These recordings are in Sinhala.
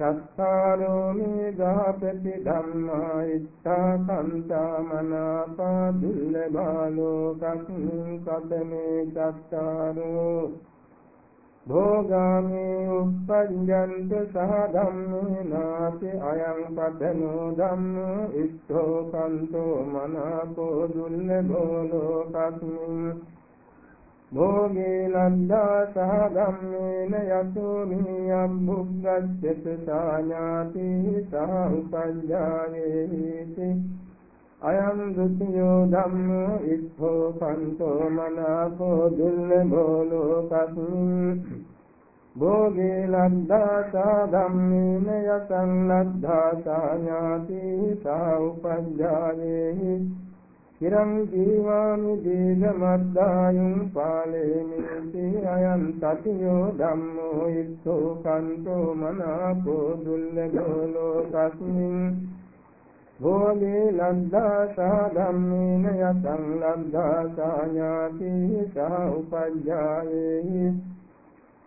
චත්තාරෝ මේ ගාපති ධම්මා ඉත්තා කන්තා මනාපා දුල්ලභාලෝ කස්මින් කතමේ චත්තාරෝ භෝගාමේ උප්පඤ්ඤන්ත සහ ධම්මේ නාති අයං පදනෝ ධම්මෝ ඉස්සෝ කන්තෝ මනාපෝ දුල්ලභෝ ලෝකස්මින් භෝගේ ලද්දා සහ ධම්මේන යතෝ මියම් බුග්ගච්ඡත සාඥාති සහ උපඤ්ඤායේති. අයං ဒ ුතියෝ ධම්මෝ ඉද්ධෝ කන්තෝ මනාපෝ දුල්ලභෝ ලෝකස්මින්. භෝගේ ලද්දා සහ ධම්මේන යතං ලද්දා සාඥාති සහ උපඤ්ඤායේති. චිරං ජීවාමි දීඝමද්දායුං පාලේමිති අයං සතියෝ ධම්මෝ ඉස්සෝ කන්තෝ මනාපෝ දුල්ලභෝ ලෝකස්මින් භෝගේ ලද්දා සා ධම්මේන යතං ලද්දා සාඥාති සහ උපජ්ජායේහි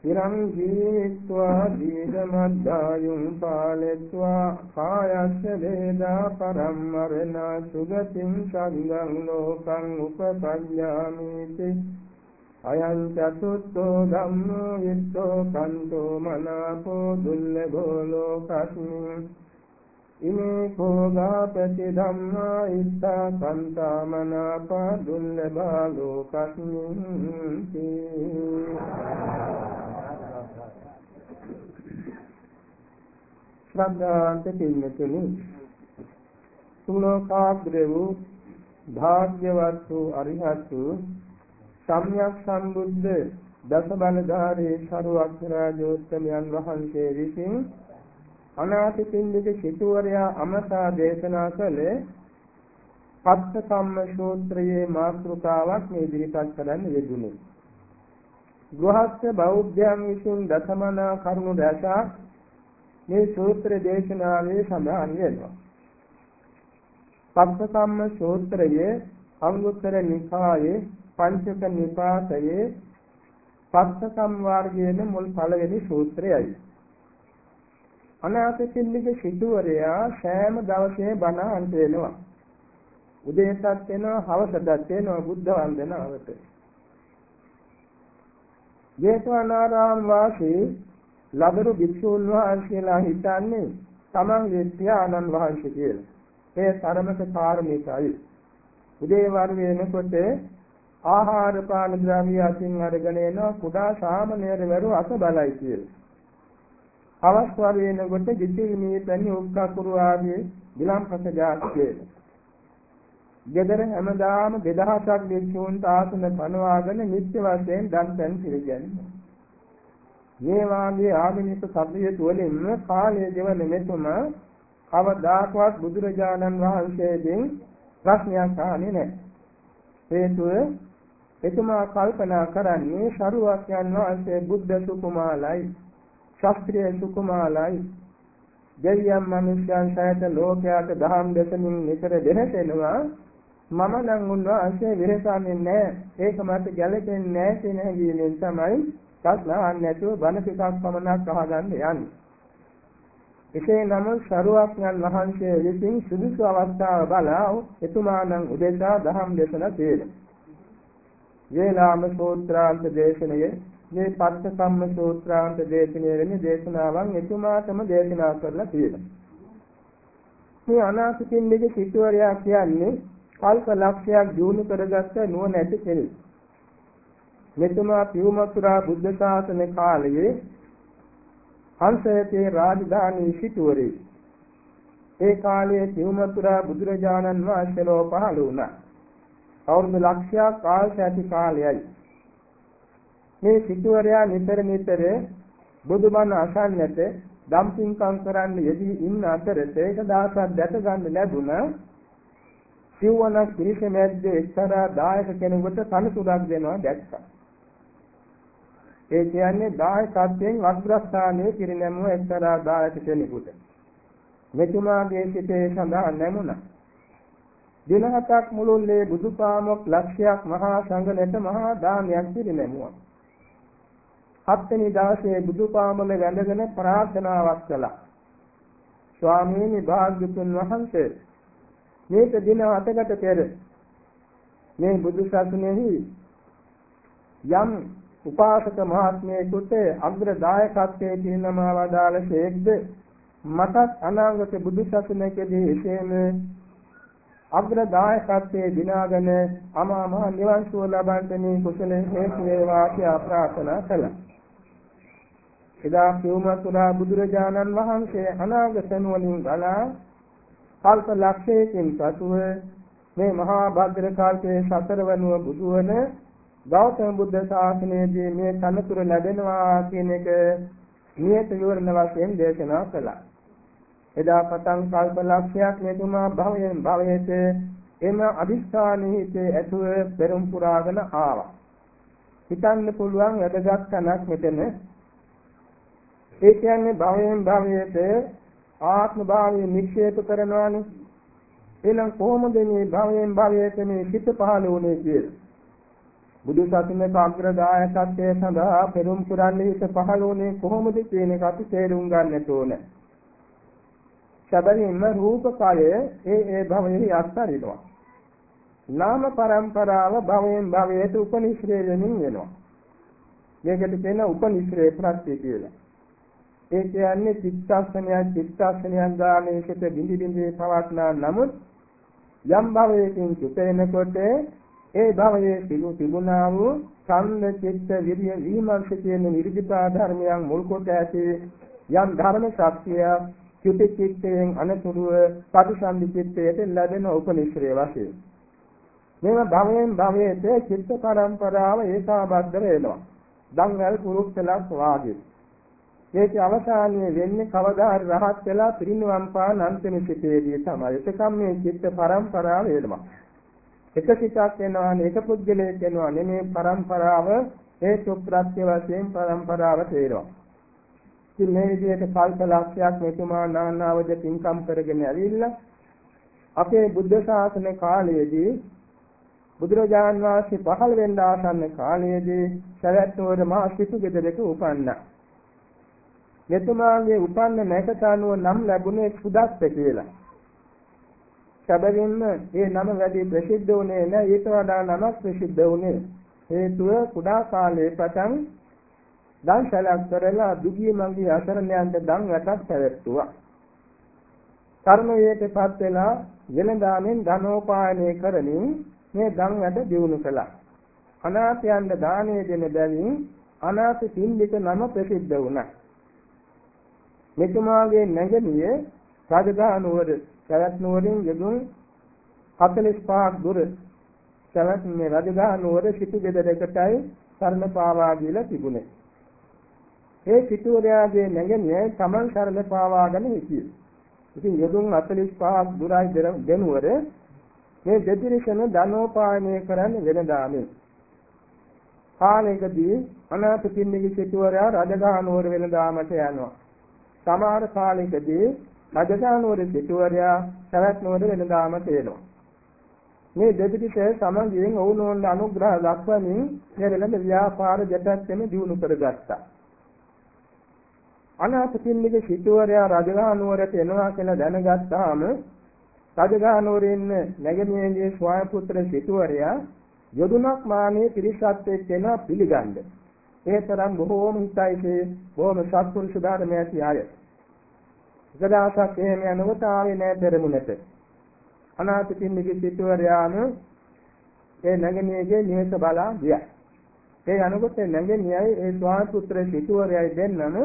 ඉරං ජීවිත්වා දීගමද්දායුම් පාලෙත්වා කායස්ස වේදා පරම්මරණ සුගතින් සංගං ලෝකං උපපඤ්ඤාමිති අයං චතුත්ථෝ ධම්මෝ විස්සෝ කන්තෝ මනාපෝ දුල්ලභෝ ලෝකස්මින්. ඉමේ භෝගාපති ධම්මා ඉත්තා කන්තා මනාපා දුල්ලභා ලෝකස්මින් ශ්‍රද්ධාන්ත පින්වතුනි සුලෝකාග්‍ර වූ භාග්‍යවත් වූ අරිහත් වූ සම්්‍යක් සම්බුද්ධ දස බලධාරී සරුවක්ඛරාජෝත්තමයන් වහන්සේ විසින් අනාථ පින්ඩික සිටුවරයා අමතා දේශනා කළ පත්ත කම්ම සූත්‍රයේ මාතෘකාවක් මේ ඉදිරිපත් කරන්න යෙදුනේ. ගෘහස්ත බෞද්ධයන් විසින් දසමනා කරුණු රැසක් මේ සූත්‍ර දේශනාවේ සඳහන් වෙනවා. පබ්බකම්ම සූත්‍රයේ අංගුත්තර නිකායේ පංචක නිපාතයේ පබ්බකම් වර්ගයේ මුල් පළවෙනි සූත්‍රයයි. අනාථ පින්නික සිටුවරයා සෑම දවසේ බණ අන්ත වෙනවා. උදේටත් වෙනවා හවසටත් වෙනවා බුද්ධ වන්දනාවට. ජේතවනාරාම වාසී ලබරු භික්ෂූන් වහන්සේලා හිතන්නේ තමන්ගේ පියාණන් වහන්සේ කියලා. ඒ තරමක කාර්මිකයි. උදේ වර වෙනකොට ආහාර පාන ද්‍රව්‍ය අතින් අරගෙන එන කුඩා සාමණේරවරු අත බලයි කියලා. හවස් වර වෙනකොට ගිතිල් මීතනි උක්කකුරු ආදී විලම්පස ජාතිකේ. ගෙදර හැමදාම 2000ක් භික්ෂූන්ට ආසන පනවාගෙන නිත්‍ය වශයෙන් දන් පෙන් පිළිගන්නේ. මේ වාගේ ආගමික සබ්දයේ වලින්ම කාලය ගෙවන මෙතුම කවදාකවත් බුදුරජාණන් වහන්සේගෙන් ප්‍රශ්නයක් අහන්නේ නැහැ. හේතුව එතුමා කල්පනා කරන්නේ ශරුවක්යන් වහන්සේ බුද්ධ සුකුමාලයි, ශාස්ත්‍රීය සුකුමාලයි, දෙවියන් මනුෂ්‍යයන් සහිත ලෝකයට දහම් දෙසමින් නිතර දෙහෙසෙනවා. මම නම් උන්වහන්සේ විරසන්නේ නැහැ. ඒක මට ගැළපෙන්නේ නැහැ කියන හැඟීමෙන් තමයි ප්‍රශ්න අහන්නේ නැතුව බණ ටිකක් පමණක් අහගන්න යන්නේ. එසේ නම් ශරුවක්ඥන් වහන්සේ විසින් සුදුසු අවස්ථාව බලා එතුමාණන් උදෙසා දහම් දේශනා කළා. වේලාම සූත්‍රාන්ත දේශනයේ මේ පත්තකම්ම සූත්‍රාන්ත දේශනයේ වෙන දේශනාවන් එතුමාටම දේශනා කරලා තියෙනවා. මේ අනාථ පින්ඩික සිටුවරයා කියන්නේ කල්ප ලක්ෂයක් දිනු කරගත්ත නුවණැති කෙනෙක්. මෙතුමා පියුමතුරා බුද්ධ ශාසන කාලයේ හංසයතේ රාජධානී සිටුවරේ ඒ කාලයේ පියුමතුරා බුදුරජාණන් වහන්සේලෝ පහළ වුණා. අවුරුදු ලක්ෂයක් ආයුෂ ඇති කාලයයි. මේ සිටුවරයා නිතර නිතර බුදුබණ අසන්නට දම්පින්කම් කරන්න යෙදී ඉන්න අතරේ ඒක දහසක් දැක ගන්න ලැබුණා සිව්වනක් පිරිස මැද්දේ එක්තරා දායක කෙනෙකුට සනසුරක් දෙනවා දැක්කා. ඒ කියන්නේ දායකත්වයෙන් අග්‍රස්ථානයේ පිරිනැමුව එක්තරා දායක කෙනෙකුට. මෙතුමාගේ සිතේ සඳහන් නැමුණා. දින හතක් මුළුල්ලේ බුදුපාමොක් ලක්ෂයක් මහා සංඝනට මහා දානයක් පිරිනැමුවා. හත්වෙනි දවසේ බුදුපාමොල වැඳගෙන ප්‍රාර්ථනාවක් කළා. ස්වාමීනි භාග්‍යතුන් වහන්සේ මේක දින හතකට පෙර මේ බුදු සසුනේහි යම් උපාසක මහත්මයෙකුට අග්‍ර දායකත්වයේ තිනමා වදාළ ශේක්ද මටත් අනාගත බුදු සසුනකදී එසේම අග්‍ර දායකත්වයේ දිනාගෙන අමා මහ නිවන් සුව ලබන්නට මේ කුසල හේතු වේවා කියලා ප්‍රාර්ථනා කළා. එදා පියුමතුරා බුදුරජාණන් වහන්සේ අනාගත නුවණින් බලා කල්ප ලක්ෂයකින් පසුව මේ මහා භද්‍ර කල්පයේ සතරවනුව බුදුවන ගෞතම බුද්ධ ශාසනයේදී මේ තනතුර ලැබෙනවා කියන එක නියත විවරණ වශයෙන් දේශනා කළා. එදා පටන් කල්ප ලක්ෂයක් මෙතුමා භවයෙන් භවයට එම අදිස්ථානෙහිදී ඇතුව පෙරම් පුරාගෙන ආවා. හිතන්න පුළුවන් වැදගත් තැනක් මෙතන. ඒ කියන්නේ භවයෙන් භවයට ආත්ම භාවයේ නික්ෂේප කරනවානේ. එහෙනම් කොහොමද මේ භවයෙන් භවයට මේ සිත පහළ වුනේ කියලා? බුදු සසුනේ අග්‍රදායකත්වයේ සඳහා පෙරම් පුරන්නේ හිත පහළ වුනේ කොහොමද කියන එක අපි තේරුම් ගන්නට ඕනේ. සැබවින්ම රූපකය ඒ ඒ භවයේ අත්හරිනවා. නාම પરම්පරාව භවයෙන් භවයට උපනිශ්‍රේ වෙනින් වෙනවා. මේකට කියන උපනිශ්‍රේ ප්‍රත්‍ය කියලා. ඒ කියන්නේ චිත්තක්ෂණයක් චිත්තක්ෂණයක් ගානේ සිට බිඳි බිඳි පවත්නා නමුත් යම් භවයකින් චුත වෙනකොට ඒ භවයේ සිදු තිබුණා වූ ඡන්ද චිත්ත විරිය විමර්ශ කියන නිර්දිපා ධර්මයන් මුල් කොට ඇති යම් ධර්ම ශක්තිය චුති චිත්තයෙන් අනතුරුව පටිසන්ධි චිත්තයට ලැබෙන උපනිශ්‍රේ වශයෙන් මෙම භවයෙන් භවයට චිත්ත පරම්පරාව ඒකාබද්ධ වෙනවා දන්වැල් පුරුක්තලක් වාගේ ඒක අවසානයේ වෙන්නේ කවදා හරි රහත් වෙලා පිරිනිවන් පාන අන්තිම සිටේදී තමයි. ඒකම් මේ චිත්ත පරම්පරාව වෙනවා. එක සිතක් වෙනවානේ එක පුද්ගලයෙක් වෙනවානේ මේ පරම්පරාව හේතු ප්‍රත්‍ය වශයෙන් පරම්පරාව තේරෙනවා. ඉතින් මේ විදිහට කල්ප ලක්ෂයක් මෙතුමා නානාවද පින්කම් කරගෙන ඇවිල්ලා අපේ බුද්ධ ශාසන කාලයේදී බුදුරජාන් වහන්සේ පහළ වෙන්න ආසන්න කාලයේදී සවැත් නුවර මහ සිටු ගෙදරක උපන්නා. මෙතුමාගේ උපන්න නැකත අනුව නම් ලැබුණේ සුදස්ස කියලා. සැබවින්ම ඒ නම වැඩි ප්‍රසිද්ධ වුණේ නැහැ ඊට වඩා නමක් ප්‍රසිද්ධ වුණේ හේතුව කුඩා කාලයේ පටන් දන්සලක් කරලා දුගී මඟී අසරණයන්ට දන් වැටක් පැවැත්තුවා. කර්මයේටපත් වෙලා වෙනදානෙන් ධනෝපායනය කරමින් මේ දන් වැඩ දියුණු කළා. අනාථයන්ට දානය දෙන බැවින් අනාථ පින්ඩික නම ප්‍රසිද්ධ වුණා. මෙතුමාගේ නැගණිය රාජදා නුවර සවැත් නුවරින් යදුන් 45ක් දුර සවැත් මේ රාජදා නුවර සිටු ගෙදරකටයි සරණ පාවා කියලා තිබුණේ. ඒ සිටුවරයාගේ නැගණිය තමන් සරණ පාවාගෙන හිටියේ. ඉතින් යදුන් 45ක් දුරයි දෙනුවර මේ දෙතිරිසන ධනෝපායනය කරන්න වෙනදාමේ. කාලයකදී අනාථ පින්නගේ සිටුවරයා රජගහ නුවර වෙනදාමට යනවා. සමහර කාලයකදී රජගහනුවර සිටුවරයා සවැත් නුවර වෙනදාම තේනවා. මේ දෙපිටිස සමගියෙන් ඔවුනෝන් අනුග්‍රහ දක්වමින් මෙරළඳ ව්‍යාපාර ජටත්වෙම දියුණු කරගත්තා. අනාථපිණ්ඩික සිටුවරයා රජගහනුවරට එනවා කියලා දැනගත්තාම රජගහනුවරේ ඉන්න නැගෙනහිරේ ස්වාමි පුත්‍ර සිටුවරයා යොදුනක් මානේ පිරිසත් එක්ක එනවා පිළිගන්නේ. ඒ තරම් බොහෝම හිතයිසේ බොහොම සත්පුරුෂ ධර්මය ඇති අය. ගදාසක් එහෙම යනකොට ආවේ නෑ පෙරමුණට. අනාථ පින්නිගේ සිටුවරයාම ඒ නැගණියගේ නිවස බලා ගියා. ඒ යනකොට නැගණියයි ඒ ස්වාමි පුත්‍ර සිටුවරයයි දෙන්නම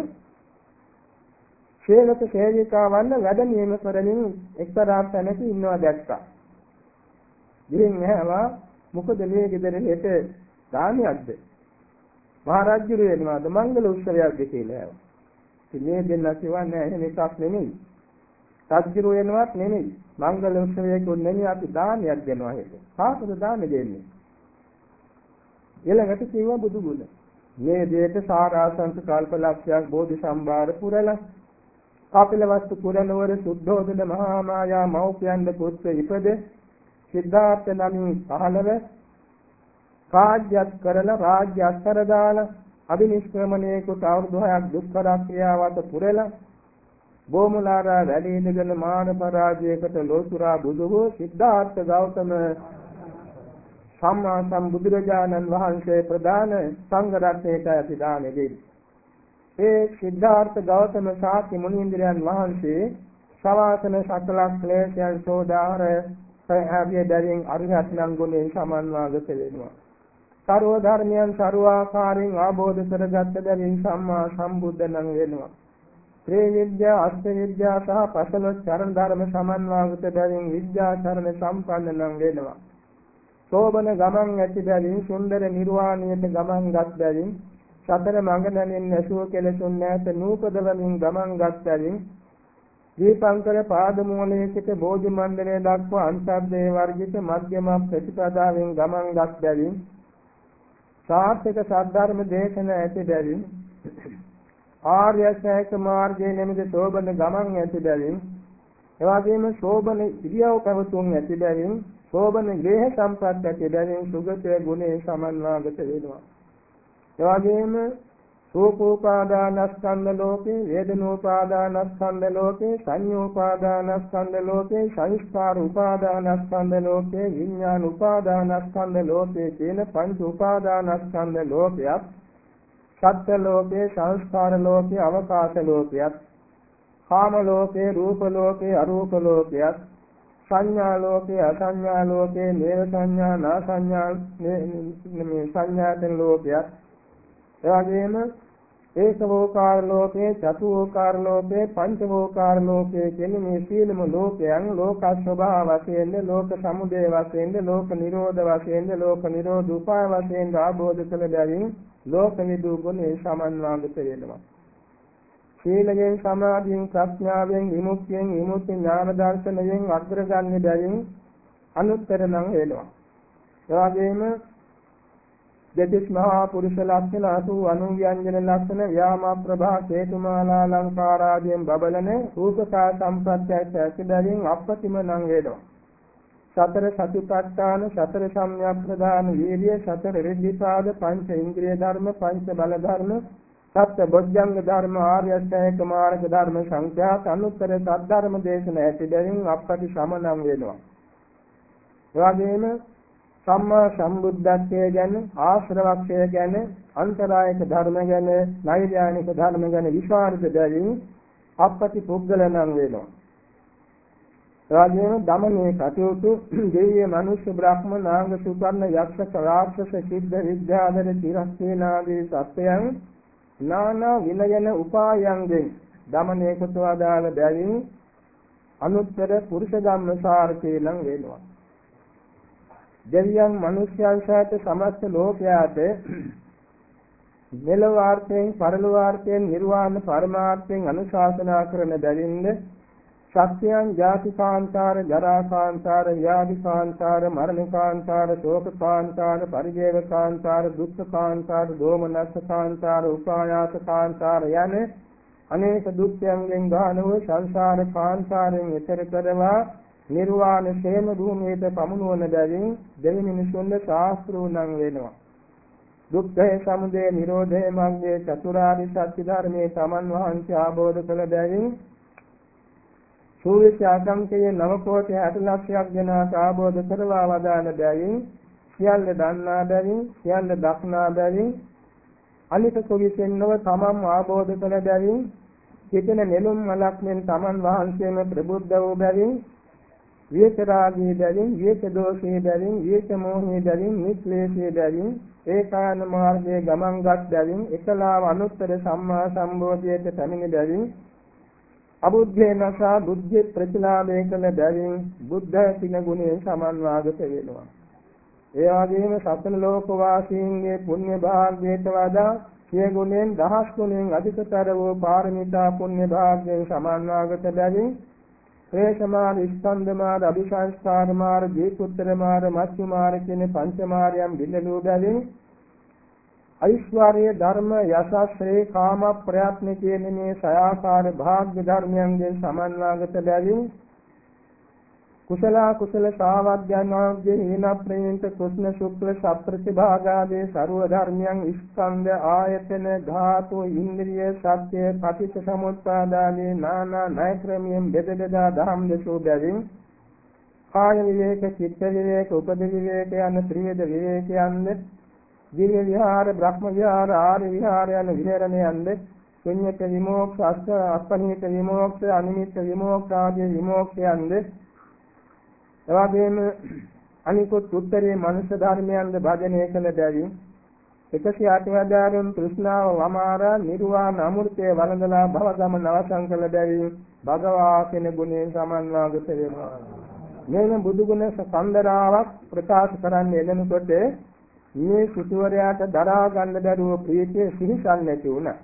ශේලක සේවිකාවන්න වැඩ නියම කරමින් එක්තරා තැනක ඉන්නවා දැක්කා. ගිහින් ඇහුවා මොකද මේ ගෙදර හෙට දානියක්ද? මහරජුරු වෙනවාද මංගල උත්සවයක්ද කියලා ඇහුවා. මේ දෙන්න කියවන්නේ එහෙම එකක් නෙමෙයි. සත්‍ජිරු වෙනවත් නෙමෙයි. මංගල උත්සවයකුත් නෙමෙයි අපි දානයක් දෙනවා හේත. කාටද දාන දෙන්නේ? ඊළඟට කිව්වා බුදු ගුණ. මේ දෙයට සාරාංශ කල්පලක්ෂයක් බෝධි සම්භාර පුරලා කපිලවස්තු පුරනවර සුද්ධෝදන මහා මායා මෞපියන්ද පුත්‍ර ඉපද සිද්ධාර්ථ නමින් පහළව රාජ්‍යත් කරලා රාජ්‍ය අත්තර දාලා අභිනිෂ්ක්‍රමණයේ කොට අවුරුදු 6ක් දුක්ඛ ක්‍රියාවත පුරලා බෝමුලාරා වැඩි ඉඳගෙන මාන පරාජයකට ලෝතුරා බුදු වූ සිද්ධාර්ථ ගෞතම සම්මා සම්බුදුරජාණන් වහන්සේ ප්‍රදාන සංඝ රත්නයට ඇති දානෙදී ඒ සිද්ධාර්ථ ගෞතම සාති මුනිඳුරයන් වහන්සේ සවාසන සකල ක්ලේශයන් සෝදාහර ප්‍රහාවිය දරින් අරිහත් නම් ගුණයෙන් සමන්වාගත වෙනවා. ਸਰව ධර්මයන් ਸਰවාකාරයෙන් ආબોධ කරගත්ත බැවින් සම්මා සම්බුද්ධ නම් වෙනවා. ත්‍රේ විද්‍යා අෂ්ට විද්‍යා සහ පසළොස් චරණ ධර්ම සමන්වාගත බැවින් විද්‍යා චරණ සම්පන්න නම් වෙනවා. සෝබන ගමන් ඇති බැවින් සුන්දර නිර්වාණයට ගමන් ගත් බැවින් සතර මඟ දැනෙන නැසුව කෙලසුන් නැත නූපදවමින් ගමන් ගත් බැවින් දීපංකර පාද මූලයේ සිට බෝධි මණ්ඩලය දක්වා අන්තර්දේ වර්ගිත මධ්‍යම ප්‍රතිපදාවෙන් ගමන් ගත් බැවින් සාර්ථක සද්ධර්ම දේශන ඇති බැවින් ආර්ය ශ්‍රේෂ්ඨ මාර්ගයේ නිමිති සෝබන ගමන් ඇති බැවින් එවාගෙම සෝබන ඉරියව් පැවතුම් ඇති බැවින් සෝබන ගේහ සම්පත් ඇති බැවින් සුගතය ගුණේ සමන්වාගත වෙනවා. එවැගේම රූපෝපාදානස්කන්ධ ලෝකේ වේදනෝපාදානස්කන්ධ ලෝකේ සංඤෝපාදානස්කන්ධ ලෝකේ සංස්කාර උපාදානස්කන්ධ ලෝකේ විඥාන උපාදානස්කන්ධ ලෝකේ කියන පංච උපාදානස්කන්ධ ලෝකයක් සත්ත්ව ලෝකේ සංස්කාර ලෝකේ අවකාශ ලෝකයක් කාම ලෝකේ රූප ලෝකේ අරූප ලෝකයක් සංඥා ලෝකේ අසංඥා ලෝකේ නේව සංඥා නා සංඥා මේ සංඥාතන ලෝකයක්. එවැගේම ඒකවෝකාර ලෝකේ චතුෝකාර ලෝකේ පංචවෝකාර ලෝකේ කියන මේ සීලම ලෝකයන් ලෝක ස්වභාව වශයෙන් ලෝක සමුදය වශයෙන් ලෝක නිරෝධ වශයෙන් ලෝක නිරෝධ උපාය වශයෙන් ආબોධ කළ බැවින් ලෝක විදූ ගුණේ සමන්වාගත වෙනවා සීලයෙන් සමාධියෙන් ප්‍රඥාවෙන් විමුක්තියෙන් විමුක්ති ඥාන දර්ශනයෙන් අග්‍රගන්නේ බැවින් අනුත්තර නම් වෙනවා. ඒ වගේම දෙතිස් මහා පුරුෂ ලක්ෂණ අසු අනුව්‍යංජන ලක්ෂණ යාම ප්‍රභා හේතුමාලා ලංකාරාදීන් බබලන රූපකා සම්ප්‍රත්‍යයට ඇතිදරින් අපතිම නම් වෙනවා. සතර සතිපට්ඨාන සතර සම්‍යක් ප්‍රදාන වීර්ය සතර රිද්ධිපාද පංච ඉන්ද්‍රිය ධර්ම පංච බල ධර්ම සත්‍ය බොජ්ජංග ධර්ම ආර්ය අෂ්ටාංග මාර්ග ධර්ම සංඛ්‍යාත අනුත්තර සද්ධර්ම දේශන ඇති බැවින් අපටි සමනම් වෙනවා. එවැගේම සම්මා සම්බුද්ධත්වයේ ගැන ආශ්‍රවක්ෂය ගැන අන්තරායක ධර්ම ගැන නෛර්යානික ධර්ම ගැන විශාරද බැවින් අපටි පුද්ගලනම් වෙනවා. එවැගේම දමනේ කටයුතු දෙවිය මනුෂ්‍ය බ්‍රහ්ම නාග සුපර්ණ යක්ෂ රාක්ෂස සිද්ධ විද්‍යාධර තිරස්සේනාදී සත්‍යයන් නානා විනයන උපායන්ගෙන් දමනය කොට වදාළ බැවින් අනුත්තර පුරුෂ ධම්ම සාර්ථේ නම් වෙනවා. දෙවියන් මිනිස්යන් සහිත සමස්ත ලෝකයාට මෙලොව ආර්ථයෙන් පරලොව ආර්ථයෙන් නිර්වාණ පරමාර්ථයෙන් අනුශාසනා කරන බැවින්ද සත්‍යයන් ජාතිකාන්තාර ජරාකාන්තාර ව්‍යාධිකාන්තාර මරණකාන්තාර ශෝකකාන්තාර පරිදේවකාන්තාර දුක්ඛකාන්තාර දෝමනස්සකාන්තාර උපායාසකාන්තාර යන අනේක දුක්ඛයන්ගෙන් ගානව සංසාර කාන්තාරයෙන් එතර කරවා නිර්වාණ ශේම භූමියට පමුණුවන බැවින් දෙවිනි මිනිසුන්ගේ ශාස්ත්‍රෝණං වෙනවා. දුක්ඛය සමුදය නිරෝධය මග්ගය චතුරාර්ය සත්‍ය ධර්මයේ සමන් වහන්සේ ආબોධ කළ බැවින් සූවිසි ආගම්කයේ නව කෝටි 60 ලක්ෂයක් දෙනා ආબોධ කරවා වදාළ බැවින් සියල්ල දන්නා බැවින් සියල්ල දක්නා බැවින් අනිත සොවිසෙන්නව තමම් ආબોධ කළ බැවින් සිතන නෙළුම් මලක් මෙන් තමන් වහන්සේම ප්‍රබුද්ධ වූ බැවින් විේතරාගී බැවින් විේත දෝෂී බැවින් විේත මොහී බැවින් නිස්ලේෂී බැවින් ඒකාන මාර්ගයේ ගමන්ගත් බැවින් එකලාව අනුත්තර සම්මා සම්බෝධියට පැමිණ බැවින් අබුද්ධේ නසා බුද්ධ ප්‍රතිලාභය කළ බැවින් බුද්ධ සින ගුණයෙන් සමන්වාගත වෙනවා. ඒ වගේම සතන ලෝක වාසීන්ගේ පුණ්‍ය භාග්‍යයට වඩා සිය ගුණෙන් දහස් ගුණෙන් අධිකතර වූ පාරමිතා පුණ්‍ය භාග්‍යයෙන් සමන්වාගත බැවින් ශ්‍රේෂමාර ස්කන්ධමාර අභිසංස්කාර මාර දීපුත්තර මාර මච්චු මාර කියන පංච මාරයන් බිඳලූ බැවින් ඓශ්වර්ය ධර්ම යසස්සේ කාම ප්‍රයත්න කියන මේ සයාකාර භාග්‍ය ධර්මයන්ගෙන් සමන්වාගත බැවින් කුසල කුසල සාවද්‍යනාග්ගේ හේන ප්‍රේණිත කුස්න ශුක්ල සප්‍රතිභාගාදී ਸਰව ධර්මයන් ස්කන්ධ ආයතන ධාතු ඉන්ද්‍රිය සත්‍ය පටිච්ච සමුප්පාදාදී නානා ණය ක්‍රමයෙන් බෙද බෙදා ධම් දසෝ බැවින් කාය විවේක චිත්ත විවේක උපද විවේක යන ත්‍රිවිධ විවේකයන්ද දිව්‍ය විහාර බ්‍රහ්ම විහාර ආර්ය විහාර යන විහරණයන්ද ශුන්‍යත විමෝක්ෂ අස්ස අපනිත විමෝක්ෂ අනිමිත් විමෝක්ෂ ආදී විමෝක්ෂයන්ද එවාගෙම අනිකුත් උත්තරේ මනුෂ්‍ය ධර්මයන්ද භජනය කළ බැවින් 108 වදාරුන් තෘෂ්ණාව වමාරා නිර්වාණ අමෘතය වළඳලා භව ගමන අවසන් කළ බැවින් භගවා කෙන ගුණයෙන් සමන්වාගත වෙනවා. මේන බුදු ගුණ සම්දරාවක් ප්‍රකාශ කරන්න එනකොට මේ සිටුවරයාට දරා ගන්න බැරුව ප්‍රීතිය සිහිසල් නැති වුණා.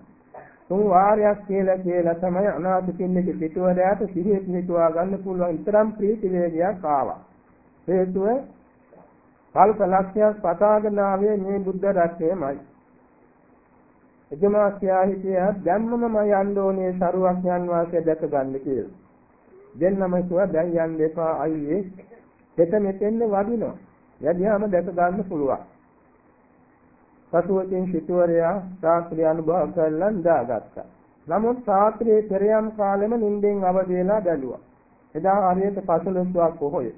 තුන් වාරයක් කියලා කියලා තමයි අනාථ පින්නක පිටුවරයාට සිහිය පිටුවා ගන්න පුළුවන් තරම් ප්‍රීති වේගයක් ආවා. හේතුව කල්ප ලක්ෂයක් පතාගෙන ආවේ මේ බුද්ධ රත්නයමයි. එජමාස්යා හිටියා ධම්මම මම යන්න ඕනේ සරුවක් යන වාසිය දැක ගන්න කියලා. දෙන්නම කිව්වා දැන් යන්න එපා අයියේ. හෙට මෙතෙන්න වදිනවා. යදියාම දැක ගන්න පුළුවන්. පසුවකින් සිටුවරයා ශාස්ත්‍රීය අනුභව කරලා නිදාගත්තා. නමුත් ශාස්ත්‍රීය පෙරයම් කාලෙම නිින්දෙන් අවදි වෙලා බැලුවා. එදා හරියට පසළොස්වක් පොහොය.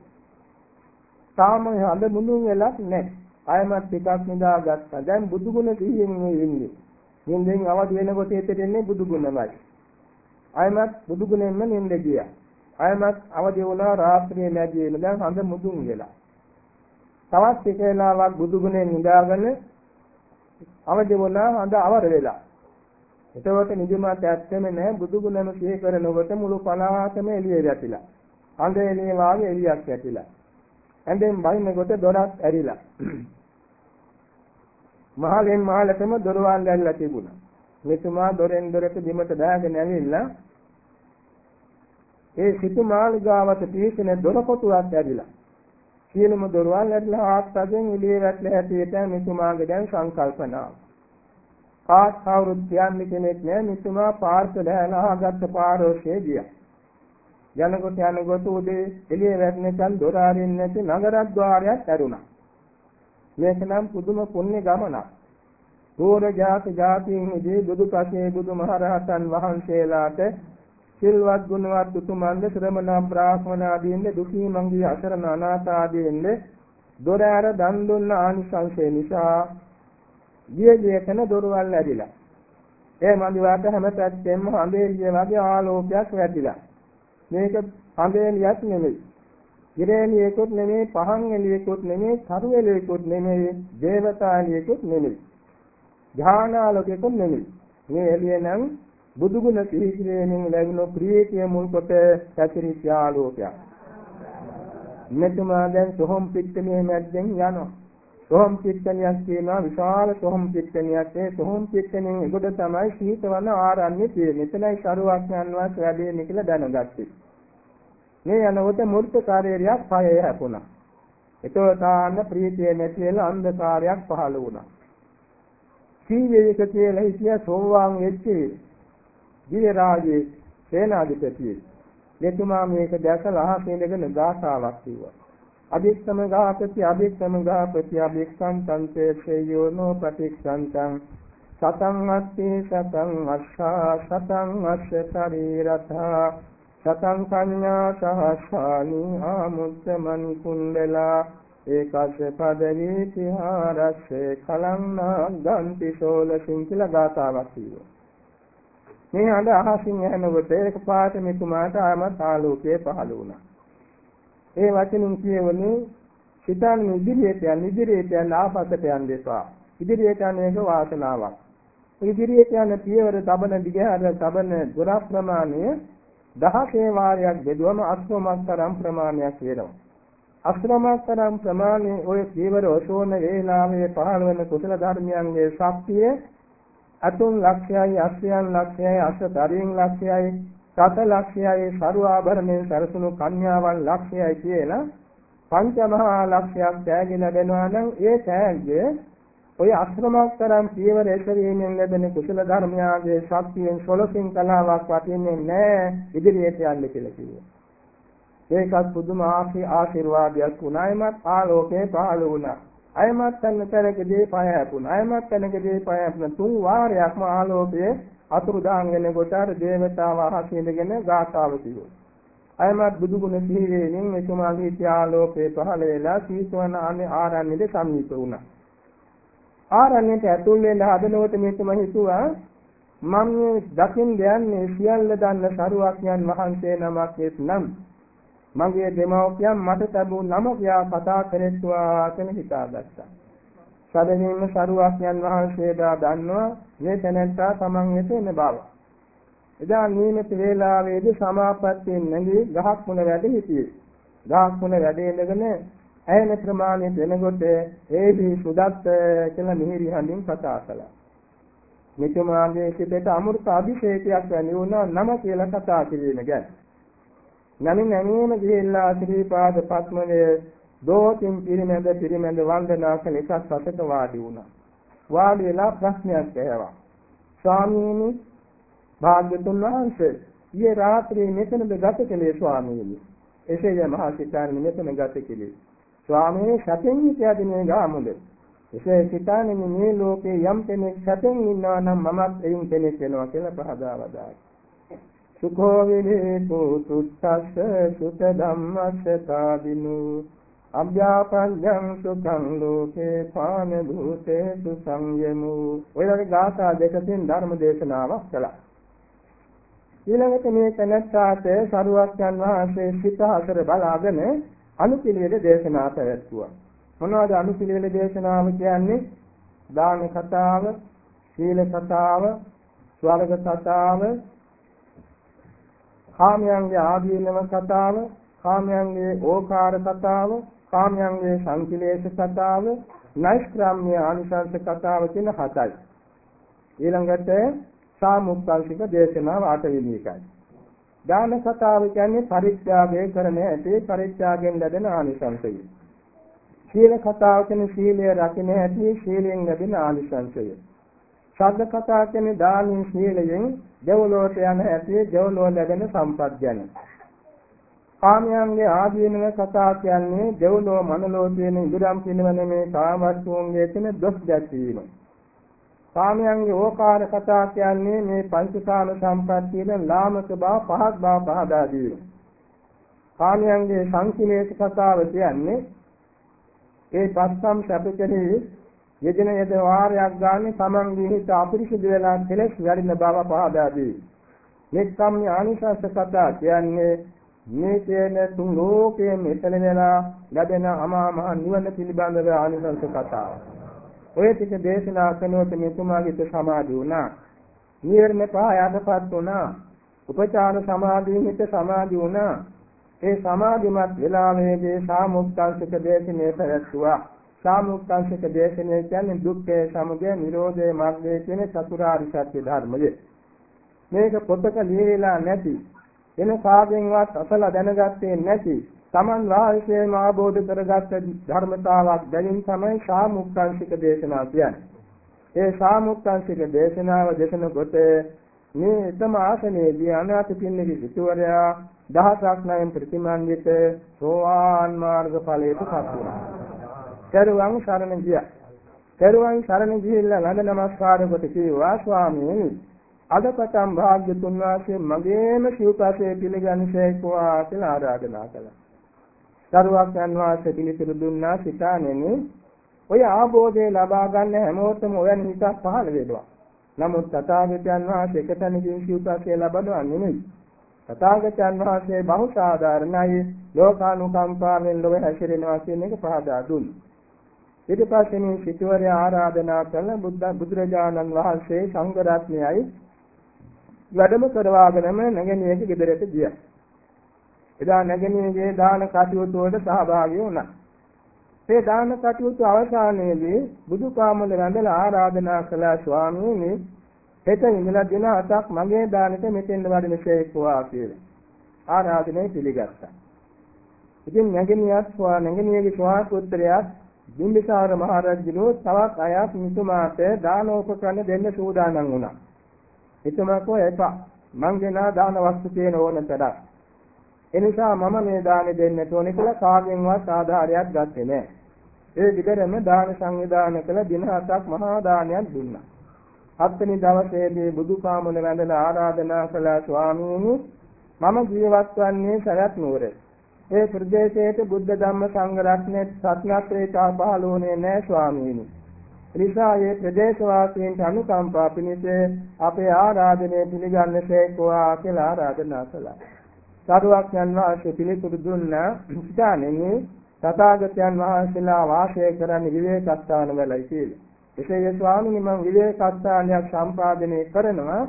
තාම හඳ මුඳුන් වෙලක් නැහැ. ආයමත් ටිකක් නිදාගත්තා. දැන් බුදුගුණ සිහියෙන් ඉන්නේ. නිින්දෙන් අවදි වෙනකොට හිතෙන්නේ බුදුගුණමයි. ආයමත් බුදුගුණෙන්ම නිින්ද ගියා. ආයමත් අවදි වුණා රාත්‍රියේ නැගී දැන් හඳ මුඳුන් වෙලා. තවත් ටික වෙලාවක් බුදුගුණෙන් නිදාගෙන අවදි වුණා හඳ අවර වෙලා. එතකොට නිදිමත ඇත්තෙම නැහැ බුදු ගුණම සිහි කරනකොට මුළු පලාතම එළිය වැටිලා. හඳ එළිය වාගේ එළියක් ඇතිලා. ඇඳෙන් බයිනකොට දොරක් ඇරිලා. මහලෙන් මහලටම දොරවල් ඇල්ලලා තිබුණා. මෙතුමා දොරෙන් දොරට බිමට දාගෙන ඇවිල්ලා ඒ සිටු මාළිගාවට පිහිටන දොර කොටුවක් ඇරිලා. සියලුම දොරවල් ඇරලා ආස්තයෙන් එළිය වැටලා හැටියට මෙතුමාගේ දැන් සංකල්පනාව. කාත් කවුරුත් කියන්නේ කෙනෙක් නෑ මෙතුමා පාර්ථ දැනලා ආගත්ත පාරෝෂේ ගියා. යනකොට යනකොට උදේ එළිය වැටෙනකන් දොර අරින්න නැති නගරද්්වාරයක් ඇරුණා. මේක නම් පුදුම පුණ්‍ය ගමනක්. දෝර ජාති ජාතීන් ඉදී බුදු පසේ බුදු මහරහතන් වහන්සේලාට සිල්වත් ගුණවත් උතුමන්ද ශ්‍රමණ බ්‍රාහ්මණ ආදීන්ද දුකී මංගී අසරණ අනාථ ආදීන්ද දොර ඇර දන් දුන්න ආනිසංසය නිසා ගිය ගියතන දොරවල් ඇරිලා ඒ මන්දිවාට හැම පැත්තෙම හඳේලිය වගේ ආලෝකයක් වැටිලා මේක හඳේලියක් නෙමෙයි. ඉරේලියෙකුත් නෙමෙයි පහන් එළියෙකුත් නෙමෙයි තරු එළියෙකුත් නෙමෙයි දේවතා එළියෙකුත් නෙමෙයි. ඥානාලෝකෙකුත් නෙමෙයි. මේ එළිය නම් බුදුගුණ සිහි කිරීමෙන් ලැබුණු ප්‍රීතිය මුල් කොට පැතිරිච්ච ආලෝකයක්. මෙතුමා දැන් සොහොම් පිට්ටනිය මැද්දෙන් යනවා. සොහොම් පිට්ටනියක් තියෙනවා විශාල සොහොම් පිට්ටනියක්. ඒ සොහොම් පිට්ටනියෙන් එගොඩ තමයි සීතවන ආරණ්‍ය තියෙන්නේ. මෙතනයි සරුවක් යනවා වැඩේනේ කියලා දැනගත්තේ. මේ යනකොට මූර්ත කාර්යයක් පහේ හැපුණා. එතකොට ආන්න ප්‍රීතිය නැති වෙලා අන්ධකාරයක් පහළ වුණා. සීවේක කියලා හිතිය සෝවාන් වෙච්චි දිව්‍ය රාජයේ සේනාධිපතියෙක්. මෙතුමා මේක දැකලා අහසේ ඉඳගෙන ගාථාවක් කිව්වා. අභික්ෂම ගාපති අභික්ෂම ගාපති අභික්ෂන්තං තේසයෝනෝ ප්‍රතික්ෂන්තං සතං අත්ති සතං අස්සා සතං අස්ස ශරීරතා සතං කඤ්ඤා සහස්සානි ආමුත්තමන් කුණ්ඩලා ඒකස්ස පදවී තිහාරස්සේ කලං නාගන්ති සෝලසින් කියලා ගාථාවක් කිව්වා. මේ හඬ අහසින් ඇහෙනකොට එකපාරට මෙතුමාට ආමත් ආලෝකය පහළ වුණා. ඒ වචනින් කියවනේ සිතාන ඉදිරියට යන ඉදිරියට යන ආපස්සට යන්න දෙපා. ඉදිරියට යන එක වාසනාවක්. ඉදිරියට යන පියවර තබන දිගහැර තබන දුර ප්‍රමාණය දහසේ වාරයක් බෙදුවම අස්වමස්තරම් ප්‍රමාණයක් වෙනවා. අස්වමස්තරම් ප්‍රමාණය ඔය පියවර ඔසෝන වේලාවේ පහළ වෙන කුසල ධර්මයන්ගේ ශක්තිය අතුන් ලක්ෂයයි අස්යන් ලක්ෂයයි අසතරින් ලක්ෂයයි සත ලක්ෂයයි සරු ආභරණයෙන් සරසුණු කන්‍යාවන් ලක්ෂයයි කියලා පංචමහා ලක්ෂයක් තෑගි ලැබෙනවා නම් ඒ තෑග්ගය ඔය අශ්‍රමස්තරම් පියවර එසවීමෙන් ලැබෙන කුසල ධර්මයාගේ ශක්තියෙන් සොලසින් කලාවක් වටින්නේ නැහැ ඉදිරියට යන්න කියලා කිව්වා. ඒකත් පුදුම ආශිර්වාදයක් වුණායිමත් ආලෝකේ පහළ වුණා. අයමත් තැනකදී පය හැපුණා. අයමත් තැනකදී පය හැපුණා. තුන් වාරයක්ම ආලෝකයේ අතුරුදාන් වෙනකොට අර දේවතාව අහසින්දගෙන ගාථාව කිව්වා. අයමත් බුදු ගුණ සිහි වේමින් මෙතුමාගේ ආලෝකේ පහළ වෙලා සීසවන ආරණ්‍යෙද සමීප වුණා. ආරණ්‍යයට ඇතුල් වෙන්න හදනකොට මෙතුම හිතුවා මම මේ දකින් යන්නේ සියල්ල දන්න සරුවක්ඥන් වහන්සේ නමක් නම් මගේ දෙමව්පියන් මට ලැබූ නම කියා කතා කරෙත්වා කියලා හිතාගත්තා. සැබවින්ම සරුවක්ඥන් වහන්සේලා දන්නවා මේ තැනැත්තා තමන් වෙත එන බව. එදා නියමිත වේලාවේදී සමාපත්තියෙන් නැගී ගහක් මුල වැඩ සිටියේ. ගහක් මුල වැඩ ඉඳගෙන ඇයෙන ප්‍රමාණය දෙනකොට ඒහි සුදත් කියලා මිහිරි හඬින් කතා කළා. මෙතුමාගේ සිතට අමෘත අභිෂේකයක් වැනි වුණා නම කියලා කතා කිරීම ගැන. නමින් නැමීම ගිහිල්ලා ශ්‍රීපාද පත්මයේ දෝතින් පිරිමැද පිරිමැද වන්දනා කළ එකක් සතක වාඩි වුණා. වාඩි වෙලා ප්‍රශ්නයක් ඇහුවා. ස්වාමීනි භාග්‍යතුන් වහන්සේ ඊයේ රාත්‍රියේ මෙතනද ගත කළේ ස්වාමීනි. එසේය මහා සිතාරණ මෙතන ගත කළේ. ස්වාමීන් සැපෙන් හිටියද මේ ගාමුද එසේ සිතානේ මේ ලෝකේ යම් කෙනෙක් සැපෙන් ඉන්නවා නම් මමත් එයින් කෙනෙක් වෙනවා කියලා පහදා වදායි සුඛෝ විනේතු තුත්තස්ස සුත ධම්මස්ස තාදිනු අභ්‍යාපඤ්ඤං සුඛං ලෝකේ පාන භූතේ සුසංයමු ඔය වගේ ගාථා දෙකකින් ධර්ම දේශනාවක් කළා ඊළඟට මේ තැනැත්තාට සරුවක්යන් වහන්සේ සිත හතර බලාගෙන අනුපිළිවෙල දේශනා පැවැත්වුවා. මොනවද අනුපිළිවෙල දේශනාව කියන්නේ? දාන කතාව, සීල කතාව, ස්වර්ග කතාව, කාමයන්ගේ ආදීනව කතාව, කාමයන්ගේ ඕකාර කතාව, කාමයන්ගේ සංකලේශ කතාව, නෛෂ්ක්‍රම්‍ය ආනිසංස කතාව කියන හතයි. ඊළඟට සාමුක්ඛංශික දේශනාව අටවෙනි එකයි. දාන කතාව කියන්නේ පරිත්‍යාගය කරන ඇටේ පරිත්‍යාගයෙන් ලැබෙන ආනිසංසය. සීල කතාව කියන්නේ සීලය රකින්න ඇටේ සීලෙන් ලැබෙන ආනිසංසය. ශබ්ද කතාව කියන්නේ දානින් සීලයෙන් දෙවලෝට යන ඇටේ දෙවලෝ ලැබෙන සම්පත් ගැන. කාමයන්ගේ ආදීනව කතා කියන්නේ දෙවලෝ මනලෝ කියන ඉදරම් පිනවන මේ කාමවස්තුන්ගේ තියෙන දොස් දැක්වීම. කාමයන්ගේ ඕකාර කතා කියන්නේ මේ පංචකාම සම්පත්තියේ ලාමක බව පහත් බව පහදා දීම. කාමයන්ගේ සංකීලේශ කතාව කියන්නේ ඒ පස්සම් සැපකෙහි යෙදෙන යෙද වාරයක් ගන්න තමන්ගේ හිත අපිරිසිදු වෙලා කෙලෙස් වැඩින බව පහදා දී. මෙත්නම් ආනිසංස කතා කියන්නේ මේ කියන තුන් ලෝකයේ මෙතන වෙලා ලැබෙන අමා මහ නිවන පිළිබඳව ආනිසංස කතාව. ඔය ටික දේශනා කරනකොට මෙතුමාගේ සමාධි වුණා. නිවර්ණ පහ යටපත් වුණා. උපචාර සමාධියෙන් හිත සමාධි වුණා. ඒ සමාධිමත් වෙලාවේදී සාමුක්ඛංශක දේශනේ පැවැත්වුවා. සාමුක්ඛංශක දේශනේ කියන්නේ දුක්ඛේ සමුදය නිරෝධේ මාර්ගය කියන චතුරාර්ය සත්‍ය ධර්මය. මේක පොතක ලියවිලා නැති වෙන කාගෙන්වත් අසලා දැනගත්තේ නැති Taman වාල්සේම ආબોධ කරගත් ධර්මතාවක් බැවින් තමයි සාමුක්ඛංශික දේශනා කියන්නේ. ඒ සාමුක්ඛංශික දේශනාව දේශනකොට මේ තම ආසනයේදී අනාථ පින්නගේ සිටුවරයා දහසක් නයන් ප්‍රතිමන්විත සෝවාන් මාර්ග ඵලයට පත් වුණා. දරුවන් සරණ ගියා. දරුවන් සරණ ගිහිල්ලා නන්ද නමස්කාර කොට කිව්වා ස්වාමීනි අද පටන් භාග්‍යතුන් වහන්සේ මගේම සිව්පසේ පිළිගනිසේකවා කියලා ආරාධනා කළා. දරුවක්යන් වහන්සේ පිළිතුරු දුන්නා සිතානෙනි ඔය ආબોධය ලබා ගන්න හැමෝටම ඔයන් හිතක් පහළ වෙනවා. නමුත් තථාගතයන් වහන්සේ එකතැනකින් සිව්පස්සේ ලබනවා නෙමෙයි. තථාගතයන් වහන්සේ බහු සාධාරණයි ලෝකානුකම්පාවෙන් ලොව හැසිරෙනවා කියන එක පහදා දුන්නා. ඊට පස්සේ මේ සිටුවරයා ආරාධනා කළ බුද්ධ බුදුරජාණන් වහන්සේ සංඝ රත්නයයි වැඩම කරවාගෙනම නැගෙනියගේ ගෙදරට ගියා. එදා නැගෙනහිරේ දාන කටයුතු වලට සහභාගී වුණා. මේ දාන කටයුතු අවසානයේදී බුදුපාමුල වැඳලා ආරාධනා කළා ස්වාමීනි හෙට ඉඳලා දින හතක් මගේ දානෙට මෙතෙන්ද වඩිනසේක්වා කියලා. ආරාධනය පිළිගත්තා. ඉතින් නැගණියත් ස්වා නැගණියගේ ස්වා පුත්‍රයාත් බිම්බිසාර මහ රජුගේ තවත් අයත් මිතුමාට දානෝපකරණ දෙන්න සූදානම් වුණා. එතුමා කෝ එපා මං දෙනා දාන වස්තු තියෙන ඕනතරම්. එනිසා මම මේ දානෙ දෙන්නට ඕනේ කියලා කාගෙන්වත් ආධාරයක් ගත්තේ නැහැ. ඒ විතරම දාන සංවිධානය කළ දින හතක් මහා දානයක් දුන්නා. හත්වෙනි දවසේදී බුදුපාමුල වැඳලා ආරාධනා කළ ස්වාමීනි මම ජීවත් වන්නේ සරත් නුවරේ. ඒ ප්‍රදේශයේ බුද්ධ ධම්ම සංඝ රත්නයේ සත්‍යත්‍රේතා පහළෝනේ නැහැ ස්වාමීනි. නිසා මේ ප්‍රදේශ වාසීන්ට අනුකම්පා පිණිස අපේ ආරාධනය පිළිගන්නසේකවා කියලා ආරාධනා කළා. සාරුවක්යන් වහන්සේ පිළිතුරු දුන්න සිතානෙමි තථාගතයන් වහන්සේලා වාසය කරන්නේ විවේකස්ථාන වලයි කියලා. එසේ ස්වාමීනි මම විවේකස්ථානයක් සම්පාදනය කරනවා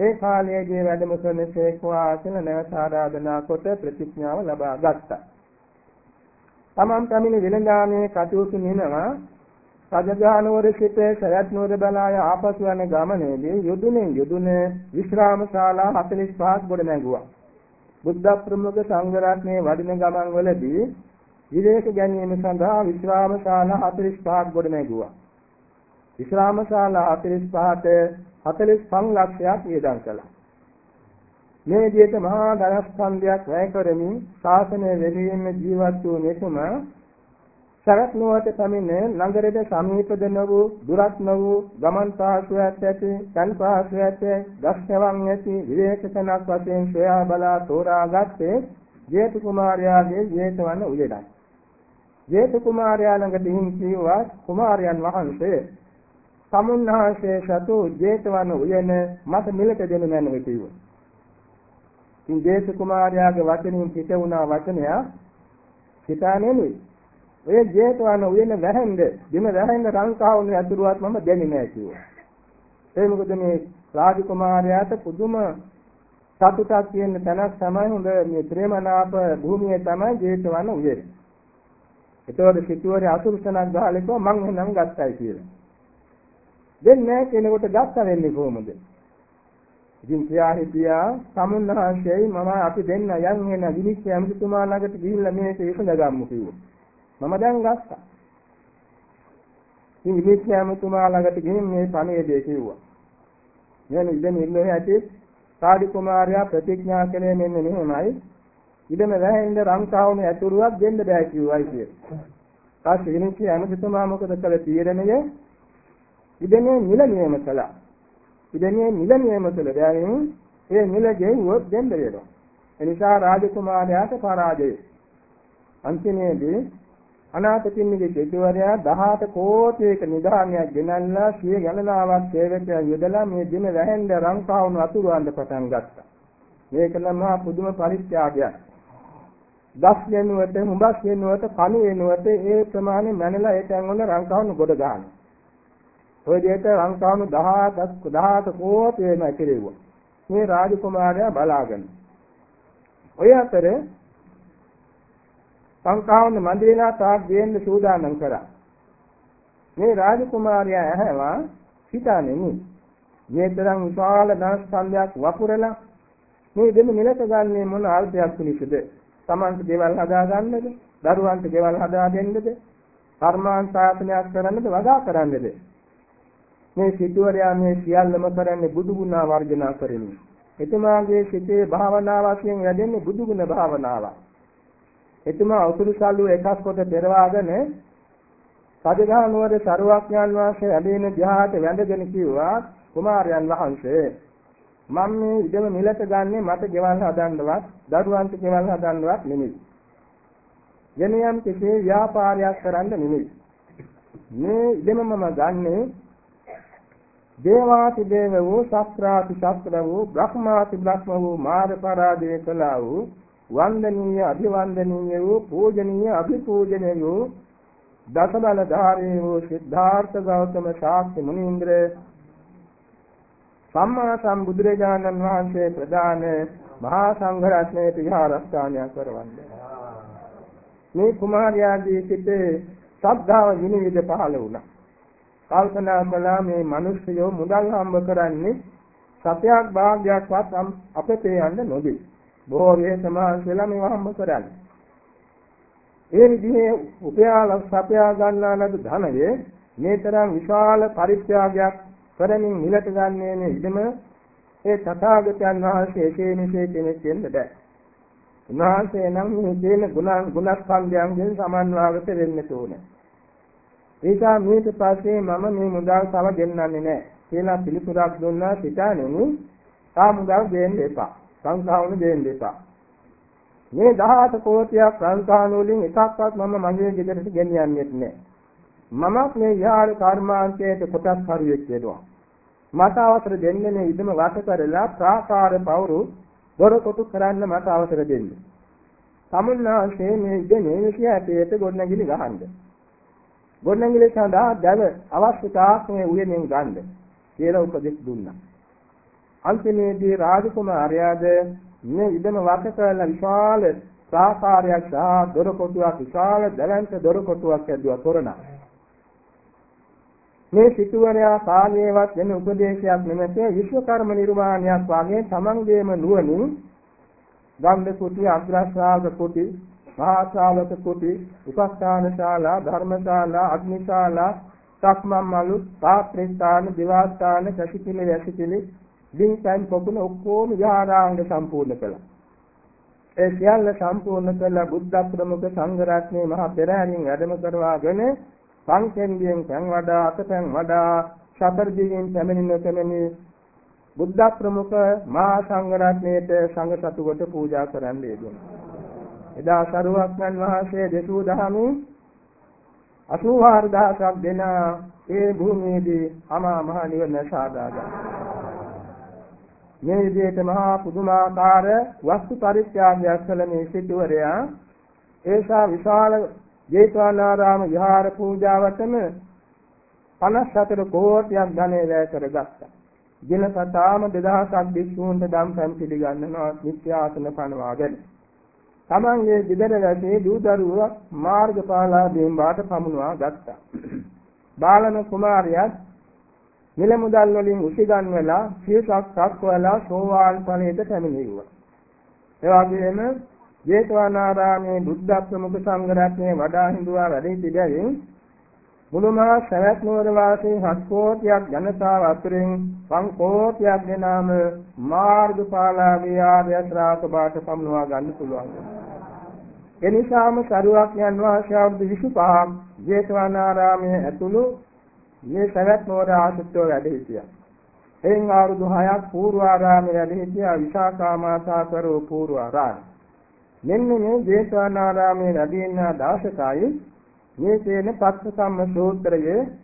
ඒ කාලයේදී වැඩම කරන සේක්වා කියලා නැවත ආරාධනා කොට ප්‍රතිඥාව ලබා ගත්තා. තමන් පැමිණි විලඳාමේ කටයුතු නිනවා රජගහනුවර සිට සයත් නුවර බලාය ආපසු යන ගමනේදී යොදුනේ යොදුන විශ්‍රාම ශාලා 45ක් ගොඩ නැගුවා. බුද්ධ ප්‍රමුඛ සංඝ රත්නයේ වඩින ගමන් වලදී විවේක ගැනීම සඳහා විශ්‍රාම ශාලා 45ක් ගොඩ නැගුවා. විශ්‍රාම ශාලා 45ට 45 ලක්ෂයක් වියදම් කළා. මේ විදිහට මහා ධනස්කන්ධයක් වැය කරමින් ශාසනය වෙනුවෙන් ජීවත් වූ මෙතුම සරත් නුවරට පැමිණ නගරයට සමීපද නොවූ දුරත් නොවූ ගමන් පාසුවක් ඇති තන් පාසුවක් ඇති දක්ෂවන් ඇති විවේකසනක් වශයෙන් සොයා බලා තෝරාගත්තේ ජේතු කුමාරයාගේ ජේතවන උයනයි. ජේතු කුමාරයා ළඟ දිහින් කීවා කුමාරයන් වහන්සේ සමුන්හන්සේ සතු ජේතවන උයන මට මිලට දෙනු මැනව කිව්වා. ඉතින් ජේත කුමාරයාගේ වචනින් පිට වුණා වචනය හිතා නෙමෙයි. ඔය ජේතවන උයන වැහෙන්ද දින වැහෙන්ද රංකාවුනේ අතුරුවත් මම දෙන්නේ නැහැ කිව්වා. ඒ මොකද මේ රාජකුමාරයාට පුදුම සතුටක් තියෙන තැනක් තමයි හොඳ මේ ප්‍රේමනාප භූමියේ තමයි ජේතවන උයන. ඒතකොට සිටුවරේ අසුරුසනක් ගහලා කිව්වා මං එහෙනම් ගත්තයි කියලා. දෙන්නේ නැහැ කෙනෙකුට ගත්ත වෙන්නේ කොහොමද? ඉතින් කියා හිටියා සමුන්හන්සේයි මම අපි දෙන්න යන් වෙන විනිශ්චය අමුතුමා ළඟට ගිහිල්ලා මේක විසඳගමු කිව්වා. මම දැන් ගත්තා. ඉතින් විනිශ්චය අමුතුමා ළඟට ගිහින් මේ පණිවිඩය කිව්වා. මෙන්න ඉඳන් ඉන්නේ ඇටි සාදි කුමාරයා ප්‍රතිඥා කළේ මෙන්න මෙහෙමයි. ඉදම වැහෙන්ද රංකාවුනේ ඇතුරුවක් දෙන්න බෑ කිව්වයි කියලා. තාක්ෂ විනිශ්චය අමුතුමා මොකද කළ තීරණය ඉදෙනේ මිල නියම කළා. ඉදෙනේ මිල නියම කළ බැවින් ඒ මිල ගෙවුවොත් දෙන්න වෙනවා. එනිසා රාජකුමාරයාට පරාජය. අන්තිමේදී අනාථපිණ්ඩික දෙවිවරයා 18 කෝටියක නිධානයක් ගෙනල්ලා සිය ගණනාවක් සේවකයන් යොදලා මේ දින වැහෙන්ද රංකාවුණු අතුරුවන්ද පටන් ගත්තා. මේක නම් පුදුම පරිත්‍යාගයක්. දස් වෙනුවට, මුඹස් වෙනුවට, කණු වෙනුවට ඒ ප්‍රමාණය මැනලා ඒ තැන් වල රංකාවුණු ගොඩ ගන්නවා. ඔය දෙයට ලංකාවු 17 17 කෝටියම ඇතිරෙව්වා. මේ රාජකුමාරයා බලාගෙන. ඔය අතර ලංකාවුන් මන්දිරලා තාක් දෙන්න සූදානම් කරා. මේ රාජකුමාරයා ඇහැවා හිතානෙමි. මේ තරම් විශාල ධනස්කන්ධයක් වපුරලා මේ දෙන්න මිලක ගන්නේ මොන අර්ථයක් පිණිසද? Tamanට දේවල් හදා ගන්නද? දරුවන්ට දේවල් හදා දෙන්නද? කර්මාන්තාපනයක් කරන්නද? වගා කරන්නද? මේ සිටුවරයා මේ සියල්ලම කරන්නේ බුදු ගුණ වර්ජනා කරමින්. එතුමාගේ සිතේ භාවනාව වශයෙන් වැඩෙන්නේ බුදු ගුණ භාවනාව. එතුමා උතුරු සල්ලු එකක් කොට පෙරවාගෙන සදගහ නුවර සරුවක්ඥාන් වහන්සේ ඇදෙන ධ්‍යානට වැඳගෙන කිව්වා කුමාරයන් වහන්සේ මම මේ ඉඩම මිලට ගන්නේ මට ගෙවල් හදන්නවත් දරුවන්ට ගෙවල් හදන්නවත් නෙමෙයි. වෙනියම් කිසි ව්‍යාපාරයක් කරන්න නෙමෙයි. මේ ඉඩම මම ගන්නේ දේවාති දේව වූ ශස්ත්‍රාති ශස්ත්‍ර වූ බ්‍රහ්මාති බ්‍රහ්ම වූ මාර්ග පරාදේ කළා වූ වන්දනීය අභිවන්දනීය වූ පූජනීය අභිපූජනීය වූ දසබල ධාරී වූ සිද්ධාර්ථ ගෞතම ශාක්‍ය මුනීන්ද්‍ර සම්මා සම්බුදුරජාණන් වහන්සේ ප්‍රදාන මහා සංඝ රත්නයේ විහාරස්ථානයක් කරවන්නේ. මේ කුමාරයාගේ සිටේ ශ්‍රද්ධාව විනිවිද පහළ වුණා. කල්පනා කළා මේ මිනිස්සුયો මුදල් හම්බ කරන්නේ සත්‍යයක් භාග්‍යයක්වත් අපතේ යන්න නොදී. බොහෝ වේ සමාන්සලා මේව හම්බ කරන්නේ. ඒ විදිහේ උපයාල සපයා ගන්නා ලද ධනය මේ තරම් විශාල පරිත්‍යාගයක් කරමින් මිලට ගන්නේ නේ ඉදම ඒ තථාගතයන් වහන්සේ එසේ මෙසේ කෙනෙක් වෙන්න බෑ. උන්වහන්සේ නම් මේ කියන ගුණ ගුණස්කන්ධයන්ගෙන් සමන්වාගත වෙන්න ඕනේ. ඒකා මේක පස්සේ මම මේ මුදල් තව දෙන්නන්නේ නැහැ කියලා පිළිතුරක් දුන්නා සිතානෙමු තා මුදල් දෙන්න එපා. සංඛාවුන දෙන්න එපා. මේ 18 කෝටියක් සංඛාන වලින් එකක්වත් මම මගේ ගෙදරට ගෙනියන්නෙත් නැහැ. මමත් මේ විහාර කර්මාන්තයේ කොටස් හරියෙක් වෙනවා. මට අවසර දෙන්නේ මේ ඉදම වට කරලා ප්‍රාකාර පවුරු දොරකොටු කරන්න මට අවසර දෙන්න. තමුන්නාසේ මේ ඉදනේ විෂය ඇටේට ගොඩනැගිලි ගහන්න. ගොඩනැගිලි සඳහා දැව අවශ්‍යතාවක් මේ උයනෙන් ගන්න කියලා උපදෙස් දුන්නා. අන්තිමේදී රාජකුමාරයාද මේ ඉදම වට කරලා විශාල ප්‍රාකාරයක් සහ දොරකොටුවක් විශාල දැවැන්ත දොරකොටුවක් ඇදුවා තොරණක්. මේ සිටුවරයා කාලයේවත් වෙන උපදේශයක් නෙමෙයි විශ්වකර්ම නිර්මාණයක් වාගේ තමන්ගේම නුවණින් ගම්බ කුටි අග්‍රශ්‍රාවක කුටි මහා ශ්‍රාවක කුටි උපස්ථාන ශාලා ධර්මශාලා අග්නිශාලා සක්මන්මලු පාත්‍රිස්ථාන දිවාස්ථාන කසිපිලි වැසිපිලි දින්පන් පොකුණ ඔක්කොම විහාරාංග සම්පූර්ණ කළා ඒ සියල්ල සම්පූර්ණ කළ බුද්ධ ප්‍රමුඛ සංඝ රත්නයේ මහා පෙරහැරින් වැඩම කරවාගෙන පංචෙන්දියෙන් පෑන් වඩා අතපෑන් වඩා සතර දිගෙන් පැමිණෙන කෙනෙනි බුද්ධ ප්‍රමුඛ මහා සංඝ රත්නයේට සංඝ සතු කොට පූජා කරන්න යෙදුණා. එදා සරුවක්ඥන් වහන්සේ දෙසූ දහමින් 84000ක් දෙන ඒ භූමියේදී අමා මහ නිවන සාදා මේ විදිහට මහා පුදුමාකාර වස්තු පරිත්‍යාගයක් කළ මේ සිටුවරයා ඒසා විශාල ජේතවනාරාම විහාර පූජාවටම 54 කෝටියක් ධනෙ වැය කරගත්තා. දිනපතාම 2000ක් භික්ෂූන්ට දම් පැන් පිළිගන්නවා නිත්‍යාසන පනවාගෙන. තමන්ගේ දිදර වැසේ දූ දරුවා මාර්ගඵලාදීන් වාට පමුණවා ගත්තා. බාලන කුමාරයාත් මිල මුදල් වලින් උසිගන් වෙලා සියසක් සක්වලා සෝවාන් ඵලයට පැමිණෙව්වා. ඒ වගේම ජේතවනාරාමේ බුද්ධ ප්‍රමුඛ සංඝ රත්නයේ වඩා හිඳුවා වැඩ සිටියයින් මුළුමහා සවැත් නුවර වාසී හත් කෝටියක් ජනතාව අතරින් පන් කෝටියක් දෙනාම මාර්ගඵලාගේ ආර්ය ශ්‍රාවක බාට පමුණවා ගන්න පුළුවන්. එනිසාම සරුවක් යන වාසී අවුරුදු 25ක් ජේතවනාරාමයේ ඇතුළු මේ සවැත් නුවර ආශ්‍රිතව වැඩ සිටියා. එයින් අවුරුදු 6ක් පූර්වාරාමයේ වැඩ සිටියා විශාඛා මාතා කරෝ පූර්වාරාමයේ මෙන්න මේ ජේතවනාරාමයේ රැඳෙනා දාසකයි මේ කියන පස්සසම්ම සූත්‍රය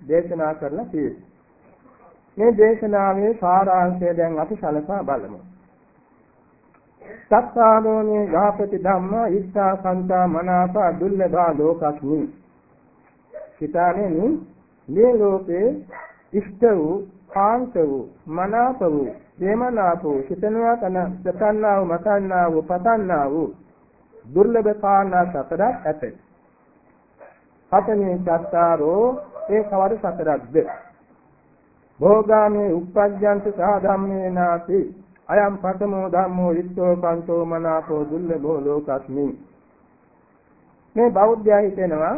දේශනා කරලා තියෙන්නේ. මේ දේශනාවේ සාරාංශය දැන් අපි සලකා බලමු. සත්තානෝනේ ගාපති ධම්මා ඉස්සා සංතා මනාපා දුල්ලභා ලෝකස්මි. සිතානේ මේ ලෝකේ ඉෂ්ට වූ කාන්ත වූ මනාප වූ ප්‍රේමනාප වූ සිතනවා තන සතන්නා වූ මතන්නා වූ පතන්නා වූ දුර්ලභ කාරණා සතරක් ඇත. හතනේ චත්තාරෝ ඒ කවර සතරක්ද? භෝගාමේ උප්පජ්ජන්ත සාධම්මේ නාති අයම් පඨමෝ ධම්මෝ ඉත්තෝ පන්තෝ මනාපෝ දුර්ලභෝ ලෝකස්මි මේ බෞද්ධයා හිතෙනවා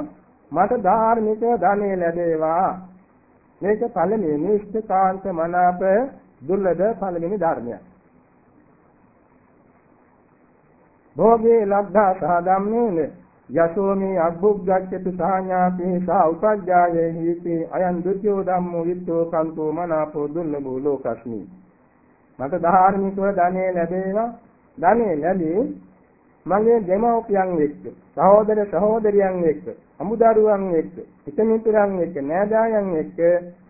මට ධාර්මික ධනෙ ලැබේවා. මේක පළවෙනි ඉෂ්ඨකාන්ත මනාප දුර්ලභ පළවෙනි ධර්මයක්. භෝගේ ලබ්ධා සාධම්මේන යසෝමි අබ්බුග්ගච්ඡතු සාඥාපේ සා උපජ්ජායේ හීති අයං ဒ ුතියෝ ධම්මෝ විත්තෝ කන්තෝ මනාපෝ දුල්ලභෝ ලෝකස්මි මට ධාර්මිකව ධනෙ ලැබේවා. ධනෙ ලැබී මගේ දෙමව්පියන් එක්ක සහෝදර සහෝදරියන් එක්ක අමුදරුවන් එක්ක හිතමිතුරන් එක්ක නෑදෑයන් එක්ක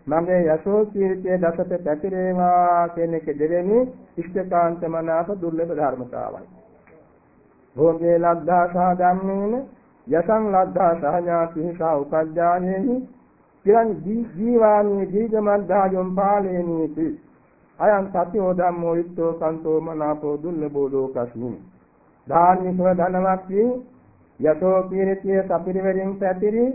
මගේ යසෝ කීර්තිය දසත පැතිරේවා කියන එක දෙවෙනි ඉෂ්ඨකාන්ත මනාප දුර්ලභ ධර්මතාවයි. භෝගේ ලද්දා සහ ධම්මේන යසං ලද්දා සහ ඥාතිසා උපජ්ජානේහි පිරං ජීවාමි දීගමද්ධායම් පාලේනීති. අයං සත්‍යෝ ධම්මෝ ඉත්තෝ කන්තෝ මනාපෝ දුල්ලභෝ ලෝකස්මින් ධාර්මිකව ධනවත් වී යසෝ කීර්තිය සපිරිවරින් පැතිරි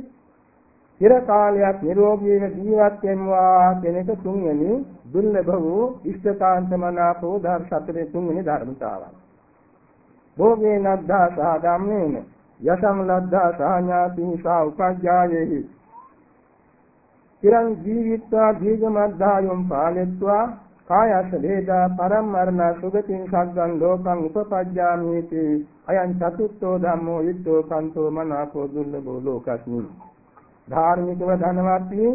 චිර කාලයක් නිරෝගීව ජීවත් වෙනවා කියන එක තුන්වෙනි දුර්ලභ වූ ඉෂ්ඨකාන්ත මනාපෝ ධර්ම සතරේ තුන්වෙනි ධර්මතාවයි. භෝගේ ලද්දා සහ ධම්මේන යසං ලද්දා සහ ඥාති සහ උපජ්ජායේහි චිරං ජීවිත්වා දීඝමද්ධායම් පාලෙත්වා කායස වේදා පරම්මරණ සුගතින් සග්ගං ලෝකං උපපජ්ජාමීති। අයං චතුත්ථෝ ධම්මෝ යුද්ධෝ කන්තෝ මනාපෝ දුර්ලභෝ ලෝකස්මි। ධාර්මිකව ධනවත් වී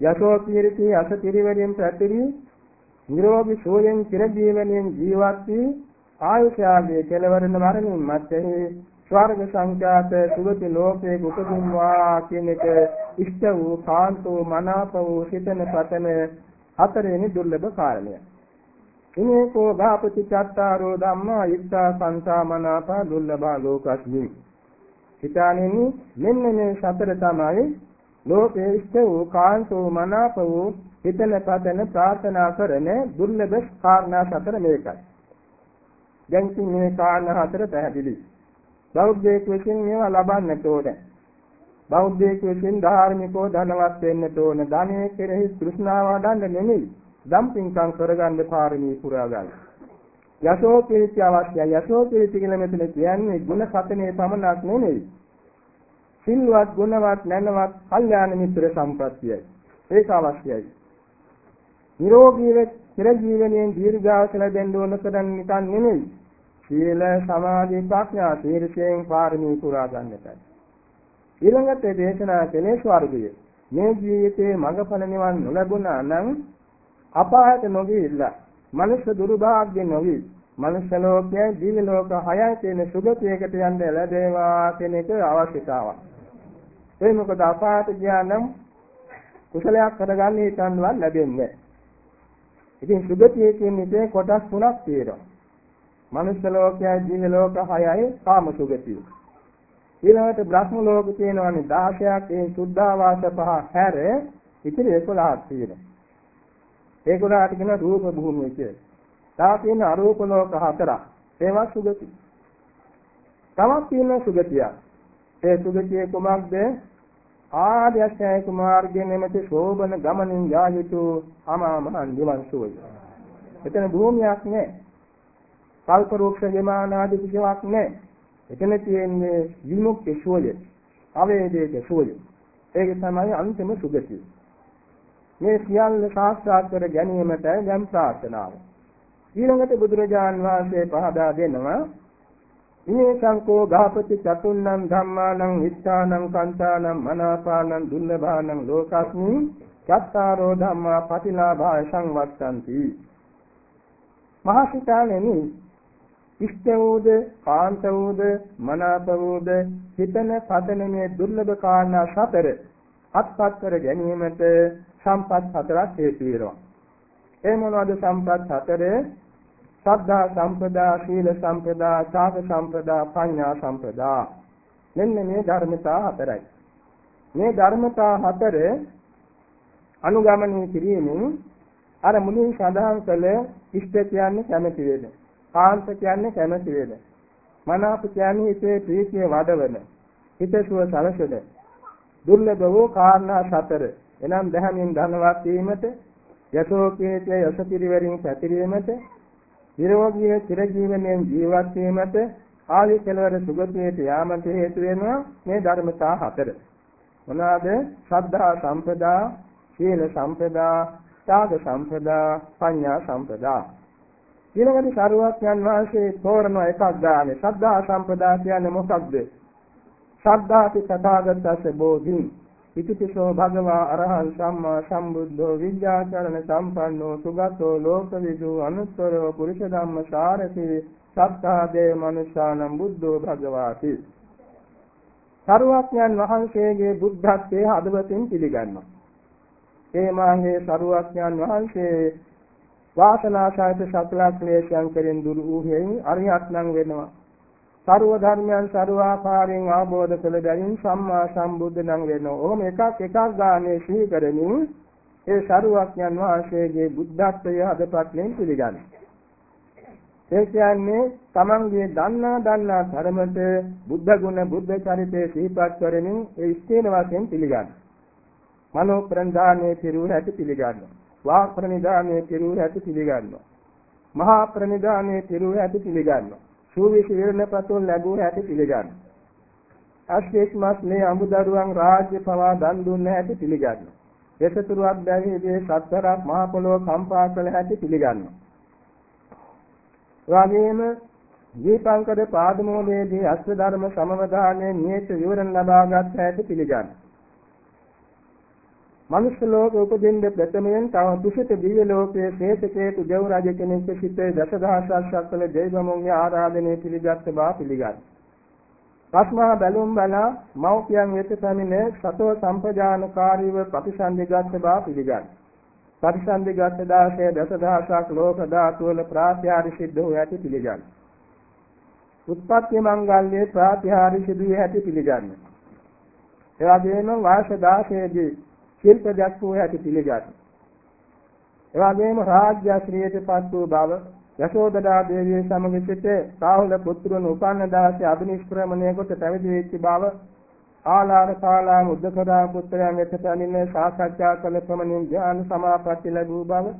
යසෝ කීර්ති අස පිරිවරින් ප්‍රතිරි නිරෝගී සෝයෙන් චිර ජීවණයෙන් ජීවත් වී ආයුෂාගේ කෙලවරන මරණින් මැත්තේ ස්වර්ග සංඛ්‍යාත සුගති ලෝකේ උපදින්වා කියන එක ඉෂ්ට වූ කාන්තෝ මනාප වූ හිතන පතන හතරවෙනි දුර්ලභ කාරණය. ඉමේකෝ ගාපති චත්තාරෝ ධම්මා ඉත්තා සංසාමනාපා දුර්ලභා ලෝකස්මි. හිතානෙනි මෙන්න මේ සතර තමයි ලෝකේ ඉෂ්ට වූ කාන්තෝ මනාප වූ හිතන පතන ප්‍රාර්ථනා කරන දුර්ලභ කාරණා සතර මේකයි. දැන් මේ කාරණා හතර පැහැදිලි. බෞද්ධයෙක් විසින් මේවා ලබන්නට ඕනේ. බෞද්ධයෙක් විසින් ධාර්මිකව ධනවත් වෙන්න ඕන. ධනෙ කෙරෙහි තෘෂ්ණාව වඩන්න නෙමෙයි. දම් පින්කම් කරගන්න පාරමී පුරා ගන්න. යසෝ කීර්ති අවශ්‍යයි. යසෝ කීර්ති කියලා මෙතන කියන්නේ ගුණ සතනේ පමණක් නෙමෙයි. සිල්වත් ගුණවත් නැනවත් කල්යාණ මිත්‍ර සම්ප්‍රත්‍යයයි. ඒක අවශ්‍යයි. නිරෝගීව චිර ජීවනයෙන් දීර්ඝාස ලැබෙන්න ඕන කරන් නිකන් නෙමෙයි. සීල සමාධි ප්‍රඥා තීර්ථයෙන් පාරමී පුරා ගන්නටයි. ඊළඟට දේශනා කළේ ස්වර්ගය. මේ ජීවිතයේ මඟඵල නිවන් නොලැබුණා නම් අපායට නොගියilla. මනුෂ්‍ය දුර්භාග්‍ය නොවි. මනුෂ්‍ය ලෝකයේ දිව්‍ය ලෝක හයයි තියෙන සුගතියකට යන්න ලැබේවා කියන එක අවශ්‍යතාවක්. ඒ මොකද අපායට ගියා නම් කුසලයක් කරගන්න හිතන්නවත් ලැබෙන්නේ ඉතින් සුගතිය කියන්නේ කොටස් තුනක් තියෙනවා. මනුෂ්‍ය ලෝකයයි දිව්‍ය ලෝක හයයි කාම සුගතිය. ඊළඟට බ්‍රහ්ම ලෝක තියෙනවානේ 16ක් ඒ සුද්ධාවාස පහ හැර ඉතින් 11ක් තියෙනවා. ඒ 11ට කියන රූප භූමිය කියලා. තව තියෙන අරූප ලෝක හතරක්. ඒවා සුගති. තවත් තියෙන සුගතියක්. ඒ සුගතියේ කුමක්ද? ආර්ය අෂ්ටාංගික මාර්ගයෙන් එමෙති ශෝබන ගමනින් යා යුතු අමාමහ නිවන් සුවය. එතන භූමියක් නැහැ. කල්ප රෝක්ෂ විමානාදී කිසිවක් නැහැ. එතන තියෙන්නේ විමුක්ති සුවය. අවේදයේ සුවය. ඒක තමයි අන්තිම සුගතිය. මේ සියල්ල සාක්ෂාත් කර ගැනීමට යම් ප්‍රාර්ථනාව. ඊළඟට බුදුරජාන් වහන්සේ පහදා දෙනවා ඉමේ සංකෝ ගාපති චතුන්නම් ධම්මානං විත්තානං කන්තානං මනාපානං දුල්ලභානං ලෝකස්මින් චත්තාරෝ ධම්මා පටිලාභාය සංවත්තಂತಿ මහසිතාලෙනි ඉෂ්ඨ වූද කාන්ත වූද මනාප වූද හිතන පතන මේ දුර්ලභ කාරණා සතර අත්පත් කර ගැනීමට සම්පත් හතරක් හේතු වෙනවා. ඒ මොනවද සම්පත් හතරේ? සද්ධා සම්පදා, සීල සම්පදා, සාග සම්පදා, පඤ්ඤා සම්පදා. මෙන්න මේ ධර්මතා හතරයි. මේ ධර්මතා හතර අනුගමනය කිරීමෙන් අර මුලින් සඳහන් කළ ඉෂ්ඨ කියන්නේ කැමැති වෙන්නේ කාන්ත කියන්නේ කැමැති වේද. මනාප කියන්නේ හිතේ ප්‍රීතිය වඩවන. හිතසුව සලසන. දුර්ලභ වූ කාරණා සතර. එනම් දහමින් ධනවත් වීමට, යසෝ කීර්තිය යස පිරිවරින් පැතිරීමට, නිරෝගී චිර ජීවනයෙන් ජීවත් වීමට, ආයු කෙලවර සුගතියට යාමට හේතු වෙනවා මේ ධර්මතා හතර. මොනවාද? ශ්‍රද්ධා සම්පදා, සීල සම්පදා, ත්‍යාග සම්පදා, පඤ්ඤා සම්පදා. ඊළඟට සරුවක්යන් වහන්සේ තෝරන එකක් ගානේ සද්ධා සම්පදා කියන්නේ මොකක්ද? සද්ධාති තථාගතස්ස බෝධි ඉතිපිසෝ භගවා අරහං සම්මා සම්බුද්ධෝ විද්‍යාචරණ සම්පන්නෝ සුගතෝ ලෝකවිදු අනුත්තරෝ පුරිෂ ධම්ම සාරති සත්තාදේ මනුෂ්‍යානම් බුද්ධෝ භගවාති. සරුවක්යන් වහන්සේගේ බුද්ධත්වයේ හදවතින් පිළිගන්නවා. ඒ මාගේ සරුවක්යන් වහන්සේ වාසනාසහිත සකල ක්ලේශයන් කෙරෙන් දුරු වූ හේයින් අරිහත් නම් වෙනවා. සර්ව ධර්මයන් ਸਰවාකාරයෙන් අවබෝධ කළ බැවින් සම්මා සම්බුද්ධ නම් වෙනවා. ඔහොම එකක් එකක් ගානේ සිහි කරමින් ඒ සරුවඥන් වහන්සේගේ බුද්ධත්වය හදපත්ලෙන් පිළිගන්න. ඒ කියන්නේ තමන්ගේ දන්නා දන්නා ධර්මත බුද්ධ ගුණ බුද්ධ චරිතය සිහිපත් කරමින් ඒ ස්ථේන වශයෙන් පිළිගන්න. මනෝ ප්‍රනිධානයේ පිරුව හැටි පිළිගන්නවා. වාක් ප්‍රනිධානයේ පිරුව හැටි පිළිගන්නවා. මහා ප්‍රනිධානයේ පිරුව හැටි පිළිගන්නවා. සූවිසි විරණපතුන් ලැබුව හැටි පිළිගන්නවා. අස්කේස් මාස්නේ අමුදරුවන් රාජ්‍ය පවා දන් දුන්න හැටි පිළිගන්නවා. එසතුරුක් බැවිදී සත්තරක් මහ පොළොව කම්පා කළ හැටි පිළිගන්නවා. එවාගෙම දීපංකර පාදමෝලයේදී අස්ව ධර්ම සමවදානයේ නියත විවරණ ලබාගත් හැටි පිළිගන්නවා. මනුෂ්‍ය ලෝක උපදින්න ප්‍රථමයෙන් තව තුසිත දිව්‍ය ලෝකයේ ශේෂකේතු දෙව් රජ කෙනෙක් සිටේ දසදහසක් සක්වල දෙවිවරුන්ගේ ආරාධනය පිළිගත් බව පිළිගත්. පස්මහා බැලුම් බලා මෞපියන් වෙත පැමිණ සතෝ සම්පජානකාරීව ප්‍රතිසන්දිගත් බව පිළිගත්. ප්‍රතිසන්දිගත් දාසයේ දසදහසක් ලෝක ධාතු වල ප්‍රාත්‍යාරි සිද්ධ වූ ඇති පිළිගත්. උත්පත්ති මංගල්‍යයේ ප්‍රාත්‍යාරි සිදු වී ඇති පිළිගන්න. එවැගේම වාස 16 දී ශිල්ප දැක්වූ හැටි පිළිගත්. එවාගෙම රාජ්‍ය ශ්‍රීයටපත් වූ බව යශෝදරා දේවිය සමග සිට රාහුල පුත්‍රයන් උපන්න දාසේ අභිනිෂ්ක්‍රමණය කොට පැවිදි වෙච්ච බව ආලාර කාලා මුද්දකරා පුත්‍රයන් වෙත පැමිණ සාකච්ඡා කළ ප්‍රමණින් ඥාන සමාපatti ලැබූ බව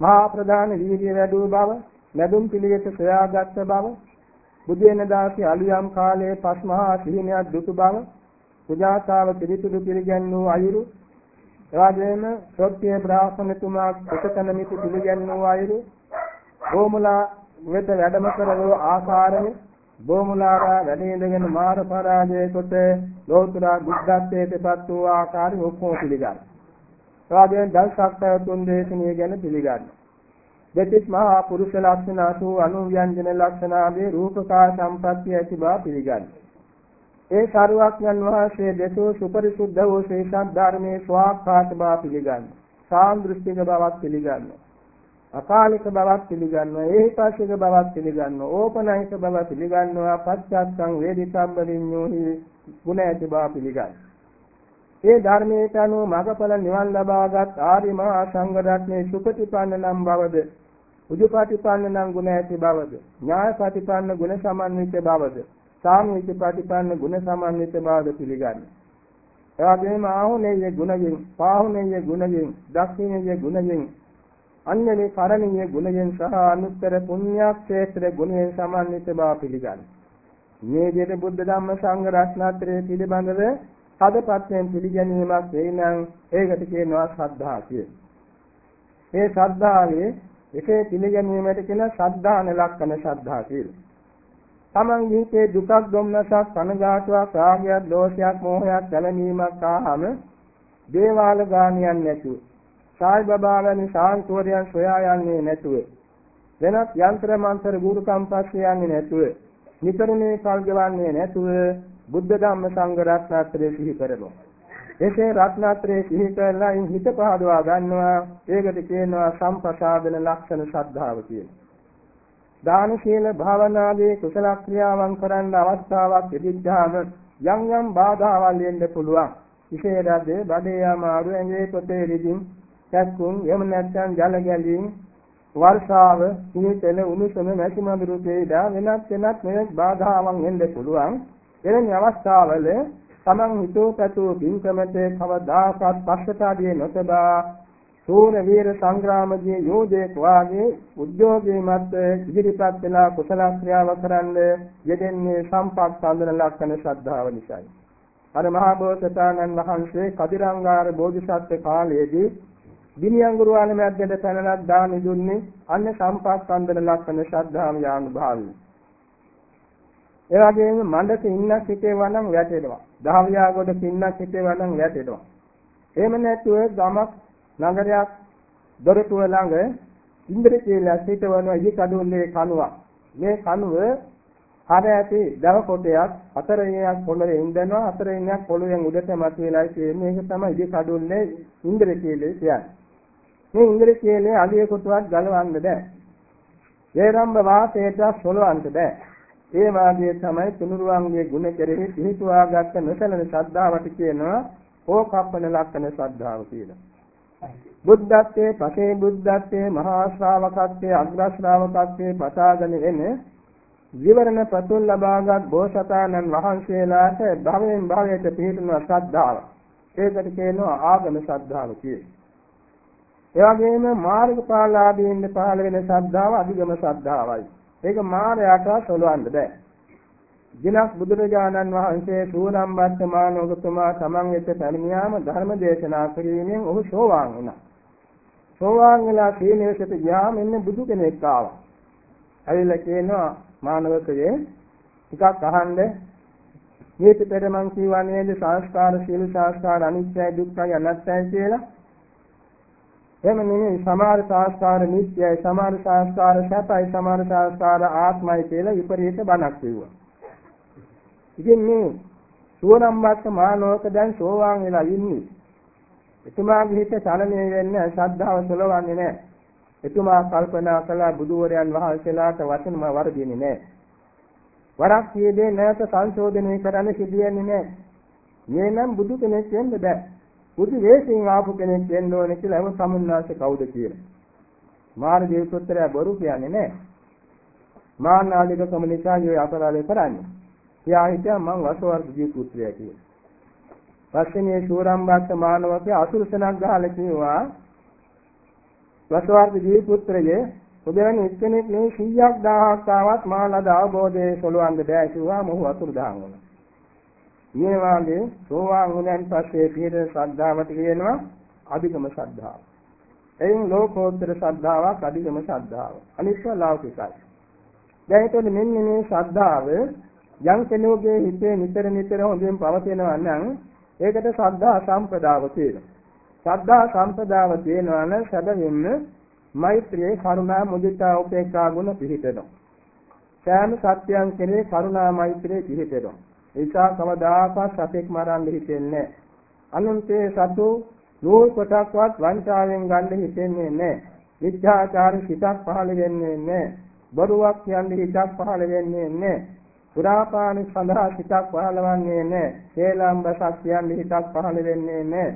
මහා ප්‍රධාන වීර්ය වැඩූ බව ලැබුම් පිළිවෙත සොයාගත් බව බුදු වෙන දාසේ අලියම් කාලයේ පස්මහා සිහිනයක් දුටු බව සුජාතාව පිළිතුරු පිළිගන්නෝ අයුරු එවාගෙම සොත්‍ය බ්‍රාහ්මණතුමා කුසතන මිති පිළිගන්නෝ අයුරු බොමුලා වෙත වැඩම කරවෝ ආකාරය බොමුලාරා වැඩිඳගෙන මාර පරාජය කොට ලෝතර බුද්ධත්වයට පත් වූ ආකාරය ඔක්කොම පිළිගන්න. එවාගෙම දල්සක් පැවතුම් දේශනිය ගැන පිළිගන්න. දෙතිස් මහා පුරුෂ ලක්ෂණ 80 අනුව්‍යංජන ලක්ෂණ ආදී රූපකා සම්පත්‍ය ඇති බව පිළිගන්න. ඒ සාරවත්යන් වහන්සේ දෙසෝ සුපරිසුද්ධ වූ ශේෂක් ධර්මයේ ස්වාක්ඛාත බව පිළිගන්න. සාන්දෘෂ්ටික බවක් පිළිගන්න. අකාලික බවක් පිළිගන්න. ඒහිපාසික බවක් පිළිගන්න. ඕපනයික බව පිළිගන්නවා. පච්චත්තං වේදිතම්බ විඤ්ඤෝහි ගුණ ඇති බව පිළිගන්න. ඒ ධර්මයට අනුව මඟඵල නිවන් ලබාගත් ආර්ය මහා සංඝ රත්නයේ සුපටිපන්න නම් බවද උජුපටිපන්න නම් ගුණ ඇති බවද ඥායපටිපන්න ගුණ සමන්විත බවද සාමීච ප්‍රතිපන්න ගුණ සමන්විත බවද පිළිගන්න. එවැගේම ආහුනේය ගුණයෙන්, පාහුනේය ගුණයෙන්, දක්ෂිනේය ගුණයෙන්, අන්‍යනේ කරණීය ගුණයෙන් සහ අනුත්තර පුණ්‍යක්ෂේත්‍ර ගුණයෙන් සමන්විත බව පිළිගන්න. මේ විදිහට බුද්ධ ධම්ම සංඝ රත්නත්‍රය පිළිබඳව හදපත්යෙන් පිළිගැනීමක් වෙනනම් ඒකට කියනවා ශ්‍රද්ධා කියලා. මේ ශ්‍රද්ධාවේ එකේ පිළිගැනීමට කියන ශ්‍රද්ධාන ලක්ෂණ ශ්‍රද්ධා කියලා. තමන් ජීවිතේ දුකක් දුම්නසක් කනගාටුවක් රාගයක් දෝෂයක් මෝහයක් කලමීමක් ආහම දේවාල ගානියන් නැතුව සායි බබා වැනි සාන්තුවරයන් සොයා යන්නේ නැතුව වෙනත් යන්ත්‍ර මන්ත්‍ර ගුරුකම් පස්සේ යන්නේ නැතුව නිතරුනේ කල් ගෙවන්නේ නැතුව බුද්ධ ධම්ම සංඝ රත්නත්‍රය සිහි කරනවා එසේ රත්නත්‍රය සිහි කරලා හිත පහදවා ගන්නවා. ඒකට කියනවා සම්ප්‍රසාදන ලක්ෂණ ශ්‍රද්ධාව කියලා. දාන සීල භාවනාදී කුසල ක්‍රියාවන් කරන්න අවස්ථාවක් ලැබිච්චාම යම් යම් බාධාවල් එන්න පුළුවන්. විශේෂයෙන් බඩේ අමාරු ඇඟේ පොතේ රිදින් සැක්කුම් එහෙම නැත්නම් ජල ගැලීම් වර්ෂාව සීතල උණුසුම නැති මඳුරු වේදා වෙනත් වෙනත් මේ බාධාවන් එන්න පුළුවන්. එවැනි අවස්ථාවල තමන් හිතෝ පැතෝ පින්කමට කවදාකවත් පස්සට නොතබා සූර වීර සංග්‍රාමදී යෝධයෙක් වාගේ උද්‍යෝගී මත ඉදිරිපත් වෙලා කුසල ක්‍රියාව කරන්න යෙදෙන්නේ සම්පත් සම්දන ලක්ෂණ ශ්‍රද්ධාව නිසායි. අර මහා බෝසතාණන් වහන්සේ කදිරංගාර බෝධිසත්ව කාලයේදී දිනියංගුරු වල මැද්දට පැනලා දානි දුන්නේ අන්න සම්පත් සම්දන ලක්ෂණ ශ්‍රද්ධාව යානුභාවී. ඒ වගේම මණ්ඩක ඉන්නක් හිතේ වනම් වැටෙනවා. දහවියා ගොඩක ඉන්නක් හිතේ වනම් වැටෙනවා. එහෙම නැතුව ගමක් නගරයක් දොරටුව ළඟ ඉන්ද්‍රකීල සිටවන ඉහි කඩුල්ලේ කනුවක්. මේ කනුව හර ඇති දව කොටයක් හතර ඉනියක් පොළවේ ඉඳනවා හතර ඉනියක් පොළවෙන් උඩට මතුවලා තියෙන්නේ මේක තමයි ඉහි කඩුල්ලේ ඉන්ද්‍රකීලේ කියන්නේ. මේ ඉන්ද්‍රකීලේ අලිය කොටුවක් ගලවන්න බෑ. වේරම්බ වාසයට සොලවන්න බෑ. ඒ වාගේ තමයි තුනුරුවන්ගේ ගුණ කෙරෙහි පිහිටුවාගත්ත නොසලන ශ්‍රද්ධාවට කියනවා ඕකප්පන ලක්ෂණ ශ්‍රද්ධාව කියලා. බුද්ධත්වයේ පසේ බුද්ධත්වයේ මහා ශ්‍රාවකත්වයේ අග්‍ර ශ්‍රාවකත්වයේ පතාගෙන එන විවරණ පතුල් ලබාගත් බෝසතාණන් වහන්සේලාට භවයෙන් භවයට පිහිටන ශ්‍රද්ධාව ඒකට කියනවා ආගම ශ්‍රද්ධාව කියලා. ඒ වගේම මාර්ගඵලාදීන් පහළ වෙන ශ්‍රද්ධාව අධිගම ශ්‍රද්ධාවයි. ඒක මායයට සොලවන්න බෑ. දිනක් බුදුරජාණන් වහන්සේ සූනම් වර්තමානෝගතුමා තමන් වෙත පැමිණියාම ධර්ම දේශනා කිරීමෙන් ඔහු සෝවාන් වුණා. සෝවාන් වෙලා සීලයට ගියාම එන්නේ බුදු කෙනෙක් ආවා. ඇවිල්ලා කියනවා මානවකයේ ටිකක් අහන්න මේක පෙර මං කියවා නේද සංස්කාර සීල සංස්කාර අනිත්‍යයි දුක්ඛයි අනාත්තයි කියලා එහෙම නෙමෙයි සමහර සංස්කාර නිත්‍යයි සමහර සංස්කාර සැපයි සමහර සංස්කාර ආත්මයි කියලා විපරීත බණක් කිව්වා. ඉතින් මේ සුවනම්බත් මානෝක දැන් සෝවාන් වෙලා ඉන්නේ. එතුමාගේ හිත චලනය වෙන්නේ ශ්‍රද්ධාව සලවන්නේ නැහැ. එතුමා කල්පනා කළා බුදුවරයන් වහන්සේලාට වචනම වර්ධින්නේ නැහැ. වරක් කියදේ නැවත සංශෝධනය කරන්න සිදු වෙන්නේ නැහැ. මේ නම් බුදු කෙනෙක් වෙන්න බෑ. බුදු වේශයෙන් ආපු කෙනෙක් වෙන්න ඕනේ කියලා එම සමුන්නාසේ කවුද කියලා. මාන දේවපුත්‍රයා බොරු කියන්නේ නැහැ. මානාලික කමනිකාගේ අපරාධය කරන්නේ. එයා හිතා මං වසවර්ග ජීවපුත්‍රයා කියලා. පස්සේ මේ ශූරම්බක්ත මානවකේ අසුරසනක් ගහලා කිව්වා වසවර්ග ජීවපුත්‍රයේ ඔබෙන් එක්කෙනෙක් මේ 100ක් 1000ක් ආවත් මාළද අවබෝධයේ සොලවන්න බෑ කිව්වා මොහු අතුරු දහන් වුණා. මේ වාගේ සෝවාන් වුණාන් පස්සේ පිට ශ්‍රද්ධාවට කියනවා අධිගම ශ්‍රද්ධාව. එයින් ලෝකෝත්තර ශ්‍රද්ධාවක් අධිගම ශ්‍රද්ධාව. අනිත්‍ය ලෞකිකයි. දැන් එතකොට මෙන්න මේ ශ්‍රද්ධාව යම් කෙනෙකුගේ හිතේ නිතර නිතර හොඳින් පවතිනවා නම් ඒකට ශ්‍රද්ධා සම්පදාව කියනවා. ශ්‍රද්ධා සම්පදාව කියනවා නම් සැබවින්ම මෛත්‍රියේ කරුණා මුදිතා උපේක්ඛා ගුණ පිහිටෙනවා. සෑම සත්‍යයන් කෙරේ කරුණා මෛත්‍රියේ පිහිටෙනවා. ඒසා කවදාකවත් සතෙක් මරන්න හිතෙන්නේ නැහැ. අනුන්ගේ සතු නූල් කොටක්වත් වංචාවෙන් ගන්න හිතෙන්නේ නැහැ. විද්‍යාචාර හිතක් පහළ වෙන්නේ නැහැ. බොරුවක් කියන්නේ හිතක් පහළ වෙන්නේ නැහැ. සුරාපාන සඳහා හිතක් පහළවන්නේ නැහැ. හේලම්බසක් කියන්නේ හිතක් පහළ වෙන්නේ නැහැ.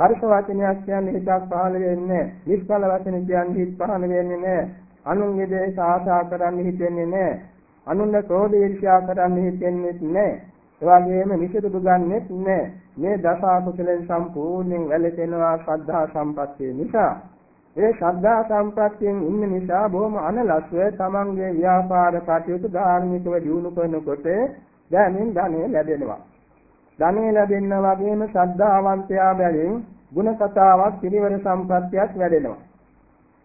පරිස වචනයක් කියන්නේ හිතක් පහළ වෙන්නේ නිෂ්ඵල වචන කියන්නේ හිත පහළ වෙන්නේ නැහැ. අනුන්ගේ දේශ ආශා කරන්න හිතෙන්නේ නැහැ. අනුන්ගේ ක්‍රෝධ ඊර්ෂ්‍යා කරන්න හිතෙන්නේ නැහැ. ඒ වගේම නිෂිදුදු ගන්නෙත් නැහැ. මේ දස අකුසලෙන් සම්පූර්ණයෙන් වැළකෙනවා ශ්‍රද්ධා සම්පත්තිය නිසා. ඒ ශ්‍රද්ධා සම්ප්‍රත්‍යයෙන් ඉන්න නිසා බොහොම අනලස්ව තමන්ගේ ව්‍යාපාර කටයුතු ධාර්මිකව දියුණු කරනකොට දැනින් ධනෙ ලැබෙනවා ධනෙ ලැබෙන්න වගේම ශ්‍රද්ධාවන්තයා බැවින් ಗುಣ කතාවක් පිරිවර සම්පත්තියක් වැඩෙනවා.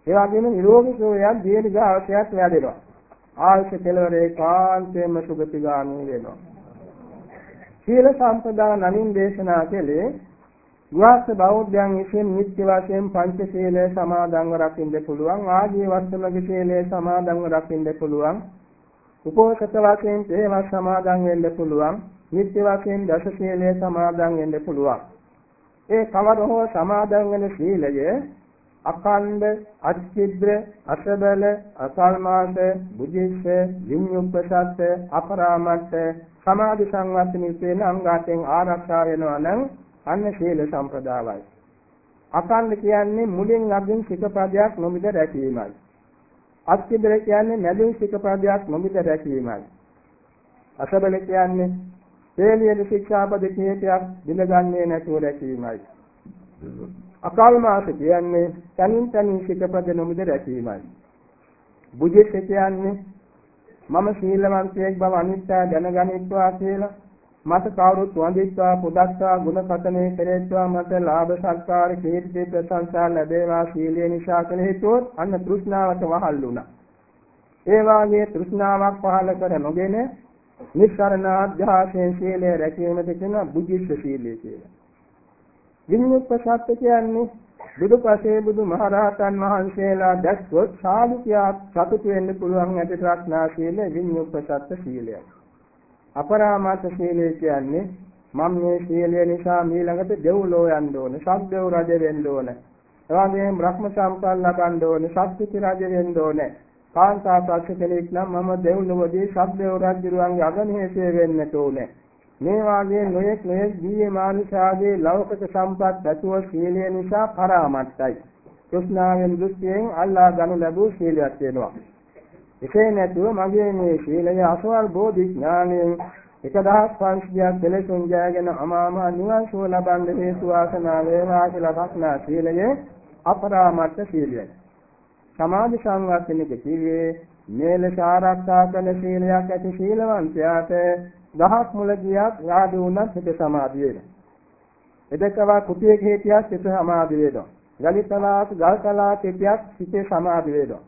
ඒ වගේම නිරෝගී සෝයක් දීර්ඝාසයක් වැඩෙනවා. ආයුෂ කෙලවරේ කාන්තේම සුගතිගාමී වෙනවා. සීල සම්පදා නමින් දේශනා කළේ ගෘහස්ත බෞද්ධයන් විසින් නිත්‍ය වශයෙන් පංච සීලය සමාදන්ව රකින්න පුළුවන් ආදී වස්තුමගේ සීලය සමාදන්ව රකින්න පුළුවන් උපෝසත වශයෙන් තේවා සමාදන් වෙන්න පුළුවන් නිත්‍ය වශයෙන් දස සීලය සමාදන් වෙන්න පුළුවන්. ඒ කවර හෝ සමාදන් වෙන සීලය අකණ්ඩ, අච්චිද්‍ර, අසබල, අසල්මාස, බුද්ධිස්ස, විඤ්ඤුප්පසත්, අපරාමත්ත, සමාධි සංවත්තනි කියන අංගයන් ආරක්ෂා වෙනවා නම් අන්න සීල සම්ප්‍රදායයි. අකණ්ඩ කියන්නේ මුලින් අගින් සිකපදයක් නොමිද රැකීමයි. අච්චිද්‍ර කියන්නේ මැදින් සිකපදයක් නොමිද රැකීමයි. අසබල කියන්නේ තේලියන ශික්ෂාපද කීපයක් දිනගන්නේ නැතුව රැකීමයි. අකාල මාස කියන්නේ තනින් තනින් ශික්ෂාපද නොමිද රැකීමයි. බුජෙත් කියන්නේ මම සීලවන්තයෙක් බව අනිත්‍ය දැනගනිත්වා කියලා මට කවුරුත් වඳිත්වා පුදත්වා ගුණ කතනේ කෙරෙත්වා මට ලාභ සත්කාර කීර්ති ප්‍රශංසා ලැබේවා සීලය නිසා කළ හේතුවත් අන්න තෘෂ්ණාවට වහල් වුණා. ඒ වාගේ තෘෂ්ණාවක් පහළ කර නොගෙන නිස්සරණ අධ්‍යාසයෙන් සීලය රැකීමට කියන බුද්ධිස්ස සීලය කියලා. විඤ්ඤුප්පසත්ත කියන්නේ බුදුපසේ බුදු මහරහතන් වහන්සේලා දැක්කොත් සාධුකියා සතුටු වෙන්න පුළුවන් ඇති ප්‍රඥා සීලය විඤ්ඤුප්පසත්ත සීලයයි. අපරාමාස සීලය කියන්නේ මම මේ සීලය නිසා ඊළඟට දෙව්ලෝ යන්න ඕනේ, සත්දෙව් රජ වෙන්න ඕනේ. එවාගෙම බ්‍රහ්ම සම්පන්න ලබන්න ඕනේ, සත්‍විති රජ වෙන්න ඕනේ. කාන්තා පක්ෂ කෙනෙක් නම් මම දෙව්ලොවදී සබ්දේව රජුරුවන්ගේ අගමහේසේ වෙන්නට ඕනේ. මේ වාගේ නොයෙක් නොයෙක් දීයේ මානුෂාගේ ලෞකික සම්පත් ඇතුව සීලය නිසා පරාමත්තයි. කෘෂ්ණාවෙන් දෘෂ්ටියෙන් අල්ලා ගනු ලැබූ සීලයක් වෙනවා. එසේ නැතුව මගේ මේ සීලය අසවල් බෝධි ඥානයෙන් 1500ක් කෙලෙසුන් ජයගෙන අමාමහ නිවන් සුව ලබන්න හේතු වාසනා වේවා කියලා රක්නා සීලය අපරාමර්ථ සීලයයි. සමාධි සංවර්ධනක කිව්වේ මේ ලෙස ආරක්ෂා කරන සීලයක් ඇති සීලවන්තයාට ගහක් මුල ගියක් යාදී වුණත් හිත සමාධිය වෙනවා. එදකවා කුටියක හිටියත් හිත සමාධිය වෙනවා. ගලිතලාක ගල් කලාක හිටියත් හිතේ සමාධිය වෙනවා.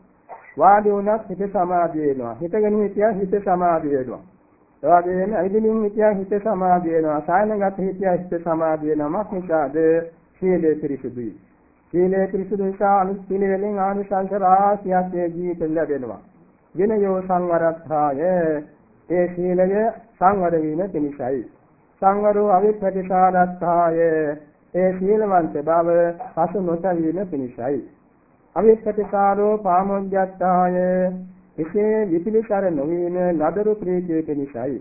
වාඩි වුණත් හිත සමාධිය වෙනවා. හිතගෙන හිටියත් හිත සමාධිය වෙනවා. ඒ වගේම ඇවිදින්න හිටියත් හිත සමාධිය වෙනවා. සායනගත හිටියත් හිත සමාධිය වෙනවා. මොකද සීලේ පිරිසුදුයි. සීලේ පිරිසුදු නිසා අනිත් සීලයෙන් ආනිසංස රාශියක් ඒ ජීවිතෙ ලැබෙනවා. විනයෝ සංවරත්ථාය ඒ සීලය සංවර වීම පිණිසයි. සංවරෝ අවිපටිසාරත්ථාය ඒ සීලවන්ත බව පසු නොසවීම පිණිසයි. අවිප්පටිකාරෝ පාමොඤ්ඤත්තාය. එසේ විපිලිසර නොවන නදරු ප්‍රීතිය පිණිසයි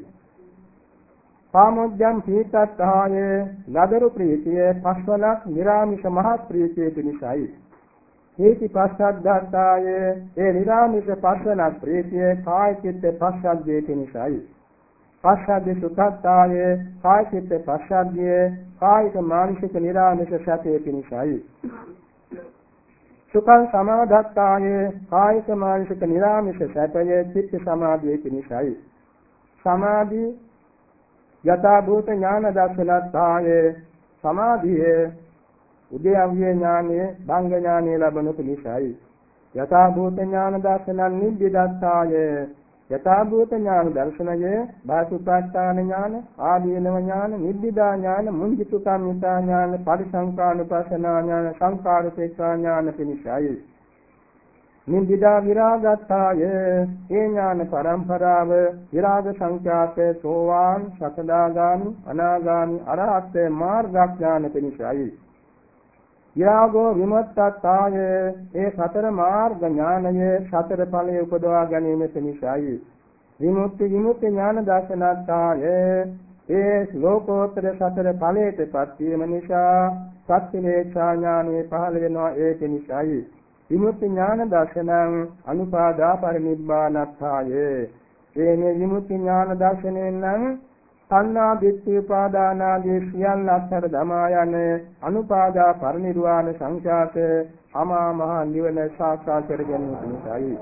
පාමොඤ්ඤම් පීතත්තාය. නදරු ප්‍රීතිය පස්වලක් නිර්ාමිෂ මහත් ප්‍රීතිය පිණිසයි හේති පස්සද්ධාය ඒ නිර්ාමිෂ පස්වලක් ප්‍රීතිය කාය චිත්ත පස්සද්ධේ පිණිසයි පස්සද්ධි සුඛත්තාය. කාය චිත්ත පස්සද්ධිය කායික මානසික නිර්ාමිෂ සැපේ පිණිසයි සුඛං සමාදත්තාය කායික මානසික නිරාමිෂ සැපය චිත්ත සමාධිය පිණිසයි සමාධි යථා භූත ඥාන දර්ශනත්තාය සමාධිය උදේව්‍ය ඥානයේ භංග ඥානයේ ලැබෙනු පිණිසයි යථා භූත ඥාන දර්ශනන් නිබ්බිදත්තාය. යථා භූත ඥාන දර්ශනයේ බාසුප්‍රාස්ථාන ඥාන ආදීනව ඥාන නිබ්බිදා ඥාන මුංජිතු කම්මිතා ඥාන පරිසංකානුපස්සනා ඥාන සංකාරුපේක්ෂා ඥාන පිණිසයි. නින්දිදා විරාගත්තාය. ඒ ඥාන පරම්පරාව විරාග සංඛ්‍යාතේ සෝවාන් සකදාගාමි අනාගාමි අරහත් මාර්ගඥාන පිණිසයි. විරාගෝ විමුක්තත්තාය. ඒ සතර මාර්ග ඥානයේ සතර ඵලයේ උපදවා ගැනීම පිණිසයි. විමුක්ති විමුක්ති ඥාන දර්ශනත්තාය. ඒ ලෝකෝත්තර සතර ඵලයටපත් වීම නිසා සත්‍විවේක්ෂා ඥානෙ පහළ වෙනවා ඒ පිණිසයි. විමුක්ති ඥාන දර්ශනං අනුපාදා පරිනිබ්බානත්ථාය එනේ විමුක්ති ඥාන දර්ශනයෙන් නම් තණ්හා දිට්ඨි උපාදානාදී සියල්ල අත්තර දමා යන අනුපාදා පරිනිර්වාණ සංඛ්‍යාත අමා මහ නිවන සාක්ෂාත් කර ගැනීම පිණිසයි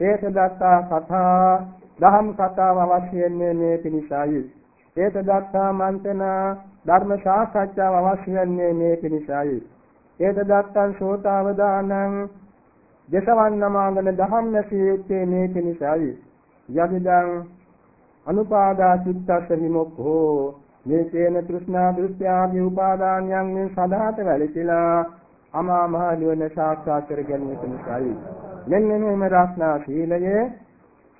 ඒක දත්තා කතා දහම් කතාව අවශ්‍ය වෙන්නේ මේ පිණිසයි. ඒක දත්තා මන්තන ධර්ම සාකච්ඡාව අවශ්‍ය වෙන්නේ මේ පිණිසයි. ඒක දත්තං සෝතාවදානං දසවන් නමාගෙන දහම් නැසිය යුත්තේ මේ පිණිසයි. යදිදං අනුපාදා චිත්තස්ස විමුක්ඛෝ. මේ තේන තෘෂ්ණා දෘෂ්ත්‍යාදී උපාදානයන් මේ සදාත වැළකීලා අමා මහ නිවන සාක්ෂාත් කර ගැනීම පිණිසයි මෙන්න මේ රක්නා සීලය.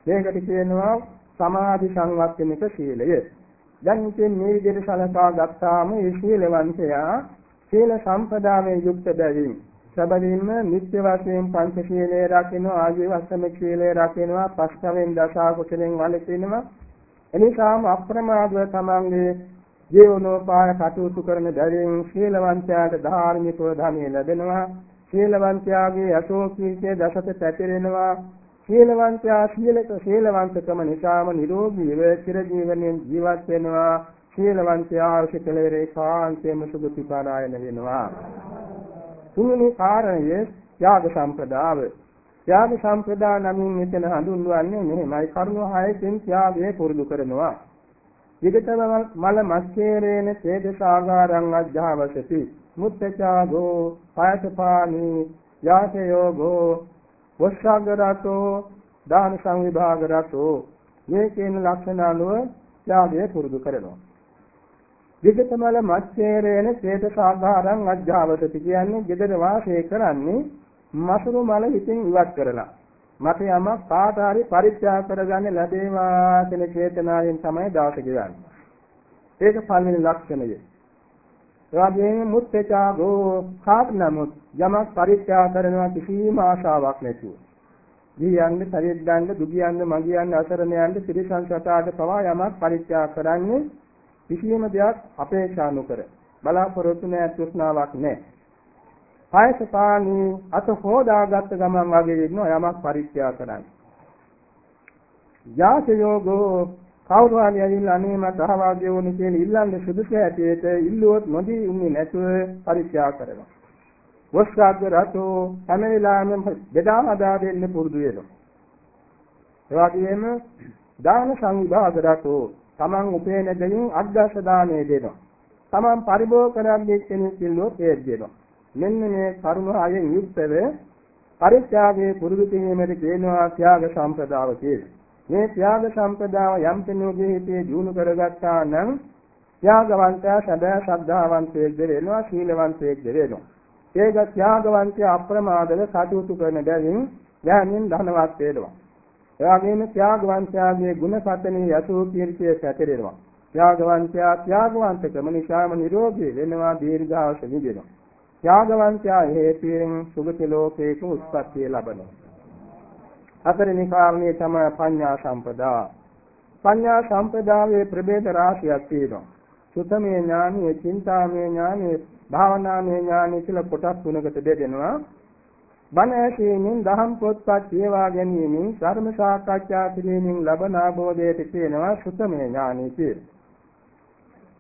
මේකට කියනවා සමාධි සංවත්තනික සීලය. දැන් ඉතින් මේ විදිහට සලකා ගත්තාම මේ සීලවන්තයා සීල සම්පදායෙන් යුක්ත බැවින් සැබවින්ම නිත්‍ය වශයෙන් පංචශීලයේ රකින්නවා ආජීවස්සම ශීලයේ රකින්නවා පස්කවෙන් දසා කුසලෙන් වළකිනවා එනිසාම අප්‍රමාදව තමන්ගේ ජීවනෝපාය කටයුතු කරන බැවින් ශීලවන්තයාට ධාර්මිකව ධනෙ ලැබෙනවා. ශීලවන්තයාගේ අශෝකීකේ දසත පැතිරෙනවා. ශීලවන්තයා ශීලක ශීලවන්තකම නිසාම නිරෝගීව චිර ජීවනයෙන් ජීවත් වෙනවා. ශීලවන්තයා අවශ්‍ය කෙලෙරේ කාන්තේම සුගතිපාරායන වෙනවා. තුන්වෙනි කාරණය ත්‍යාග සම්පදාව. ත්‍යාග සම්පදා නමින් මෙතන හඳුන්වන්නේ මෙහෙමයි කරුණු හයකින් ත්‍යාගය පුරුදු කරනවා. විගතව මල මස්කේරේන තේජසාගාරං අධ්‍යාවසති මුත්තචාගෝ පායසපානි යාසයෝගෝ වස්සාගරතෝ දාන සංවිභාගරතෝ මේ කියන ලක්ෂණ අනුව ත්‍යාගය පුරුදු කරනවා. විගතමල මච්ඡේරේන චේත සාධාරං අජ්ජාවතති කියන්නේ gedara වාසය කරන්නේ මසුරු මල හිතින් ඉවත් කරලා මට යමක් කාට හරි පරිත්‍යාග කරගන්න ලැබේවා කියන චේතනාවෙන් තමයි දවස ගෙවන්නේ. ඒක පළවෙනි ලක්ෂණය. එවාගෙම මුත්තේචාගෝ කාට නමුත් යමක් පරිත්‍යාග කරනවා කිසිම ආශාවක් නැතුව. ගියන්නේ පරිද්දන්න දුගියන්න මගියන්න අසරණ යන්න ත්‍රිසං සතාට පවා යමක් පරිත්‍යාග කරන්නේ කිසියම් දෙයක් අපේක්ෂා නොකර බලාපොරොත්තු නැ තෘෂ්ණාවක් නැහැ. පායසපානි අත හොදාගත් ගමන් වගේ ඉන්න යමක් පරිත්‍යාග කරන්නේ. යාසයෝගෝ කවුරු හරි ඇවිල්ලා අනේ මට අහවාගේ වුණේ කියලා ඉල්ලන්නේ සුදුසු ඇටියට ඉල්ලුවොත් නොදී ඉන්නේ නැතුව පරිත්‍යාග කරනවා. වස්සාග්ග රතෝ හැම වෙලාවෙම බෙදා හදා දෙන්න පුරුදු වෙනවා. ඒ වගේම දාන සංවිභාග රතෝ තමන් උපේන දෙයින් අද්දස දාණය දෙනවා. තමන් පරිභෝග කරන්නේ කෙනෙක් ඉල්ලුවොත් ඒ දෙනවා. මෙන්න මේ කරුණ හයෙන් යුක්තව පරිත්‍යාගයේ පුරුදු කිරීමේදී කියනවා ත්‍යාග සම්පදාව කියලා. මේ ත්‍යාග සම්පදාව යම් කෙනෙකුගේ හිතේ දිනු කරගත්තා නම් ත්‍යාගවන්තයා සදා ශ්‍රද්ධාවන්තයෙක්ද වෙනවා සීලවන්තයෙක්ද වෙනවා. ඒක ත්‍යාගවන්තය අප්‍රමාදව කටයුතු කරන බැවින් ඥානින් ධනවත් වෙනවා. ඒ වගේම ත්‍යාගවන්තයාගේ ගුණපතනේ යසෝ කීර්තිය පැතිරෙනවා. ත්‍යාගවන්තයා ත්‍යාගවන්තකම නිසාම නිරෝගී වෙනවා දීර්ඝාස නිදෙනවා. ත්‍යාගවන්තයා හේතුයෙන් සුගති ලෝකයක උත්පත්තිය ලබනවා. හතරෙනි කාරණේ තමයි පඤ්ඤා සම්පදා. පඤ්ඤා සම්පදායේ ප්‍රභේද රාශියක් තියෙනවා. සුතමේ ඥානෙ, චින්තාමේ ඥානෙ, භාවනාමේ ඥානෙ කියලා කොටස් තුනකට බෙදෙනවා. බණ ඇසීමෙන් දහම් පොත්පත් කියවා ගැනීමෙන් ධර්ම සාකච්ඡා කිරීමෙන් ලබන ආબોධයට කියනවා සුතමේ ඥානෙ කියලා.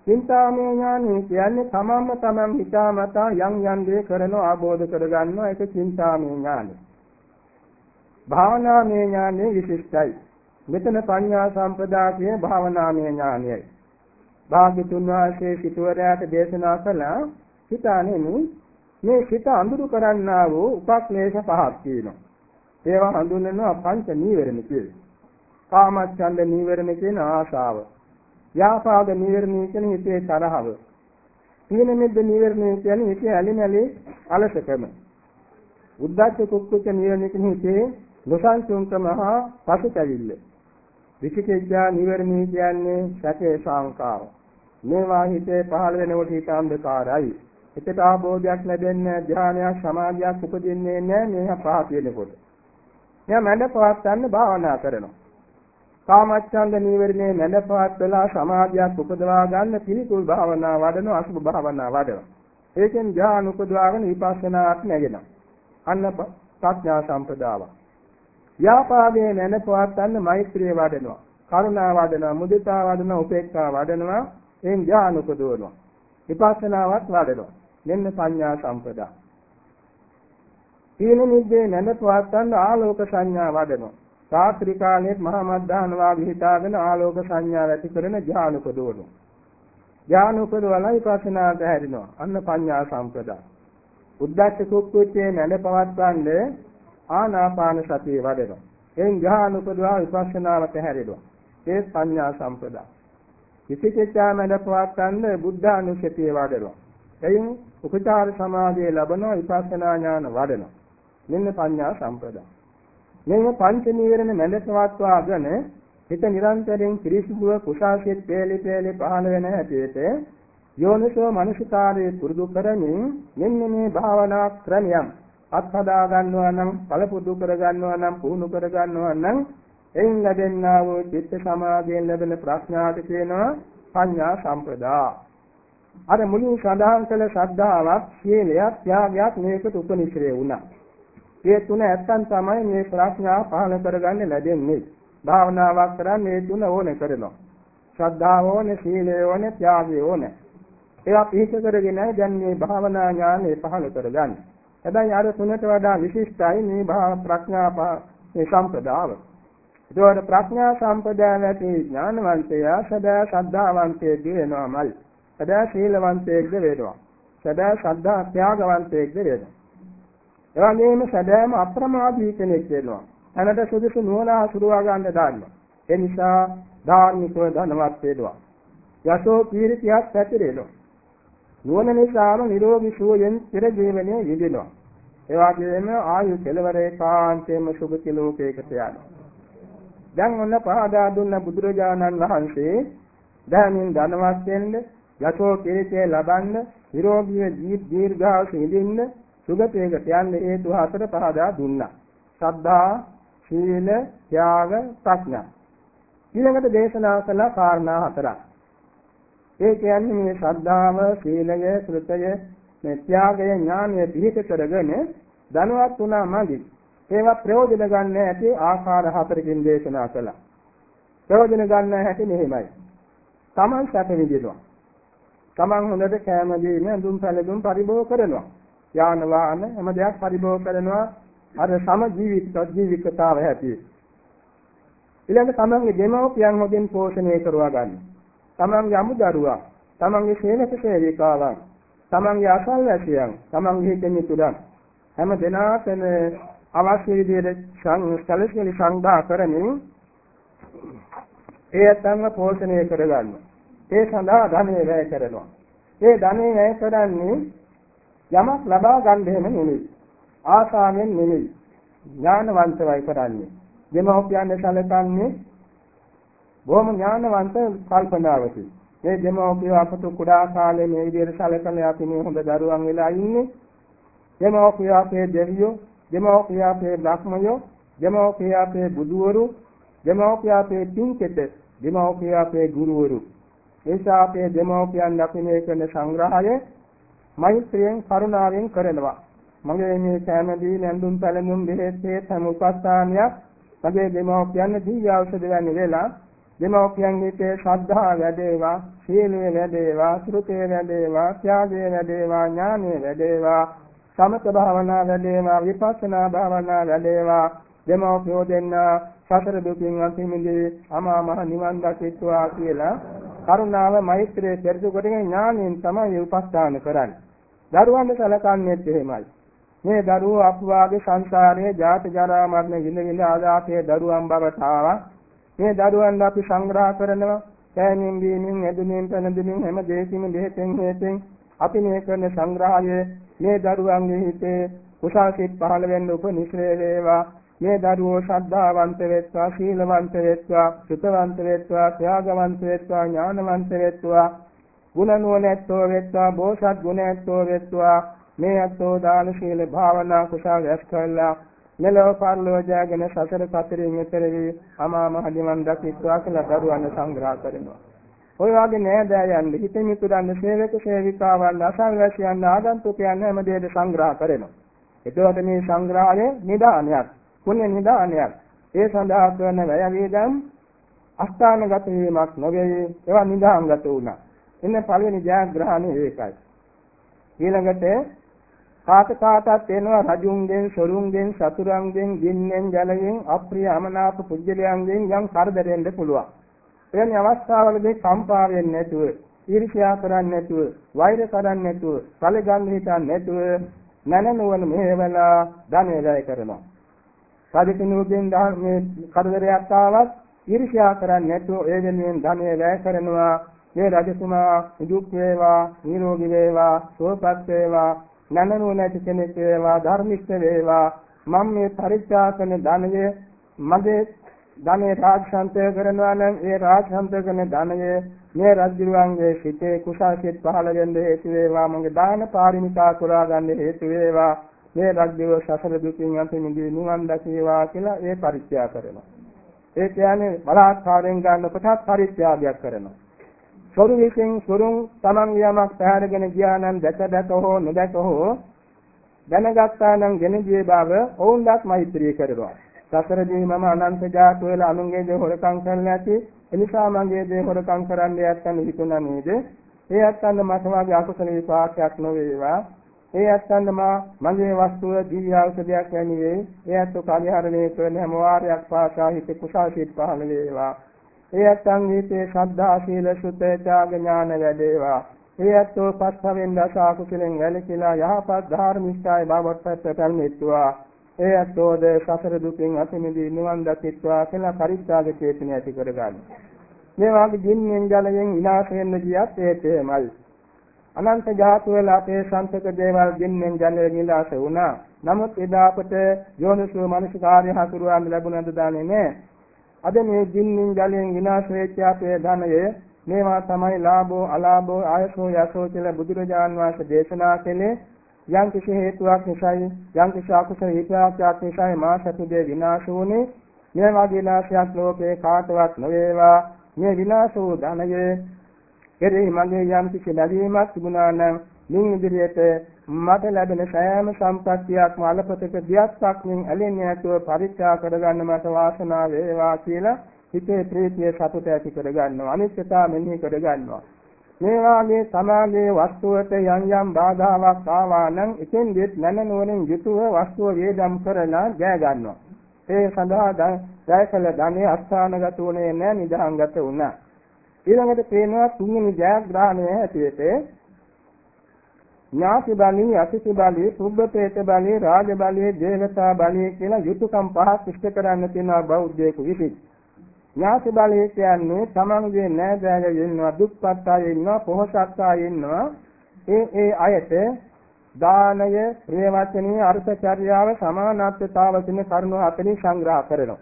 චින්තාමය ඥානෙ කියන්නේ තමන්ම තමන් හිතාමතා යම් යම් දේ කරනවා ආબોධ කරගන්නවා ඒක චින්තාමය ඥානෙ. භාවනාමය ඥානෙ විශිෂ්ටයි. මෙතන පඤ්ඤා සම්පදායේ භාවනාමය ඥානයයි. භාග්‍යතුන් වහන්සේ සිටුවරයාට දේශනා කළා හිතානෙමු මේ සිත අඳුරු කරන්නා වූ උපක්ලේශ පහක් තියෙනවා. ඒවා හඳුන්වනවා පංච නීවරණ කියලා. කාමච්ඡන්ද නීවරණ කියන ආශාව. ව්‍යාපාද නීවරණ කියන හිතේ තරහව. තීන මිද්ද නීවරණ කියන්නේ හිතේ ඇලිමැලි අලසකම. උද්දච්ච කුක්කුච්ච නීවරණ කියන හිතේ නොසන්සුන්කම හා පසුතැවිල්ල. විචිකිච්ඡා නිවර්ණී කියන්නේ සැකේ සංකාර. මේවා හිතේ පහළ වෙනකොට හිත අන්ධකාරයි. හිතට ආબોධයක් ලැබෙන්නේ ධානයක් සමාධියක් උපදින්නේ නැහැ මේවා පහ කියනකොට. එයා මැඩ පවත්වන්න භාවනා කරනවා. කාමච්ඡන්ද නීවරණේ මැඩ පවත්වලා සමාධියක් උපදවා ගන්න පිළිකුල් භාවනා වඩනවා අසුභ භාවනා වඩනවා. ඒකෙන් ධාන උපදවාගෙන විපස්සනාක් නැගෙනවා. අන්න ප්‍රඥා සම්පදාවක්. ව්‍යාපාදයේ නැනපවත්තන්න මෛත්‍රිය වඩනවා. කරුණා වඩනවා, මුදිතා වඩනවා, උපේක්ඛා වඩනවා, එන් ඥාන උපදවනවා. විපස්සනාවත් වඩනවා. මෙන්න පඤ්ඤා සම්පදා. සීල නිද්දේ නැනපවත්තන්න ආලෝක සංඥා වඩනවා. රාත්‍රී කාලයේ මහා මද්දාන වාගේ හිතාගෙන ආලෝක සංඥා ඇති කරන ඥාන උපදවනවා. ඥාන උපදවලා විපස්සනාට හැරිනවා. අන්න පඤ්ඤා සම්පදා. උද්දච්ච කුක්කුච්චේ නැනපවත්තන්නේ ආනාපාන සතිය වඩනවා. එයින් ධ්‍යාන උපදවා විපස්සනාවට හැරෙනවා. ඒ පඤ්ඤා සම්පදා. විචිකිච්ඡා මැද පවත්වන්න බුද්ධානුස්සතිය වඩනවා. එයින් උපචාර සමාධිය ලැබනවා විපස්සනා ඥාන වඩනවා. මෙන්න පඤ්ඤා සම්පදා. මේ පංච නීවරණ මැද පවත්වාගෙන හිත නිරන්තරයෙන් පිරිසිදුව කුසාසිත පෙළි පෙළි පහළ වෙන හැටියට යෝනිසෝ මනසිකාරයේ පුරුදු කරමින් මෙන්න මේ භාවනා ක්‍රමයන් අත්හදා ගන්නවා නම් පළපුදු කර ගන්නවා නම් පුහුණු කර ගන්නවා නම් එයින් ලැබෙනා වූ චිත්ත සමාධියෙන් ලැබෙන ප්‍රඥාට කියනවා පඤ්ඤා සම්පදා. අර මුලින් සඳහන් කළ ශ්‍රද්ධාවක්, සීලයක්, ත්‍යාගයක් මේකට උපනිශ්‍රේ වුණා. මේ තුන ඇත්තන් තමයි මේ ප්‍රඥාව පහළ කරගන්න ලැබෙන්නේ. භාවනාවක් කරන්නේ මේ තුන ඕනේ කරනවා. ශ්‍රද්ධාව ඕනේ, සීලය ඕනේ, ත්‍යාගය ඕනේ. ඒවා පිහිට කරගෙන දැන් මේ භාවනා ඥානෙ පහළ කරගන්නේ. හැබැයි අර තුනට වඩා විශිෂ්ටයි මේ භාව ප්‍රඥා මේ සම්පදාව. ඒතකොට ප්‍රඥා සම්පදාය ඇති ඥානවන්තයා සදා ශ්‍රද්ධාවන්තයෙක් වෙනවාමල්. සදා සීලවන්තයෙක්ද වෙනවා. සදා ශ්‍රද්ධා ත්‍යාගවන්තයෙක්ද වෙනවා. එවැගේම සදාම අප්‍රමාදී කෙනෙක් වෙනවා. තනට සුදුසු නුවණ හසුරුවා ගන්න දාන්නවා. ඒ නිසා ධාර්මිකව ධනවත් වෙනවා. යසෝ කීර්තියක් පැතිරෙනවා. නුවණ නිසාම නිරෝගී සුවයෙන් පෙර ජීවනයේ යෙදෙනවා. ඒ වගේම ආයු කෙලවර ඒකාන්තයෙන්ම සුභ ලෝකයකට යනවා. දැන් ඔන්න පහදා දුන්න බුදුරජාණන් වහන්සේ දැනින් ධනවත් වෙන්න, යසෝ කීර්තිය ලබන්න, නිරෝගී දීර්ඝාස ඉඳින්න, සුගතයකට යන්න හේතු හතර පහදා දුන්නා. ශ්‍රද්ධා, සීල, ත්‍යාග, ප්‍රඥා. ඊළඟට දේශනා කළ කාරණා හතරක්. ඒ කියන්නේ මේ ශ්‍රද්ධාව, සීලය, ශ්‍රුතය, මේ ත්‍යාගය, ඥානය පිහිට කරගෙන ධනවත් වුණා මදි. ඒවා ප්‍රයෝජන ගන්න ඇති ආකාර හතරකින් දේශනා කළා. ප්‍රයෝජන ගන්න හැටි මෙහෙමයි. Taman සැප විඳිනවා. Taman හොඳට කෑම දීම, දුම් පැලදුම් පරිභෝග කරනවා. යාන වාහන හැම දෙයක් පරිභෝග කරනවා. අර සම ජීවිත ජීවිතතාව හැටි. ඊළඟ තමන්ගේ දෙමව්පියන් හොදින් පෝෂණය කරවා ගන්න. තමන්ගේ අමුදරුවා, තමන්ගේ සේවක සේවිකාවන්, තමන්ගේ අසල්වැසියන්, තමන්ගේ දෙමිතුරන් හැම දෙනාටම අවශ්‍ය විදිහට සැලසිලි සංග්‍රහ කරමින් ඒ අතන්ව පෝෂණය කරගන්න. ඒ සඳහා ධනෙ වැය කරනවා. ඒ ධනෙ වැය කරන්නේ යමක් ලබා ගන්න දෙම නෙමෙයි. ආසාවෙන් නෙමෙයි. ඥානවන්තවයි කරන්නේ. දෙමෝපියන් සැලකන්නේ බොහොම ඥානවන්ත කල්පනාවකින්. මේ දෙමෝපිය අපට කුඩා කාලේ මේ විදිහට සැලකන අපි මේ හොඳ දරුවන් වෙලා ඉන්නේ. දෙමෝපිය අපේ දෙවියෝ, දෙමෝපිය අපේ බ්‍රහ්මයෝ, දෙමෝපිය අපේ බුදුවරු, දෙමෝපිය අපේ පින්කෙත, දෙමෝපිය අපේ ගුරුවරු. එසා අපේ දෙමෝපියන් අපි මේ කරන සංග්‍රහය මෛත්‍රියෙන් කරුණාවෙන් කරනවා. මගේ මේ කැමැදී නැඳුම් පැළඳුම් බෙහෙත් හේත් හැම උපස්ථානයක් මගේ දෙමෝපියන් දිව්‍ය ඖෂධ වැනි වෙලා දෙමෝපියන්ගේ හිතේ ශ්‍රද්ධාව වැඩේවා, සීලය වැඩේවා, ශ්‍රුතේ වැඩේවා, ත්‍යාගය වැඩේවා, ඥානය වැඩේවා, සමත භාවනා වැඩේවා, විපස්සනා භාවනා වැඩේවා. දෙමෝපියෝ දෙන්න සතර දුකින් අත මිදී අමා මහ නිවන් දකිත්වා කියලා කරුණාව මෛත්‍රිය පෙරදු කොටගෙන ඥානයෙන් තමයි උපස්ථාන කරන්නේ. දරුවන්ට සැලකන්නේත් එහෙමයි. මේ දරුවෝ අපවාගේ සංසාරයේ ජාත ජරා මරණ විඳ විඳ ආදාතේ දරුවන් බවට ආවා. මේ දරුවන් අපි සංග්‍රහ කරනවා. කෑමෙන් බීමෙන් ඇදුමින් පැනදුමින් හැම දෙයකින් දෙහෙතෙන් හේතෙන් අපි මේ කරන සංග්‍රහය මේ දරුවන්ගේ හිතේ කුසල් සිත් පහළ වෙන්න උපනිශ්‍රේ වේවා. මේ දරුවෝ ශ්‍රද්ධාවන්ත වෙත්වා, සීලවන්ත වෙත්වා, සුතවන්ත වෙත්වා, ත්‍යාගවන්ත වෙත්වා, ඥානවන්ත වෙත්වා, ගුණ නුවණැත්තෝ වෙත්වා, බෝසත් ගුණැත්තෝ වෙත්වා මේ අත්ෝ දාන ශීල භාවනා කුසල රැස් කළා මෙලොව පරලොව ජයගෙන සසර කතරින් එතර වී අමා මහ නිවන් දකිත්වා කියලා දරුවන් සංග්‍රහ කරනවා. ඔය වගේ නෑදෑයන් හිතේ මිතුරන් සේවක සේවිකාවන් අසල්වැසියන් ආගන්තුකයන් හැම දෙයක සංග්‍රහ කරනවා. එතකොට මේ සංග්‍රහය නිදානයක්, පුණ්‍ය නිදානයක්. ඒ සඳහා කරන වැය වේදම් අස්ථානගත වීමක් නොවේ ඒවා නිදාංගත වුණා. එන්න පළවෙනි ජයග්‍රහණය ඒකයි. ඊළඟට කාට කාටත් එනවා රජුන්ගෙන් සොරුන්ගෙන් සතුරුන්ගෙන් ගින්නෙන් ජලයෙන් අප්‍රිය අමනාප පුජ්‍යලයන්ගෙන් යම් කරදරෙන්න පුළුවන්. එවැනි අවස්ථාවලදී කම්පා වෙන්නේ නැතුව, ඊර්ෂ්‍යා කරන්නේ නැතුව, වෛර කරන්නේ නැතුව, සැලගන්න හිතන්නේ නැතුව නැනනුවන මෙහෙवला ධනෙ වැය කරනවා. රජකිනුගෙන් මේ කරදරයක් ආවත් ඊර්ෂ්‍යා කරන්නේ නැතුව ඒ වෙනුවෙන් ධනෙ වැය කරනවා. මේ රජතුමා නිදුක් වේවා, නිරෝගී වේවා, සුවපත් වේවා නැනනු නැති කෙනෙක් වේවා ධර්මිෂ්ඨ වේවා. මම මේ පරිත්‍යාග කරන ධනය මගේ ධනෙ රාජසන්තය කරනවා නම් ඒ රාජසන්තය කරන ධනය මේ රජුරුවන්ගේ සිතේ කුසල් සිත් පහළ වෙන්න හේතු වේවා. මගේ දාන පාරමිතා පුරා ගන්න හේතු වේවා. මේ රජ්‍යව සසර දුකින් අත මිදී නිවන් දකීවා කියලා ඒ පරිත්‍යාග කරනවා ඒ කියන්නේ බලාත්කාරයෙන් ගන්න කොටස් පරිත්‍යාගයක් කරනවා සොරු විසින් සොරුන් Taman යමක් පැහැරගෙන ගියා නම් දැක දැක හෝ නොදැක හෝ දැනගත්තා නම් ගෙන ගියේ බව ඔවුන්වත් මෛත්‍රී කරනවා. සසරදී මම අනන්ත ජාත වල අනුන්ගේ දේ හොරකම් කරන්න ඇති. එනිසා මගේ දේ හොරකම් කරන්න යත්තන් හිතුණා නේද? ඒ අත්තන්න මට වාගේ අකුසල විපාකයක් නොවේවා. ඒ අත්තන්න මා මගේ වස්තුව දිව්‍ය ඖෂධයක් වැනි වේ. ඒ අත්තු කල්හරණය කරන හැම වාරයක් පාසා හිත කුසල් සිත් පහළ වේවා. ඒ අත්ං වීතේ ශ්‍රද්ධා සීල සුතේ ත්‍යාග ඥාන වැඩේවා. ඒ අත්ෝ පස්පවෙන් දස අකුසලෙන් වැළකීලා යහපත් ධර්මිෂ්ඨාය බවට පැමිණෙත්වා. ඒ අත්ෝද සසර දුකින් අත මිදී නිවන් දකිත්වා කියලා පරිත්‍යාග චේතනය ඇති කරගන්න. මේ වාගේ ජීන්ෙන් ජලයෙන් විනාශ වෙන්න ගියත් ඒකේමයි. අනන්ත ජාතු වල අපේ සංසක දේවල් ජීන්ෙන් ජලයෙන් විනාශ වුණා. නමුත් එදා අපට යෝනිසෝ මනසිකාර්ය හසුරුවන්න ලැබුණද දන්නේ නැහැ. අද මේ ජින්නින් ජලයෙන් විනාශ වෙච්ච අපේ ධනය මේවා තමයි ලාභෝ අලාභෝ ආයසෝ යසෝ කියලා බුදුරජාන් වහන්සේ දේශනා කළේ යම් කිසි හේතුවක් නිසායි යම් කිසි අකුසල හේතුවක් නිසායි මා සතුදේ විනාශ වුනේ මේ වගේ විනාශයක් ලෝකේ කාටවත් නොවේවා මේ විනාශ වූ ධනය කෙරෙහි මගේ යම් කිසි ලැබීමක් තිබුණා නම් මින් ඉදිරියට මට ලැබෙන සෑම සම්පත්තියක්ම අලපතක දියස්සක් මින් ඇලෙන්නේ නැතුව පරිත්‍යාග කරගන්න මට වාසනාව වේවා කියලා හිතේ ප්‍රීතිය සතුට ඇති කරගන්නවා අනිත්‍යතාව මෙනෙහි කරගන්නවා මේ වාගේ සමාගයේ වස්තුවට යම් යම් බාධාවක් ආවා නම් ඉතින් දෙත් නැනනුවරින් යුතුව වස්තුව වේදම් කරලා ජය ගන්නවා. ඒ සඳහා ජයකල ධනෙ අස්ථානගත වුණේ නැහැ නිදහංගත වුණා. ඊළඟට පේනවා තුන්වෙනි ජයග්‍රහණය ඇටියෙට ඥාති බලී, අතිසි බලී, සුබ්බපේත බලී, රාජ බලී, දේවතා බලී කියලා යුතුයකම් පහක් ඉෂ්ට කරන්න තියෙනවා බෞද්ධයෙකු විසින්. ඥාති බලය කියන්නේ තමන්ගේ නෑදෑයෝ ඉන්නවා දුක්පත් අය ඉන්නවා පොහොසත් අය ඉන්නවා. ඒ ඒ අයට දානය ප්‍රේමචනීය අර්ථචර්යාව සමානත්වතාව කියන කරුණු හතරෙන් සංග්‍රහ කරනවා.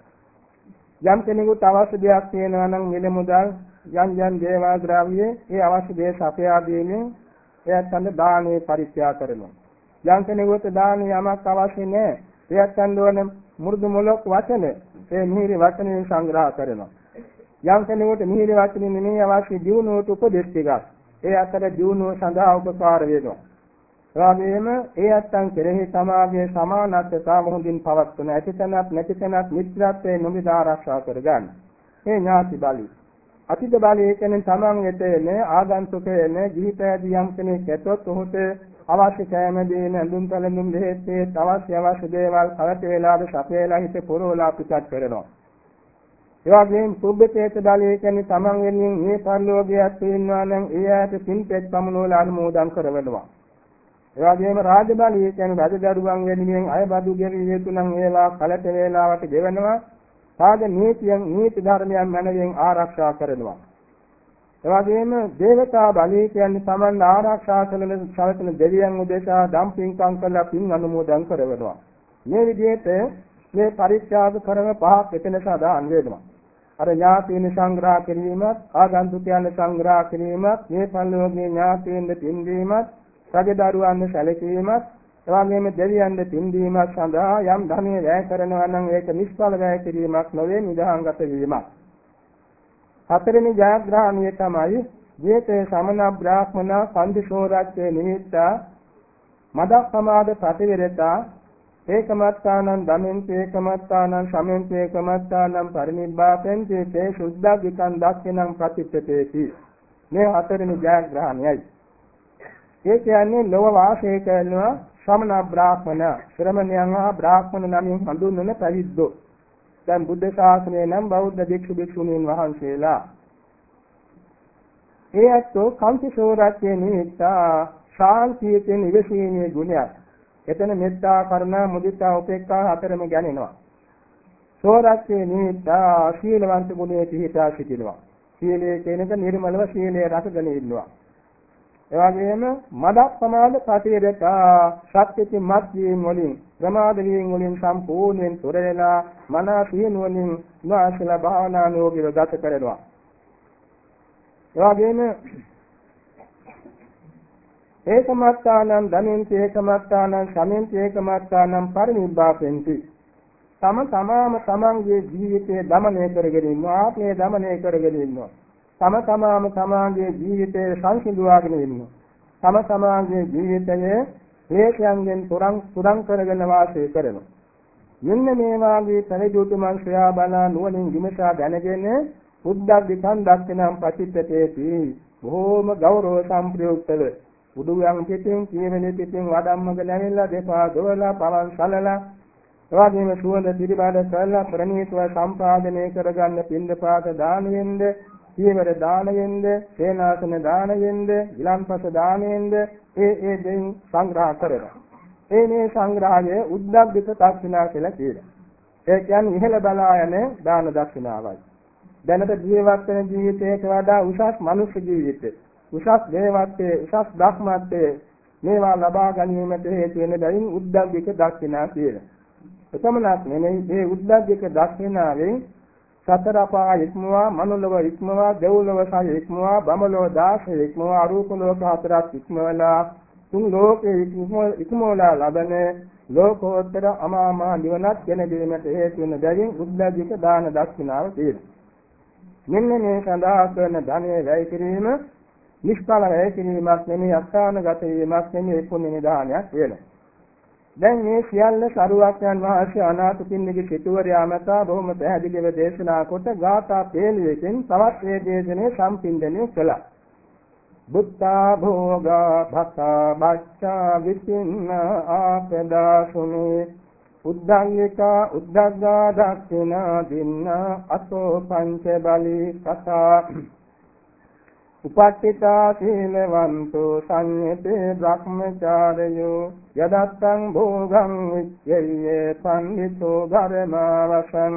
යම් කෙනෙකුට අවශ්‍ය දෙයක් තියෙනවා නම් මිල මුදල් යම් යම් දේවා ද්‍රව්‍ය ඒ අවශ්‍ය දේ සපයා දීමෙන් එයත් අන්න දානේ පරිත්‍යාග කරනවා යම් කෙනෙකුට දාන යමක් අවශ්‍ය නැහැ එයත් අන්න මුරුදු මොලොක් වචන ඒ මිහිරි වචනෙන් සංග්‍රහ කරනවා. යම් කෙනෙකුට මිහිරි වචනේ නෙමෙයි අවශ්‍ය දියුණුවට උපදෙස් ටිකක්. ඒ අතර දියුණුව සඳහා උපකාර වෙනවා. එවාගෙම ඒ අත්තන් කෙරෙහි සමාගයේ සමානත්වතාව හොඳින් පවත්වන ඇතිතනත් නැතිතනත් මිත්‍රත්වයේ නොමිද ආරක්ෂා කරගන්න. ඒ ඥාති බලි. අතිද බලය කියන්නේ තමන් වෙතේ ආගන්තුකයන ජීවිතයදී යම් කෙනෙක් ඇතොත් ඔහුට අවශ්‍ය කෑම දේන ඇඳුම් පැළඳුම් දෙහෙත්තේ අවශ්‍ය අවශ්‍ය දේවල් කලට වේලාද සපයලා හිත පුරවලා පිටත් කරනවා. ඒ වගේම සුබ්බතේත බලය කියන්නේ තමන් වෙනින් මේ පරිලෝකයක් තියෙනවා නම් ඒ ඇයට පින්පෙත් පමනෝල අනුමෝදන් කරවනවා. ඒ වගේම රාජ බලය කියන්නේ රජදරුවන් වෙනුවෙන් අයබදු ගෙවිය යුතු නම් ඒවා කලට වේලාවට ගෙවනවා. සාද නීතියන් නීති ධර්මයන් මැනවින් ආරක්ෂා කරනවා. එවැගේම දේවතා බලය කියන්නේ Taman ආරක්ෂා කරන සලකන දෙවියන් උදෙසා දම් පින්කම් කරලා පින් අනුමෝදන් කරනවා. මේ විදිහට මේ පරිත්‍යාග කරන පහක් එතන සදාන් වෙනවා. අර ඥාතීන් සංග්‍රහ කිරීමත් ආගන්තුකයන් සංග්‍රහ කිරීමත් මේ පල්ලෝගේ ඥාතීන් දෙින්දීමත් රජදරුවන් සැලකීමත් එවාගෙම දෙවියන් දෙින්දීමත් සඳහා යම් ධනෙ වැය කරනවා නම් ඒක නිෂ්ඵල වැය කිරීමක් නොවේ නිදහංගත වීමක්. හතරෙනි ජයග්‍රහණය තමයි ජේතේ සමන බ්‍රාහ්මණ සම්දිශෝරච්චේ නිමිත්තා මදක්ඛමාද ප්‍රතිවිරතා ඒකමත්තානං ධමෙන්ති ඒකමත්තානං සමෙන්ති ඒකමත්තානං පරිනිබ්බාපෙන්ති තේ සුද්ධග්ගිකං දක්ඛිනං ප්‍රතිප්පතේති මේ හතරෙනි ජයග්‍රහණයයි ඒ කියන්නේ ලෝව වාසය කරනවා ශ්‍රමණ බ්‍රාහ්මණ ශ්‍රමණයන් හා බ්‍රාහ්මණ නමින් හඳුන්වන පැවිද්දෝ දැන් බුද්ධ ශාසනය නම් බෞද්ධ භික්ෂු භික්ෂුණීන් වහන්සේලා ඒ ඇත්තෝ කංශෝරත්වයේ නිමිත්තා ශාන්තියෙන් ඉවසීමේ ගුණයක්. එතන මෙත්තා කරුණා මුදිතා උපේක්ඛා හතරම ගැනෙනවා. සෝරත්වයේ නිමිත්තා සීලවන්ත ගුණයේ පිහිටා සිටිනවා. සීලයේ කෙනක නිර්මලව සීලය රැකගෙන ඉන්නවා. එවැගේම මදක් ප්‍රමාද පටිරතා සත්‍යති මත් වීම වලින් ප්‍රමාද වීම වලින් සම්පූර්ණයෙන් තොර වෙලා මනස සිහිනුවණින් වාසල භාවනා නෝගිව ගත කරනවා. එවැගේම ඒකමත්තානම් ධනෙන්ති ඒකමත්තානම් සමෙන්ති ඒකමත්තානම් පරිනිබ්බාපෙන්ති තම තමාම තමන්ගේ ජීවිතය දමනය කරගෙන ඉන්නවා ආත්මය දමනය කරගෙන ඉන්නවා. තම තමාම තමාගේ ජීවිතය සංසිඳුවාගෙන ඉන්නවා. තම තමාගේ ජීවිතයේ ක්ලේශයන්ගෙන් තුරන් තුරන් කරගෙන වාසය කරනවා. මෙන්න මේ වාගේ පරිදුතු මංශයා බලා නුවණින් විමසා දැනගෙන බුද්ධ විකන් දක්ෂනම් පටිච්චතේති බොහෝම ගෞරව සම්ප්‍රයුක්තව උඩුයන් පිටින් කියවෙන පිටින් වඩම්මගෙන ඇවිල්ලා දෙපා දොවලා පවන් සලලා එවාගෙම සුවඳ පිළිබඳ කරලා ප්‍රණීතව සම්පාදනය කරගන්න පින්දපාත දානෙන්ද චීවර දානයෙන්ද, සේනාසන දානයෙන්ද, විලම්පස දානයෙන්ද ඒ ඒ දෙයින් සංග්‍රහ කරනවා. ඒ මේ සංග්‍රහය උද්දග්ගිත දක්ෂිනා කියලා කියනවා. ඒ කියන්නේ ඉහළ බලා යන දාන දක්ෂිනාවයි. දැනට ජීවත් වෙන ජීවිතයට වඩා උසස් මනුෂ්‍ය ජීවිතය, උසස් දේවත්වයේ, උසස් ධර්මත්වයේ මේවා ලබා ගැනීමට හේතු වෙන බැවින් උද්දග්ගික දක්ෂිනා කියනවා. එතමනක් නෙමෙයි මේ උද්දග්ගික දක්ෂිනාවෙන් සතර අපා ඉක්මවා මනුලව ඉක්මවා දෙව්ලොව සහ ඉක්මවා බමලොව 16 ඉක්මවා අරූප ලෝක හතරක් ඉක්මවලා තුන් ලෝකේ ඉක්මවලා ලබන ලෝකෝත්තර අමාමා නිවනත් ගෙන දීමට හේතු වෙන බැවින් උද්දජික දාන දක්ෂිනාව තියෙනවා. මෙන්න මේ සඳහා කරන ධනය වැය කිරීම නිෂ්ඵල වැය කිරීමක් නෙමෙයි අස්ථානගත වීමක් නෙමෙයි පුණ්‍ය නිදානයක් වෙනවා. දැන් මේ සියල්ල සරුවක්යන් වහන්සේ අනාථපිණ්ඩික සිටුවරයා මතා බොහොම පැහැදිලිව දේශනා කොට ගාථා පෙළිවෙකින් තවත් මේ දේශනේ සම්පින්දණය කළා. බුත්තා භෝගා භක්ඛා බච්ඡා විසින්න ආපදාසුනේ උද්ධංගිකා උද්ධග්ගා දක්ඛිනා දින්න අතෝ පංච බලී කතා. උපට්ඨිතා සීලවන්තෝ සංයතේ බ්‍රහ්මචාරයෝ. යදත්තං භෝගං විච්ඡේය පන්විතෝ ධර්මවසං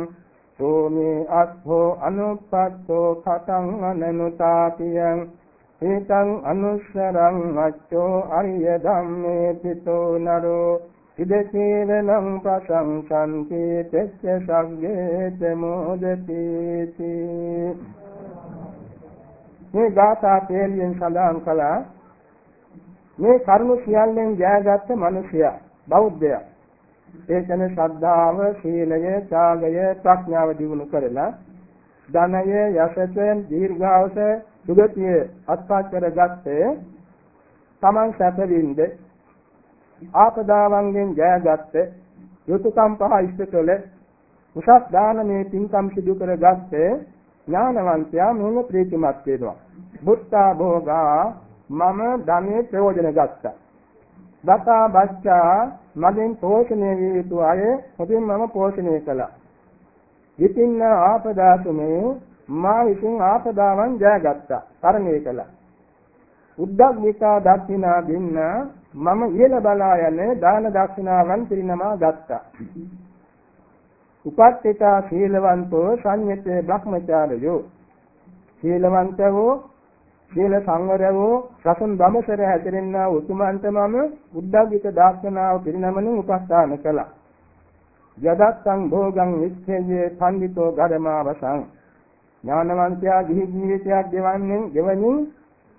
සෝමේ අත්ථෝ අනුපත්තෝ කතං අනනුතාතියං ඒතං අනුස්සරං අච්චෝ අරිය ධම්මේ පිතෝ නරෝ ඉදසීලං ප්‍රසංසන්ති තෙස්ස සග්ගේ මොදති මේ ගාථා තේලියෙන් සඳහන් කළා මේ කරුණු සියල්ලෙන් ජයගත්ත මිනිසයා බෞද්ධයා ඒ කියන්නේ ශ්‍රද්ධාව, සීලය, ත්‍යාගය, ප්‍රඥාව දිනු කරලා ධනය, යසත, දීර්ඝාස, සුගතිය අත්පත් කරගත්තේ තමන් සැපවින්ද ආපදාවන්ගෙන් ජයගත්ත යුතුයකම් පහ ඉෂ්ට කළ උසස් දානමේ පින්කම් සිදු කරගත්තේ ඥානවන්තයා මෙහෙම ප්‍රීතිමත් වෙනවා. බුත්තා භෝගා මම ධනෙ ප්‍රයෝජන ගත්තා. දතා බච්චා මගෙන් පෝෂණය විය යුතු අය හොඳින් මම පෝෂණය කළා. විතින්න ආපදාසුමේ මා විසින් ආපදාවන් ජයගත්තා. තරණය කළා. උද්දග්නිකා දක්ෂිනා දින්න මම ඉහළ බලා යන දාන දක්ෂිනාවන් පිරිනමා ගත්තා. උපට්ඨිතා සීලවන්තෝ සංයතේ බ්‍රහ්මචාරයෝ සීලවන්තවෝ සීල සංවරවෝ රසන් බමසර හැදෙන්නා උතුමන්ට මම උද්දග්ගික දාර්ශනාව පිරිනමන උපස්ථාන කළා. යදත්තං භෝගං විච්ඡේයේ පඬිතෝ ගරමාවසං. ඥානවන්තයා ගිහි ජීවිතයක් ගෙවන්නේ ගෙවමින්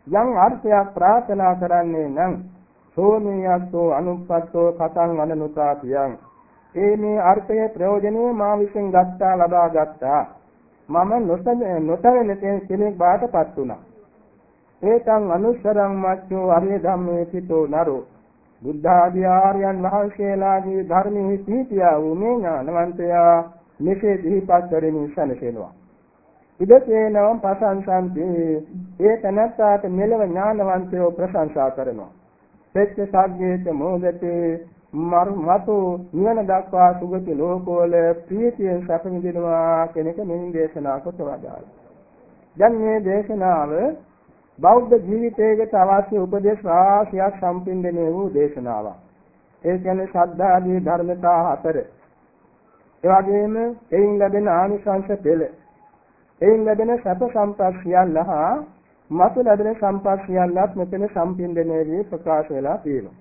යම් අර්ථයක් ප්‍රාර්ථනා කරන්නේ නම් සෝමියස්සෝ අනුප්පත්තෝ කතං අනනුතාතියං ඒ මේ අර්ථයේ ප්‍රයෝජනේ මා විසින් ගත්තා ලබා ගත්තා. මම නොතන කෙනෙක් බාටපත් වුණා. ඒතං අනුස්සරං මච්චෝ අරිය ධම්මේ පිටෝ නරෝ. බුද්ධ ආදී ආර්යයන් වහන්සේලාගේ ධර්මයේ සීතියා වූ මේ ඥානවන්තයා මෙසේ දීපත් කරමින් සැලසෙනවා ඉදසේනවම් ප්‍රශංසන්ති. ඒ තනත්තාට මෙලව ඥානවන්තයෝ ප්‍රශංසා කරනවා. පෙච්ච සග්ගේත මොදතේ මතු නිවන දක්වා සුගති ලෝකවල ප්‍රීතියෙන් සැප විඳිනවා කියන එක මෙහින් දේශනා කොට වදාළා. දැන් මේ දේශනාව බෞද්ධ ජීවිතයකට අවශ්‍ය උපදේශ රාශියක් සම්පින්දණය වූ දේශනාවක්. ඒ කියන්නේ ශ්‍රද්ධාදී ධර්මතා හතර. ඒ වගේම එයින් ලැබෙන ආනිසංස පෙළ. එයින් ලැබෙන සැප සම්පත් සියල්ල හා මතු ලැබෙන සම්පත් සියල්ලත් මෙතන සම්පින්දණය වී ප්‍රකාශ වෙලා තියෙනවා.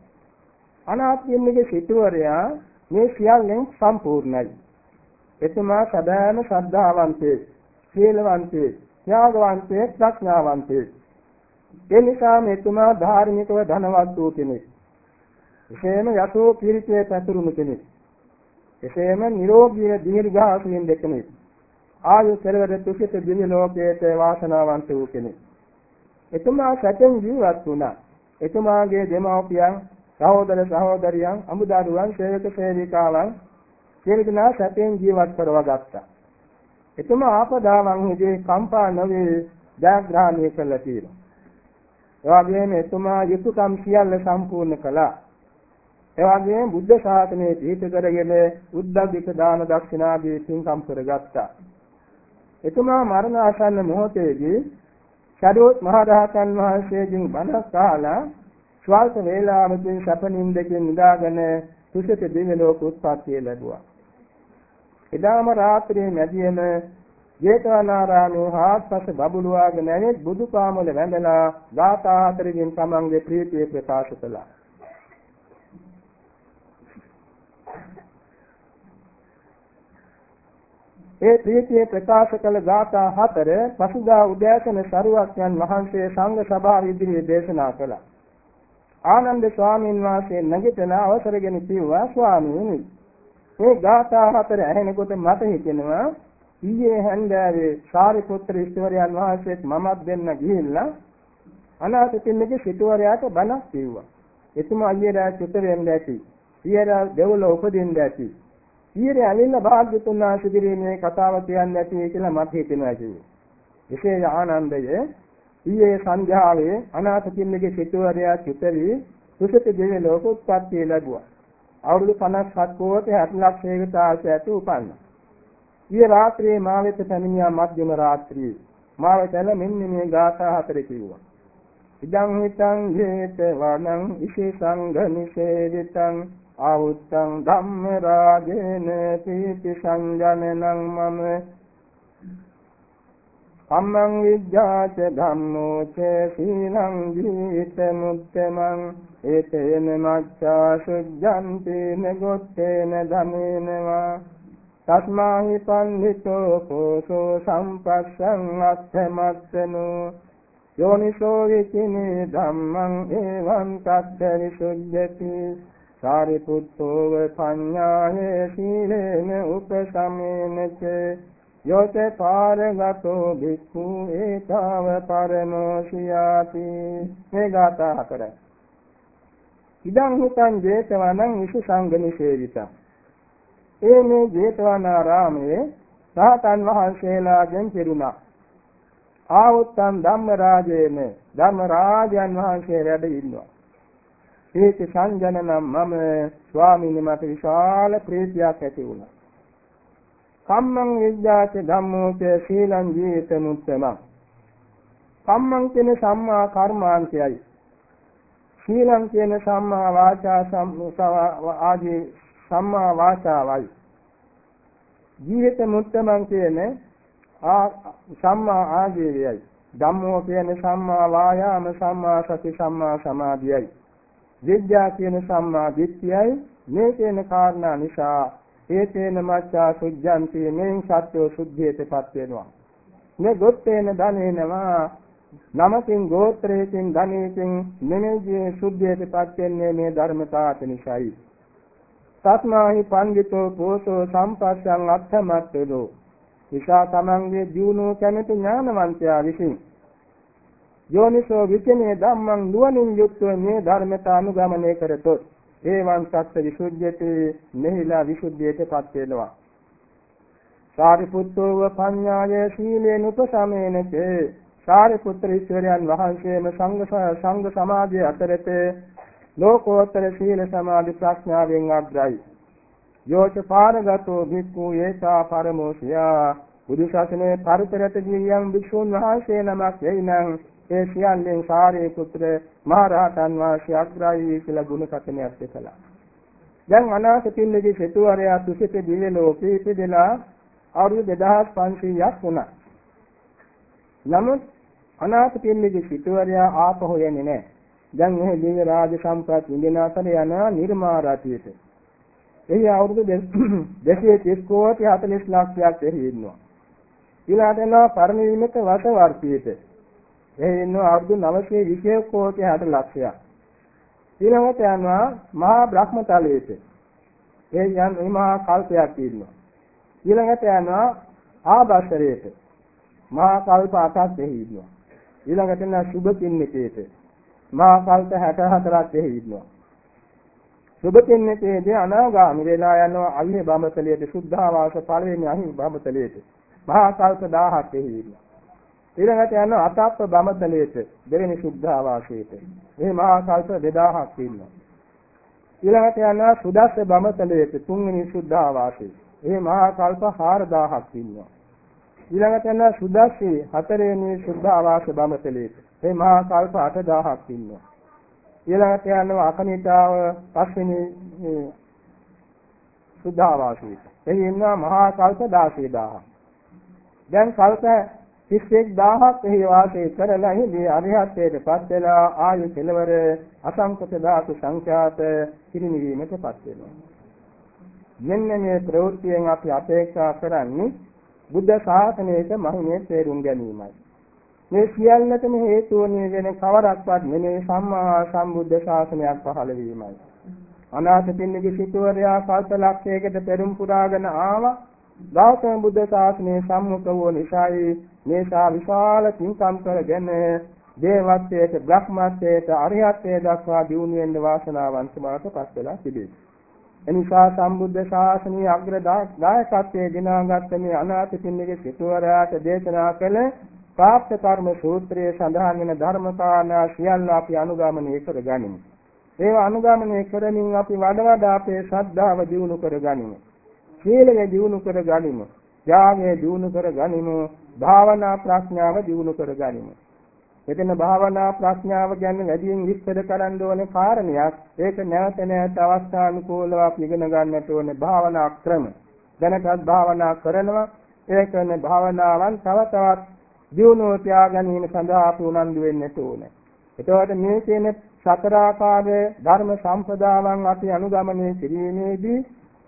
අනාත්මින්ගේ සිටුවරයා මේ සියල්ලෙන් සම්පූර්ණයි. එතුමා සදාම ශ්‍රද්ධාවන්තේ, සීලවන්තේ, ත්‍යාගවන්තේ, ප්‍රඥාවන්තේ. ඒ නිසා මෙතුමා ධාර්මිකව ධනවත් වූ කෙනෙක්. එසේම යසෝ කීර්තියේ පැතුරුණු කෙනෙක්. එසේම නිරෝගී දීර්ඝාසයෙන් දෙකෙනෙක්. ආයු කෙලවර තුසිත දිව්‍ය ලෝකයේ වාසනාවන්ත වූ කෙනෙක්. එතුමා සැපෙන් ජීවත් වුණා. එතුමාගේ දෙමව්පියන් සහෝදර සහෝදරියන් අමුදරුවන් සේවක සේවිකාවන් සියලු දෙනා සැපෙන් ජීවත් කරවා ගත්තා. එතුමා ආපදාවන් හිදී කම්පා නොවේ ජයග්‍රහණය කළා කියලා. එවාගෙම එතුමා යුතුයකම් සියල්ල සම්පූර්ණ කළා. එවාගෙම බුද්ධ ශාසනයේ පිහිට කරගෙන උද්දග්ගික දාන දක්ෂිනාදී පින්කම් කරගත්තා. එතුමා මරණ ආසන්න මොහොතේදී ශරීරත් මහ රහතන් වහන්සේගෙන් බණ කාලා ස්වල්ප වේලාවකින් සැප නින්දකින් නිදාගෙන තුසිත දිව්‍ය ලෝක උත්පත්තිය ලැබුවා. එදාම රාත්‍රියේ මැදියම ජේතවනාරාමයේ හාත්පස බබළුවාගෙන ඇවිත් බුදුපාමුල වැඳලා ගාථා හතරකින් තමන්ගේ ප්‍රීතිය ප්‍රකාශ කළා. ඒ ප්‍රීතිය ප්‍රකාශ කළ ගාථා හතර පසුදා උදෑසන සරුවක්යන් වහන්සේ සංඝ සභාව ඉදිරියේ දේශනා කළා. ආනන්ද ස්වාමීන් වහන්සේ නැගිටලා අවසරගෙන කිව්වා ස්වාමීනි මේ ගාථා හතර ඇහෙනකොට මට හිතෙනවා ඊයේ හැන්දෑවේ සාරිපුත්‍ර ඉස්වරයන් වහන්සේත් මමත් දෙන්න ගිහිල්ලා අනාථ පින්නගේ සිටුවරයාට බණක් කිව්වා. එතුමා අයියලා චුත වෙන්න ඇති. ඊයර දෙවොල උපදින්න ඇති. ඊයර ඇවිල්ලා භාග්‍යතුන් වහන්සේ දිරිනේ කතාව කියන්නේ නැති කියලා මට හිතෙනවා කිව්වේ. එසේ ආනන්දය ඊයේ සංඝයාවේ අනාථ පින්නගේ සිටුවරයා චුතරි සුසත දෙවිය ලෝක උත්පත්ති ලැබුවා. අවුරුදු 57 කෝටි 60 ලක්ෂයකට ආසයට උපන්නා. ඊයේ රාත්‍රියේ මා වෙත පැමිණියා මධ්‍යම රාත්‍රියේ. මා වෙත මෙන්න මේ ගාථා හතර කිව්වා. ඉදං හිතං හේත වනං ඉසිසංඝ නිසේවිතං ආවුත්තං ධම්ම රාජේන පීති සංජනනං මම අම්මං විද්‍යාච ධම්මෝ ච සීලං ජීවිත මුත්තමං ඒතේන මච්ඡා සුද්ධන්ති නගොත්තේන ධමේනවා තස්මාහි පන්හිතෝ කෝසෝ සම්පස්සං අත්ථමත්තනෝ යෝනිසෝ විචිනේ ධම්මං එවං තත්ත විසුද්ධති සාරිපුත්තෝව පඤ්ඤායේ සීලේන උපසමේනච යෝත පාරගතෝ භික්ඛු ඒතාව පරමෝසියාති මේ ගාථා හතර ඉදං හුතං ජේතවනං විසු සංගනි සේවිතං ඒ මේ ජේතවනාරාමයේ සාතන් වහන්සේලාගෙන් පිරුණා ආවුත්තන් ධම්මරාජේන ධම්මරාජයන් වහන්සේ වැඩ ඉන්නවා. ඒක සංජනනම් මම ස්වාමීන් මට විශාල ප්‍රීතියක් ඇති වුණා. කම්මං විද්‍යාච ධම්මෝච සීලං ජීවිත මුත්තමං. කම්මං කියන සම්මා කර්මාන්තයයි. සීලං කියන සම්මා වාචා ආදී සම්මා වාචාවයි. ජීවිත මුත්තමං කියන සම්මා ආජීවයයි. ධම්මෝ කියන සම්මා වායාම සම්මා සති සම්මා සමාධියයි. විද්‍යා කියන සම්මා දිට්ඨියයි. මේ කියන කාරණා නිසා ඒතේන මච්ඡා සුද්ධන්ති මෙන් සත්‍යෝ සුද්ධියටපත් වෙනවා. මේ ගොත්තේන ධනේනවා. නමකින් ගෝත්‍රයකින් ධනයකින් නෙමෙයි සුද්ධියටපත් වෙන්නේ මේ ධර්මතාවට නිසායි. තස්මාහි පණ්ඩිතෝ පෝසෝ සම්පස්සං අත්ථමත්තදෝ විසා තමන්ගේ දියුණුව කැමති ඥානවන්තයා විසින් යෝනිසෝ විචිනේ ධම්මං නුවණින් යුක්තව මේ ධර්මතා අනුගමනය කරතොත් ඒවන් සත්‍ය විසුද්ධියට මෙහිලා විසුද්ධියටපත් වෙනවා. සාරිපුත්තෝව පඤ්ඤාය සීලේන උපසමේනතේ සාරිපුත්‍ර ඊශ්වරයන් වහන්සේම සංඝ සංඝ සමාධිය අතරත ලෝකෝත්තර සීල සමාධි ප්‍රඥාවෙන් අග්‍රයි. යෝච පාරගතෝ භික්ඛු ඒසා පරමෝසියා බුදු ශාසනයේ පරිතරත ජීවියන් භික්ෂුන් වහන්සේ නමක් එයිනම් ඒ සියල්ලෙන් සාරේ පුත්‍ර මහරහතන් වහන්සේ අග්‍රයි කියලා ගුණ කතනයක් දෙකලා. දැන් අනාථ පින්නගේ සෙතුවරයා තුසිත දිව්‍ය ලෝකේ ඉපදෙලා අවුරුදු 2500ක් වුණා. නමුත් අනාථ පින්නගේ සිටුවරයා ආපහු යන්නේ නැහැ. දැන් මේ දිව්‍ය රාජ සම්ප්‍රාප්ත විඳින අතර යනවා නිර්මාරාතියට. එහි අවුරුදු 230 කෝටි 40 ලක්ෂයක් එහි ඉන්නවා. ඊළාට යනවා පරිණිවිමක වසවර්තියට. එහි ඉන්නවා අවුරුදු 920 කෝටි 60 ලක්ෂයක්. ඊළඟට යනවා මහා බ්‍රහ්මතලයේට. ඒ යන මහා කල්පයක් ඉන්නවා. ඊළඟට යනවා ආභාසරයට. මහා කල්ප අටක් එහි ඉන්නවා. ඊළඟට යනවා සුභ කින්නකේට. මහා කල්ප 64ක් එහි ඉන්නවා. සුභ කින්නකේදී අනාගාමී වෙලා යනවා අවිහ බඹතලයට සුද්ධාවාස පළවෙනි අහි බඹතලයට. මහා කල්ප 1000ක් එහි ඉන්නවා. ඊළඟට යනවා අතප්ප බමතලයට දෙවෙනි සුද්ධාවාසයට. මේ මහා කල්ප 2000ක් ඉන්නවා. ඊළඟට යනවා සුදස්ස බමතලයට තුන්වෙනි සුද්ධාවාසයට. මේ මහා කල්ප 4000ක් ඉන්නවා. ඊළඟට යනවා සුදස්සී හතරවෙනි සුද්ධාවාස බමතලයට. මේ මහා කල්ප 8000ක් ඉන්නවා. ඊළඟට යනවා අකනිතාව පස්වෙනි සුද්ධාවාසයට. එහි ඉන්නවා මහා කල්ප 16000ක්. දැන් කල්ප 31000ක් එහි වාසය කරලා එහි අරිහත්ත්වයට පත් වෙලා ආයු කෙලවර අසංකත ධාතු සංඛ්‍යාත පිරිනිවීමටපත් වෙනවා. මෙන්න මේ ප්‍රවෘත්තියෙන් අපි අපේක්ෂා කරන්නේ බුද්ධ ශාසනයක මහිමේ තේරුම් ගැනීමයි. මේ සියල්ලටම හේතු වන්නේ වෙන කවරක්වත් නෙමේ සම්මා සම්බුද්ධ ශාසනයක් පහළ වීමයි. අනාථ පින්නගේ සිටුවරයා කල්ප ලක්ෂයකට පෙරම් පුරාගෙන ආවා. ගෞතම බුද්ධ ශාසනයේ සම්මුඛ වූ නිසායි මේසා විශාල පින්කම් කරගෙන දේවත්වයට බ්‍රහ්මත්වයට අරිහත්ත්වයට දක්වා දියුණු වෙන්න වාසනාවන්ත බවට පත් වෙලා තිබේ. එනිසා සම්බුද්ධ ශාසනයේ අග්‍ර දායකත්වයේ දිනාගත් මේ අනාථ පින්නිගේ සිටුවරයාට දේශනා කළ ප්‍රාප්ත කර්ම සූත්‍රයේ සඳහන් වෙන ධර්ම කාරණා සියල්ල අපි අනුගමනය කරගනිමු. ඒව අනුගමනය කරමින් අපි වඩ වඩා අපේ ශ්‍රද්ධාව දියුණු කරගනිමු. සීලය දියුණු කරගනිමු. ත්‍යාගය දියුණු කරගනිමු. භාවනා ප්‍රඥාව දියුණු කරගනිමු. මෙතන භාවනා ප්‍රඥාව කියන්නේ වැඩියෙන් විස්තර කරන්න ඕනේ කාරණයක්. ඒක නැවත නැවත අවස්ථානුකූලව අපි ඉගෙන ගන්නට ඕනේ භාවනා ක්‍රම. දැනටත් භාවනා කරනවා. ඒ කරන භාවනාවන් තව තවත් දියුණුව තියා ගැනීම සඳහා අපි උනන්දු වෙන්නට ඕනේ. එතකොට මේ කියන සතර ආකාරයේ ධර්ම සම්පදාවන් අපි අනුගමනය කිරීමේදී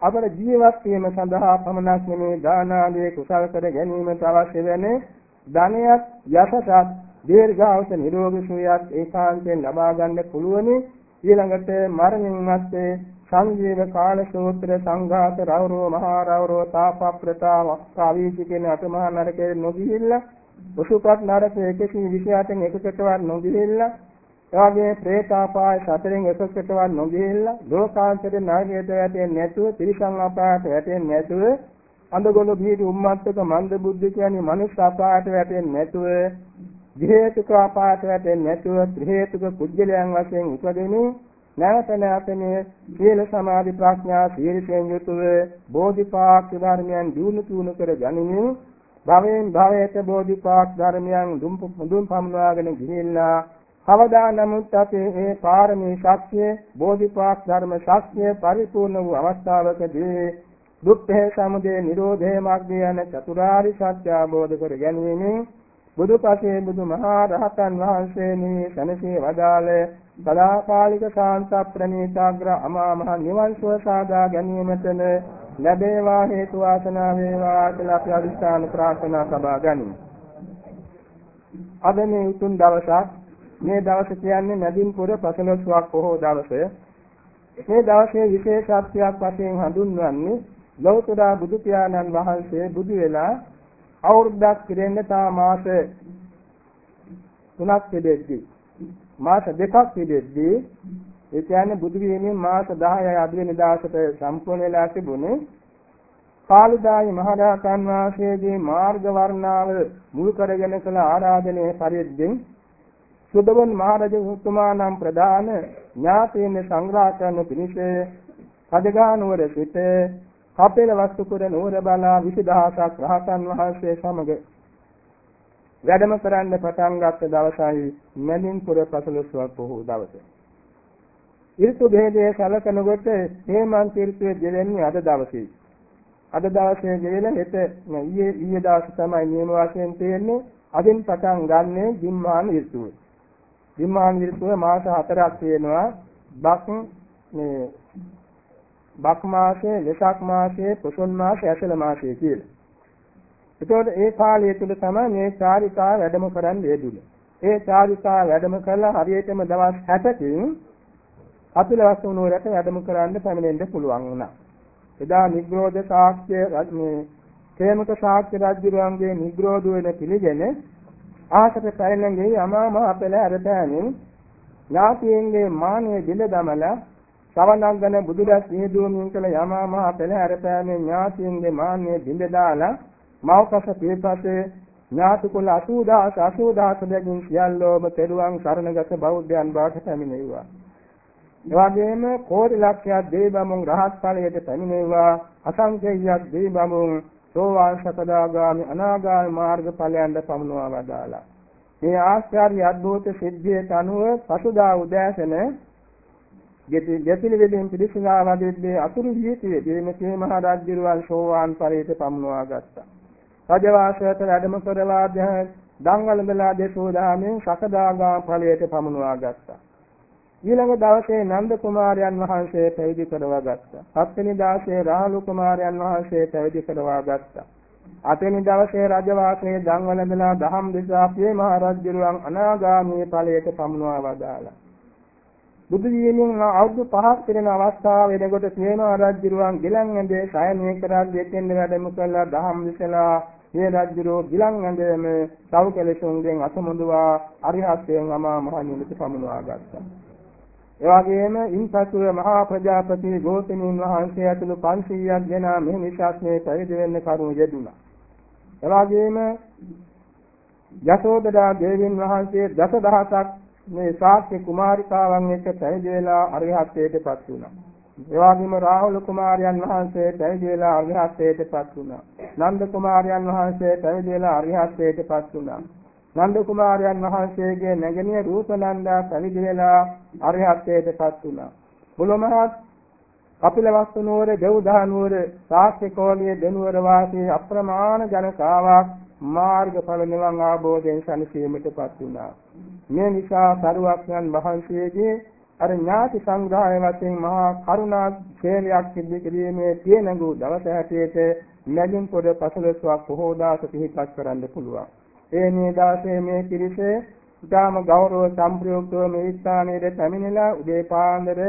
අපේ ජීවත් වීම සඳහා පමණක් නෙමේ දාන ආදී කුසල් කර ගැනීමට අවශ්‍ය වෙන ධනයත් යසසත් දීර්ඝායුෂ නිරෝගී සුවයත් ඒකාන්තයෙන් ලබා ගන්න පුළුවනි ඊළඟට මරණින් මත්තේ සංජීව කාල සූත්‍ර සංඝාත රවරෝ මහා රවරෝ තාපප්‍රතා වක්කාවීචි කියන අටමහා නරකයේ නොගිහිල්ලා උසුපත් නරකයේ 128න් එකකටවත් නොගිහිල්ලා එවාගේ പ്രേතාපාය සතරෙන් එකකටවත් නොගිහිල්ලා ලෝකාන්තයේ නරකයට වැටෙන්නේ නැතුව තිරිසන් අපායට වැටෙන්නේ නැතුව අඳගොළු බීඩ උම්මත්තක මන්ද බුද්ධ කියන්නේ මනුස්ස අපායට වැටෙන්නේ නැතුව හේතුක අපායට වැටෙන්නේ නැතුව ත්‍රි හේතුක කුජලයන් වශයෙන් උපදිනු නැවත නැවත මේ සීල සමාධි ප්‍රඥා සීලයෙන් යුතුව බෝධිපාක් ධර්මයන් දිනු තුන කර ගනිමින් භවයෙන් භවයට බෝධිපාක් ධර්මයන් දුම් දුම් පමුණවාගෙන ගිහිල්ලා කවදා නමුත් අපේ මේ පාරමී ශක්තිය බෝධිපාක් ධර්ම ශක්තිය පරිපූර්ණ වූ අවස්ථාවකදී දුක්ඛ සමුදය නිරෝධය මාර්ගය යන චතුරාර්ය සත්‍ය අවබෝධ කර ගැනීමෙන් බුදුපසේ බුදුමහා රහතන් වහන්සේ මේ සනසේ වදාළ සදාකාලික ශාන්ත ප්‍රණීතාග්‍ර අමා මහ නිවන් සුව සාදා ගැනීමටම ලැබේවා හේතු වාසනා වේවා කියලා අපි අදිස්ථාන ප්‍රාර්ථනා සබා ගනිමු. අද මේ උතුම් දවසක් මේ දවස කියන්නේ නැදින්පුර පසළොස්වක් පොහොව දවස. මේ දවසේ විශේෂත්වයක් වශයෙන් හඳුන්වන්නේ ලෞතර බුදු පියාණන් වහන්සේ බුදු වෙලා අවුරුද්දක් පිරෙන්න තා මාස 3ක් පිටෙද්දී මාස දෙකක් පිටෙද්දී ඒ කියන්නේ බුදු වීමෙන් මාස 10යි අද වෙන දවසට සම්පූර්ණ වෙලා තිබුණේ කාලිදායි මහරහතන් වහන්සේගේ මාර්ග වර්ණාව මුල් කරගෙන කළ ආරාධනයේ පරිද්දෙන් සුදවන් මහරජතුමා නම් ප්‍රධාන ඥාතීන් සංග්‍රහ කරන පිණිස රජගහනුවර සිට කපිල වස්තුපුර නුවර බලා 20000ක් රහතන් වහන්සේ සමග වැඩම කරන්න පටන් ගත්ත දවසයි මැදින්පුර පසළොස්වක් පොහොව දවස. ඍතු භේදයේ සැලකනකොට හේමන්ත ඍතුවේ දෙවෙනි අද දවසේ. අද දවසේ ගෙවෙන හෙට ඊයේ ඊයේ දවස් තමයි නියම වශයෙන් තියෙන්නේ. අදින් පටන් ගන්නේ දිම්මාන ඍතුව. දිම්මාන ඍතුව මාස හතරක් තියෙනවා. බක් මේ බක් මාසයේ, වෙසක් මාසයේ, පුසුන් මාසයේ, ඇසළ මාසයේ කියලා. එතකොට ඒ කාලය තුල තමයි මේ චාරිකා වැඩම කරන්න යෙදුනේ. ඒ චාරිකා වැඩම කළා හරියටම දවස් 60කින් අපිලවස්තු නුවරට වැඩම කරන්න පැමිණෙන්න පුළුවන් වුණා. එදා නිග්‍රෝධ ශාක්‍ය මේ හේමක ශාක්‍ය රජුගේ නිග්‍රෝධ වෙන පිළිගෙන ආසත පැරණගේ අමා මහ පෙළ අරපෑමින් ඥාතියන්ගේ මානෙ බිඳ දමලා සවනංගන බුදුදස් නිදුවමින් කළ යමා මහ පෙළහැර පෑමේ ඥාතියින්ගේ මාන්නේ බිඳ දාලා මවකස පිළිපසේ ඥාති කුල 80000 80000 දෙකින් සියල්ලෝම තෙරුවන් සරණගත බෞද්ධයන් බවට පැමිණෙව්වා. එවැගේම කෝටි ලක්ෂයක් දේවබමුන් රහත් ඵලයට පැමිණෙව්වා. අසංඛේයයක් දේවබමුන් සෝවාන් සකදාගාමි අනාගාමි මාර්ග ඵලයන්ට පමුණවා වදාලා. මේ ආශ්චර්ය අද්භූත සිද්ධියට අනුව පසුදා උදෑසන ගැතිලි පිළිසිනා වදෙද්දී අතුරු ජීවිතයේ දිනකේ මහ රාජ්‍යරුවන් සෝවාන් පරිත පමුණවා ගත්තා. රජවාසයට වැඩම කරලා දන්වලඳලා දේශෝදාමෙන් සකදාගා ඵලයට පමුණවා ගත්තා. ඊළඟ දවසේ නන්ද කුමාරයන් වහන්සේ පැවිදි කරවා ගත්තා. හත්වෙනි දවසේ රාහුල කුමාරයන් වහන්සේ පැවිදි කරවා ගත්තා. අටවෙනි දවසේ රජවාසයේ දන්වලඳලා දහම් දෙසාපියේ මහ රාජ්‍යරුවන් අනාගාමී ඵලයට පමුණවා වදාලා. බුදු වීමෙන් අවුරුදු 5ක් පිරෙන අවස්ථාව වෙනකොට සේනා රජුරුවන් ගිලන් ඇඳේ සයනය කරා දෙකෙන් වැඩම කළා දහම් විසලා මේ රජුරෝ ගිලන් ඇඳේම සව් කෙලෙසුන්ගෙන් අසමුදුවා අරිහත්යෙන් අමා මහ නිමිති පමුණවා ගත්තා. එවැගේම ඉන්පසුව මහා ප්‍රජාපති ගෝතමීන් වහන්සේ ඇතුළු 500ක් දෙනා මේ නිශාස්නේ පැවිදි වෙන්න කරුණු යෙදුණා. එවැගේම යසෝදරා දේවීන් වහන්සේ දසදහසක් මේ ශාක්‍ය කුමාරිකාවන් එක්ක පැවිදි වෙලා අරිහත්ත්වයටපත් වුණා. එවාගෙම රාහුල කුමාරයන් වහන්සේ පැවිදි වෙලා අරිහත්ත්වයටපත් වුණා. නන්ද කුමාරයන් වහන්සේ පැවිදි වෙලා අරිහත්ත්වයටපත් වුණා. නන්ද කුමාරයන් වහන්සේගේ නැගණිය රූපනන්දා පැවිදි වෙලා අරිහත්ත්වයටපත් වුණා. මුලමහත් කපිලවස්තු නුවර දෙව්දා නුවර ශාක්‍ය කෝලිය දෙනුවර වාසී අප්‍රමාණ ජනතාවක් මාර්ගඵල නිවන් අවබෝධයෙන් සැනසීමටපත් වුණා. මේ නිසා සරුවක්යන් වහන්සේගේ අර ඥාති සංග්‍රහය වශයෙන් මහා කරුණා ශේලයක් සිද්ධ කිරීමේ තියෙනඟු දවස හැටියට නැගින් පොඩ පසළොස්වක් බොහෝ දාස පිහිටක් කරන්න පුළුවන්. ඒ මේ දාසේ මේ පිරිස ඉතාම ගෞරව සම්ප්‍රයුක්තව මේ ස්ථානයේ පැමිණිලා උදේ පාන්දර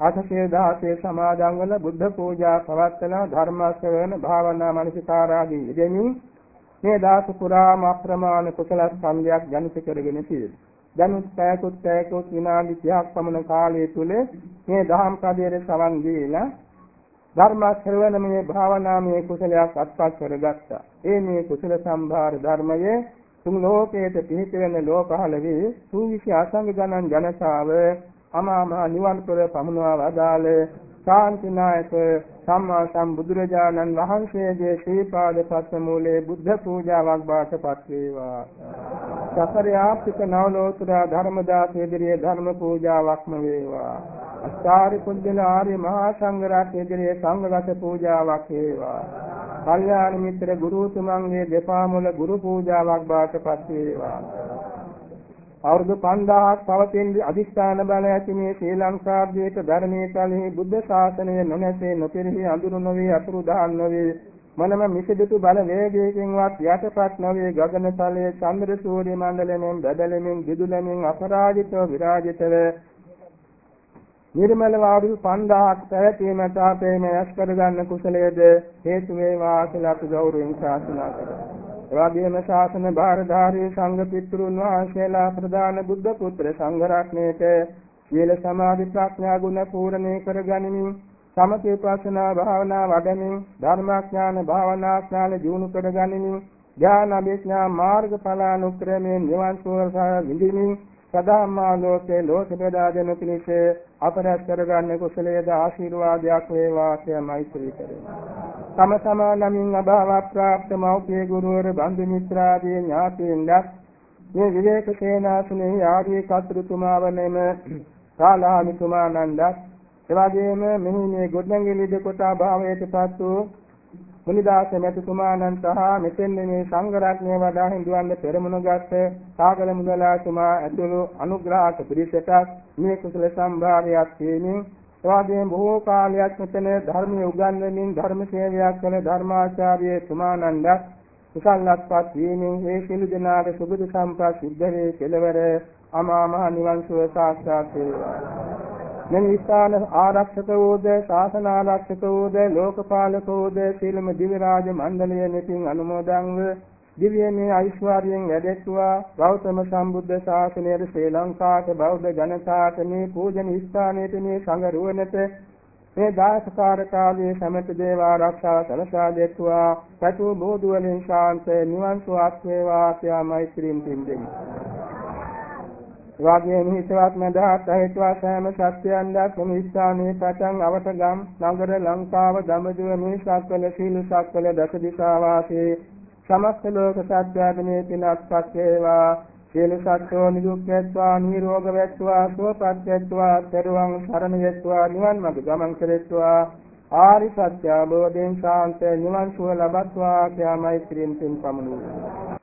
අටසේ දහසේ සමාදන් වල බුද්ධ පූජා පවත්වන ධර්ම ශ්‍රවණ භාවනා මනසිකාරාදී යෙදෙමින් මේ දාස පුරාම අප්‍රමාණ කුසල ස්කන්ධයක් ජනිත කරගෙන තියෙනවා. දැනුත් පැයකුත් පැයකුත් විනාඩි 30ක් පමණ කාලය තුල මේ දහම් පදයේ සවන් දීලා ධර්ම ශ්‍රවණමය භාවනාමය කුසලයක් අත්පත් කරගත්තා. ඒ මේ කුසල සම්භාර ධර්මයේ තුන් ලෝකයේ පිහිට වෙන ලෝකහල වේ සූවිසි අසංග ගණන් ජනතාව අමා මහ නිවන් පුර පමුණවා වදාළ ශාන්තිනායක සම්මා සම්බුදුරජාණන් වහන්සේගේ ශ්‍රී පාද පත්ම මූලයේ බුද්ධ පූජාවක් වාසපත් වේවා. සසර ආපිත නවලෝතර ධර්මදාස ඉදිරියේ ධර්ම පූජාවක්ම වේවා. අස්ථාරි කුජල ආර්ය මහා සංඝ රත්නයේ ඉදිරියේ සංඝගත පූජාවක් වේවා. කල්යාණ මිත්‍ර ගුරුතුමන්ගේ දෙපා මුල ගුරු පූජාවක් වාසපත් වේවා. අවුරුදු 5000ක් පවතින අදිස්ථාන බල ඇති මේ ශ්‍රී ලංකාද්වීප ධර්මයේ තලෙහි බුද්ධ ශාසනය නොනැසී නොපිරිහි අඳුරු නොවේ අතුරු දහන් නොවේ මනම මිසදිතු බල වේගයකින්වත් යටපත් නොවේ ගගන තලයේ චන්ද්‍ර සූර්ය මණ්ඩලයෙන් බදලමින් දිදුලමින් අපරාජිතව විරාජිතව නිර්මල වාරු 5000ක් පැවතීමට අපේ මේ යස් කරගන්න කුසලයේද හේතු වේවා කියලා අපි ගෞරවයෙන් ප්‍රාර්ථනා කරමු. එවැගේම ශාසන භාරධාරී සංඝ පිටුරුන් වහන්සේලා ප්‍රදාන බුද්ධ පුත්‍ර සංඝ රත්නයේට සීල සමාධි ප්‍රඥා ගුණ පූර්ණේ කරගනිමින් සමථ විපස්සනා භාවනා වඩමින් ධර්මාඥාන භාවනා ඥාන දියුණු කරගනිමින් ඥාන අභිඥා මාර්ගඵලානුක්‍රමයෙන් නිවන් සුව විඳිමින් සදාම්මා ලෝකේ ලෝක බෙදා දෙනු පිණිස අපරස් කරගන්න කුසලයේද ආශිර්වාදයක් වේවා කියලා මෛත්‍රී කරමු. තම තමා නමින් අභාව ප්‍රාප්ත මෞපිය ගුරුවර බන්දු මිත්‍රාදී ඥාතීන්වත් මේ විවේක සේනාසනේ ආදී කතුරුතුමා වනේම කාලාමිතුමානන්දත් එවාගෙම මෙහි මේ ගොඩනැගිලි දෙකොට අභාවයටපත් වූ මුනිදාස මෙතුමාණන් සහ මෙතෙන් මේ සංඝ රත්නය වඩා හිඳුවන්න පෙරමුණගත් සාගල මුදලාතුමා ඇතුළු අනුග්‍රහක පිරිසට මේ කුසල සම්භාරයක් තීමින් එවාගෙම බොහෝ කාලයක් මෙතන ධර්මයේ උගන්වමින් ධර්ම සේවයක් කළ ධර්මාචාර්ය තුමානන්ද කුසල්ලත්පත් වීමෙන් ඒ සිළු දෙනාට සුබද සම්ප්‍රාප්ත සිද්ධ වේ කෙලවර අමා මහ නිවන් සුව සාක්ෂාත් වේවා. මෙන් ස්ථාන ආරක්ෂක වූද ශාසන ආරක්ෂක වූද ලෝකපාලක වූද සීලම දිව්‍ය රාජ මණ්ඩලය මෙතින් අනුමෝදන්ව දිව්‍යමය ඓශ්වර්යයෙන් වැඩෙත්වා ගෞතම සම්බුද්ධ ශාසනයේ ශ්‍රී ලංකාවට බෞද්ධ ජනතාවට මේ පූජන ස්ථානයේ මේ සංඝ රුවනට මේ දාසකාර කාලයේ සමත දේව ආරක්ෂාව සලසා දෙත්වා සතු බෝධු වලින් ශාන්ත නිවන් සුවත් වේවා කියා මෛත්‍රීන් පින්දෙමි. වාග්යේ හිතවත් මදහත් හේතුවා සෑම සත්‍යයන්වත් මේ ස්ථානයේ පටන් අවතගම් නගර ලංකාව දඹදිව මේ සක්වල සීල සක්වල දස දිසා වාසී සමස්ත ලෝක සත්‍යයන්ගේ පිනක්පත් වේවා සියලු සත්වෝ නිදුක් වෙත්වා නිරෝග වෙත්වා සුවපත් වෙත්වා තෙරුවන් සරණ වෙත්වා නිවන් මඟ ගමන් කෙරෙත්වා. ආරි සත්‍ය අවබෝධයෙන් ශාන්ත නිවන් සුව ලබත්වා කියා මෛත්‍රියෙන් පින් පමුණුවා.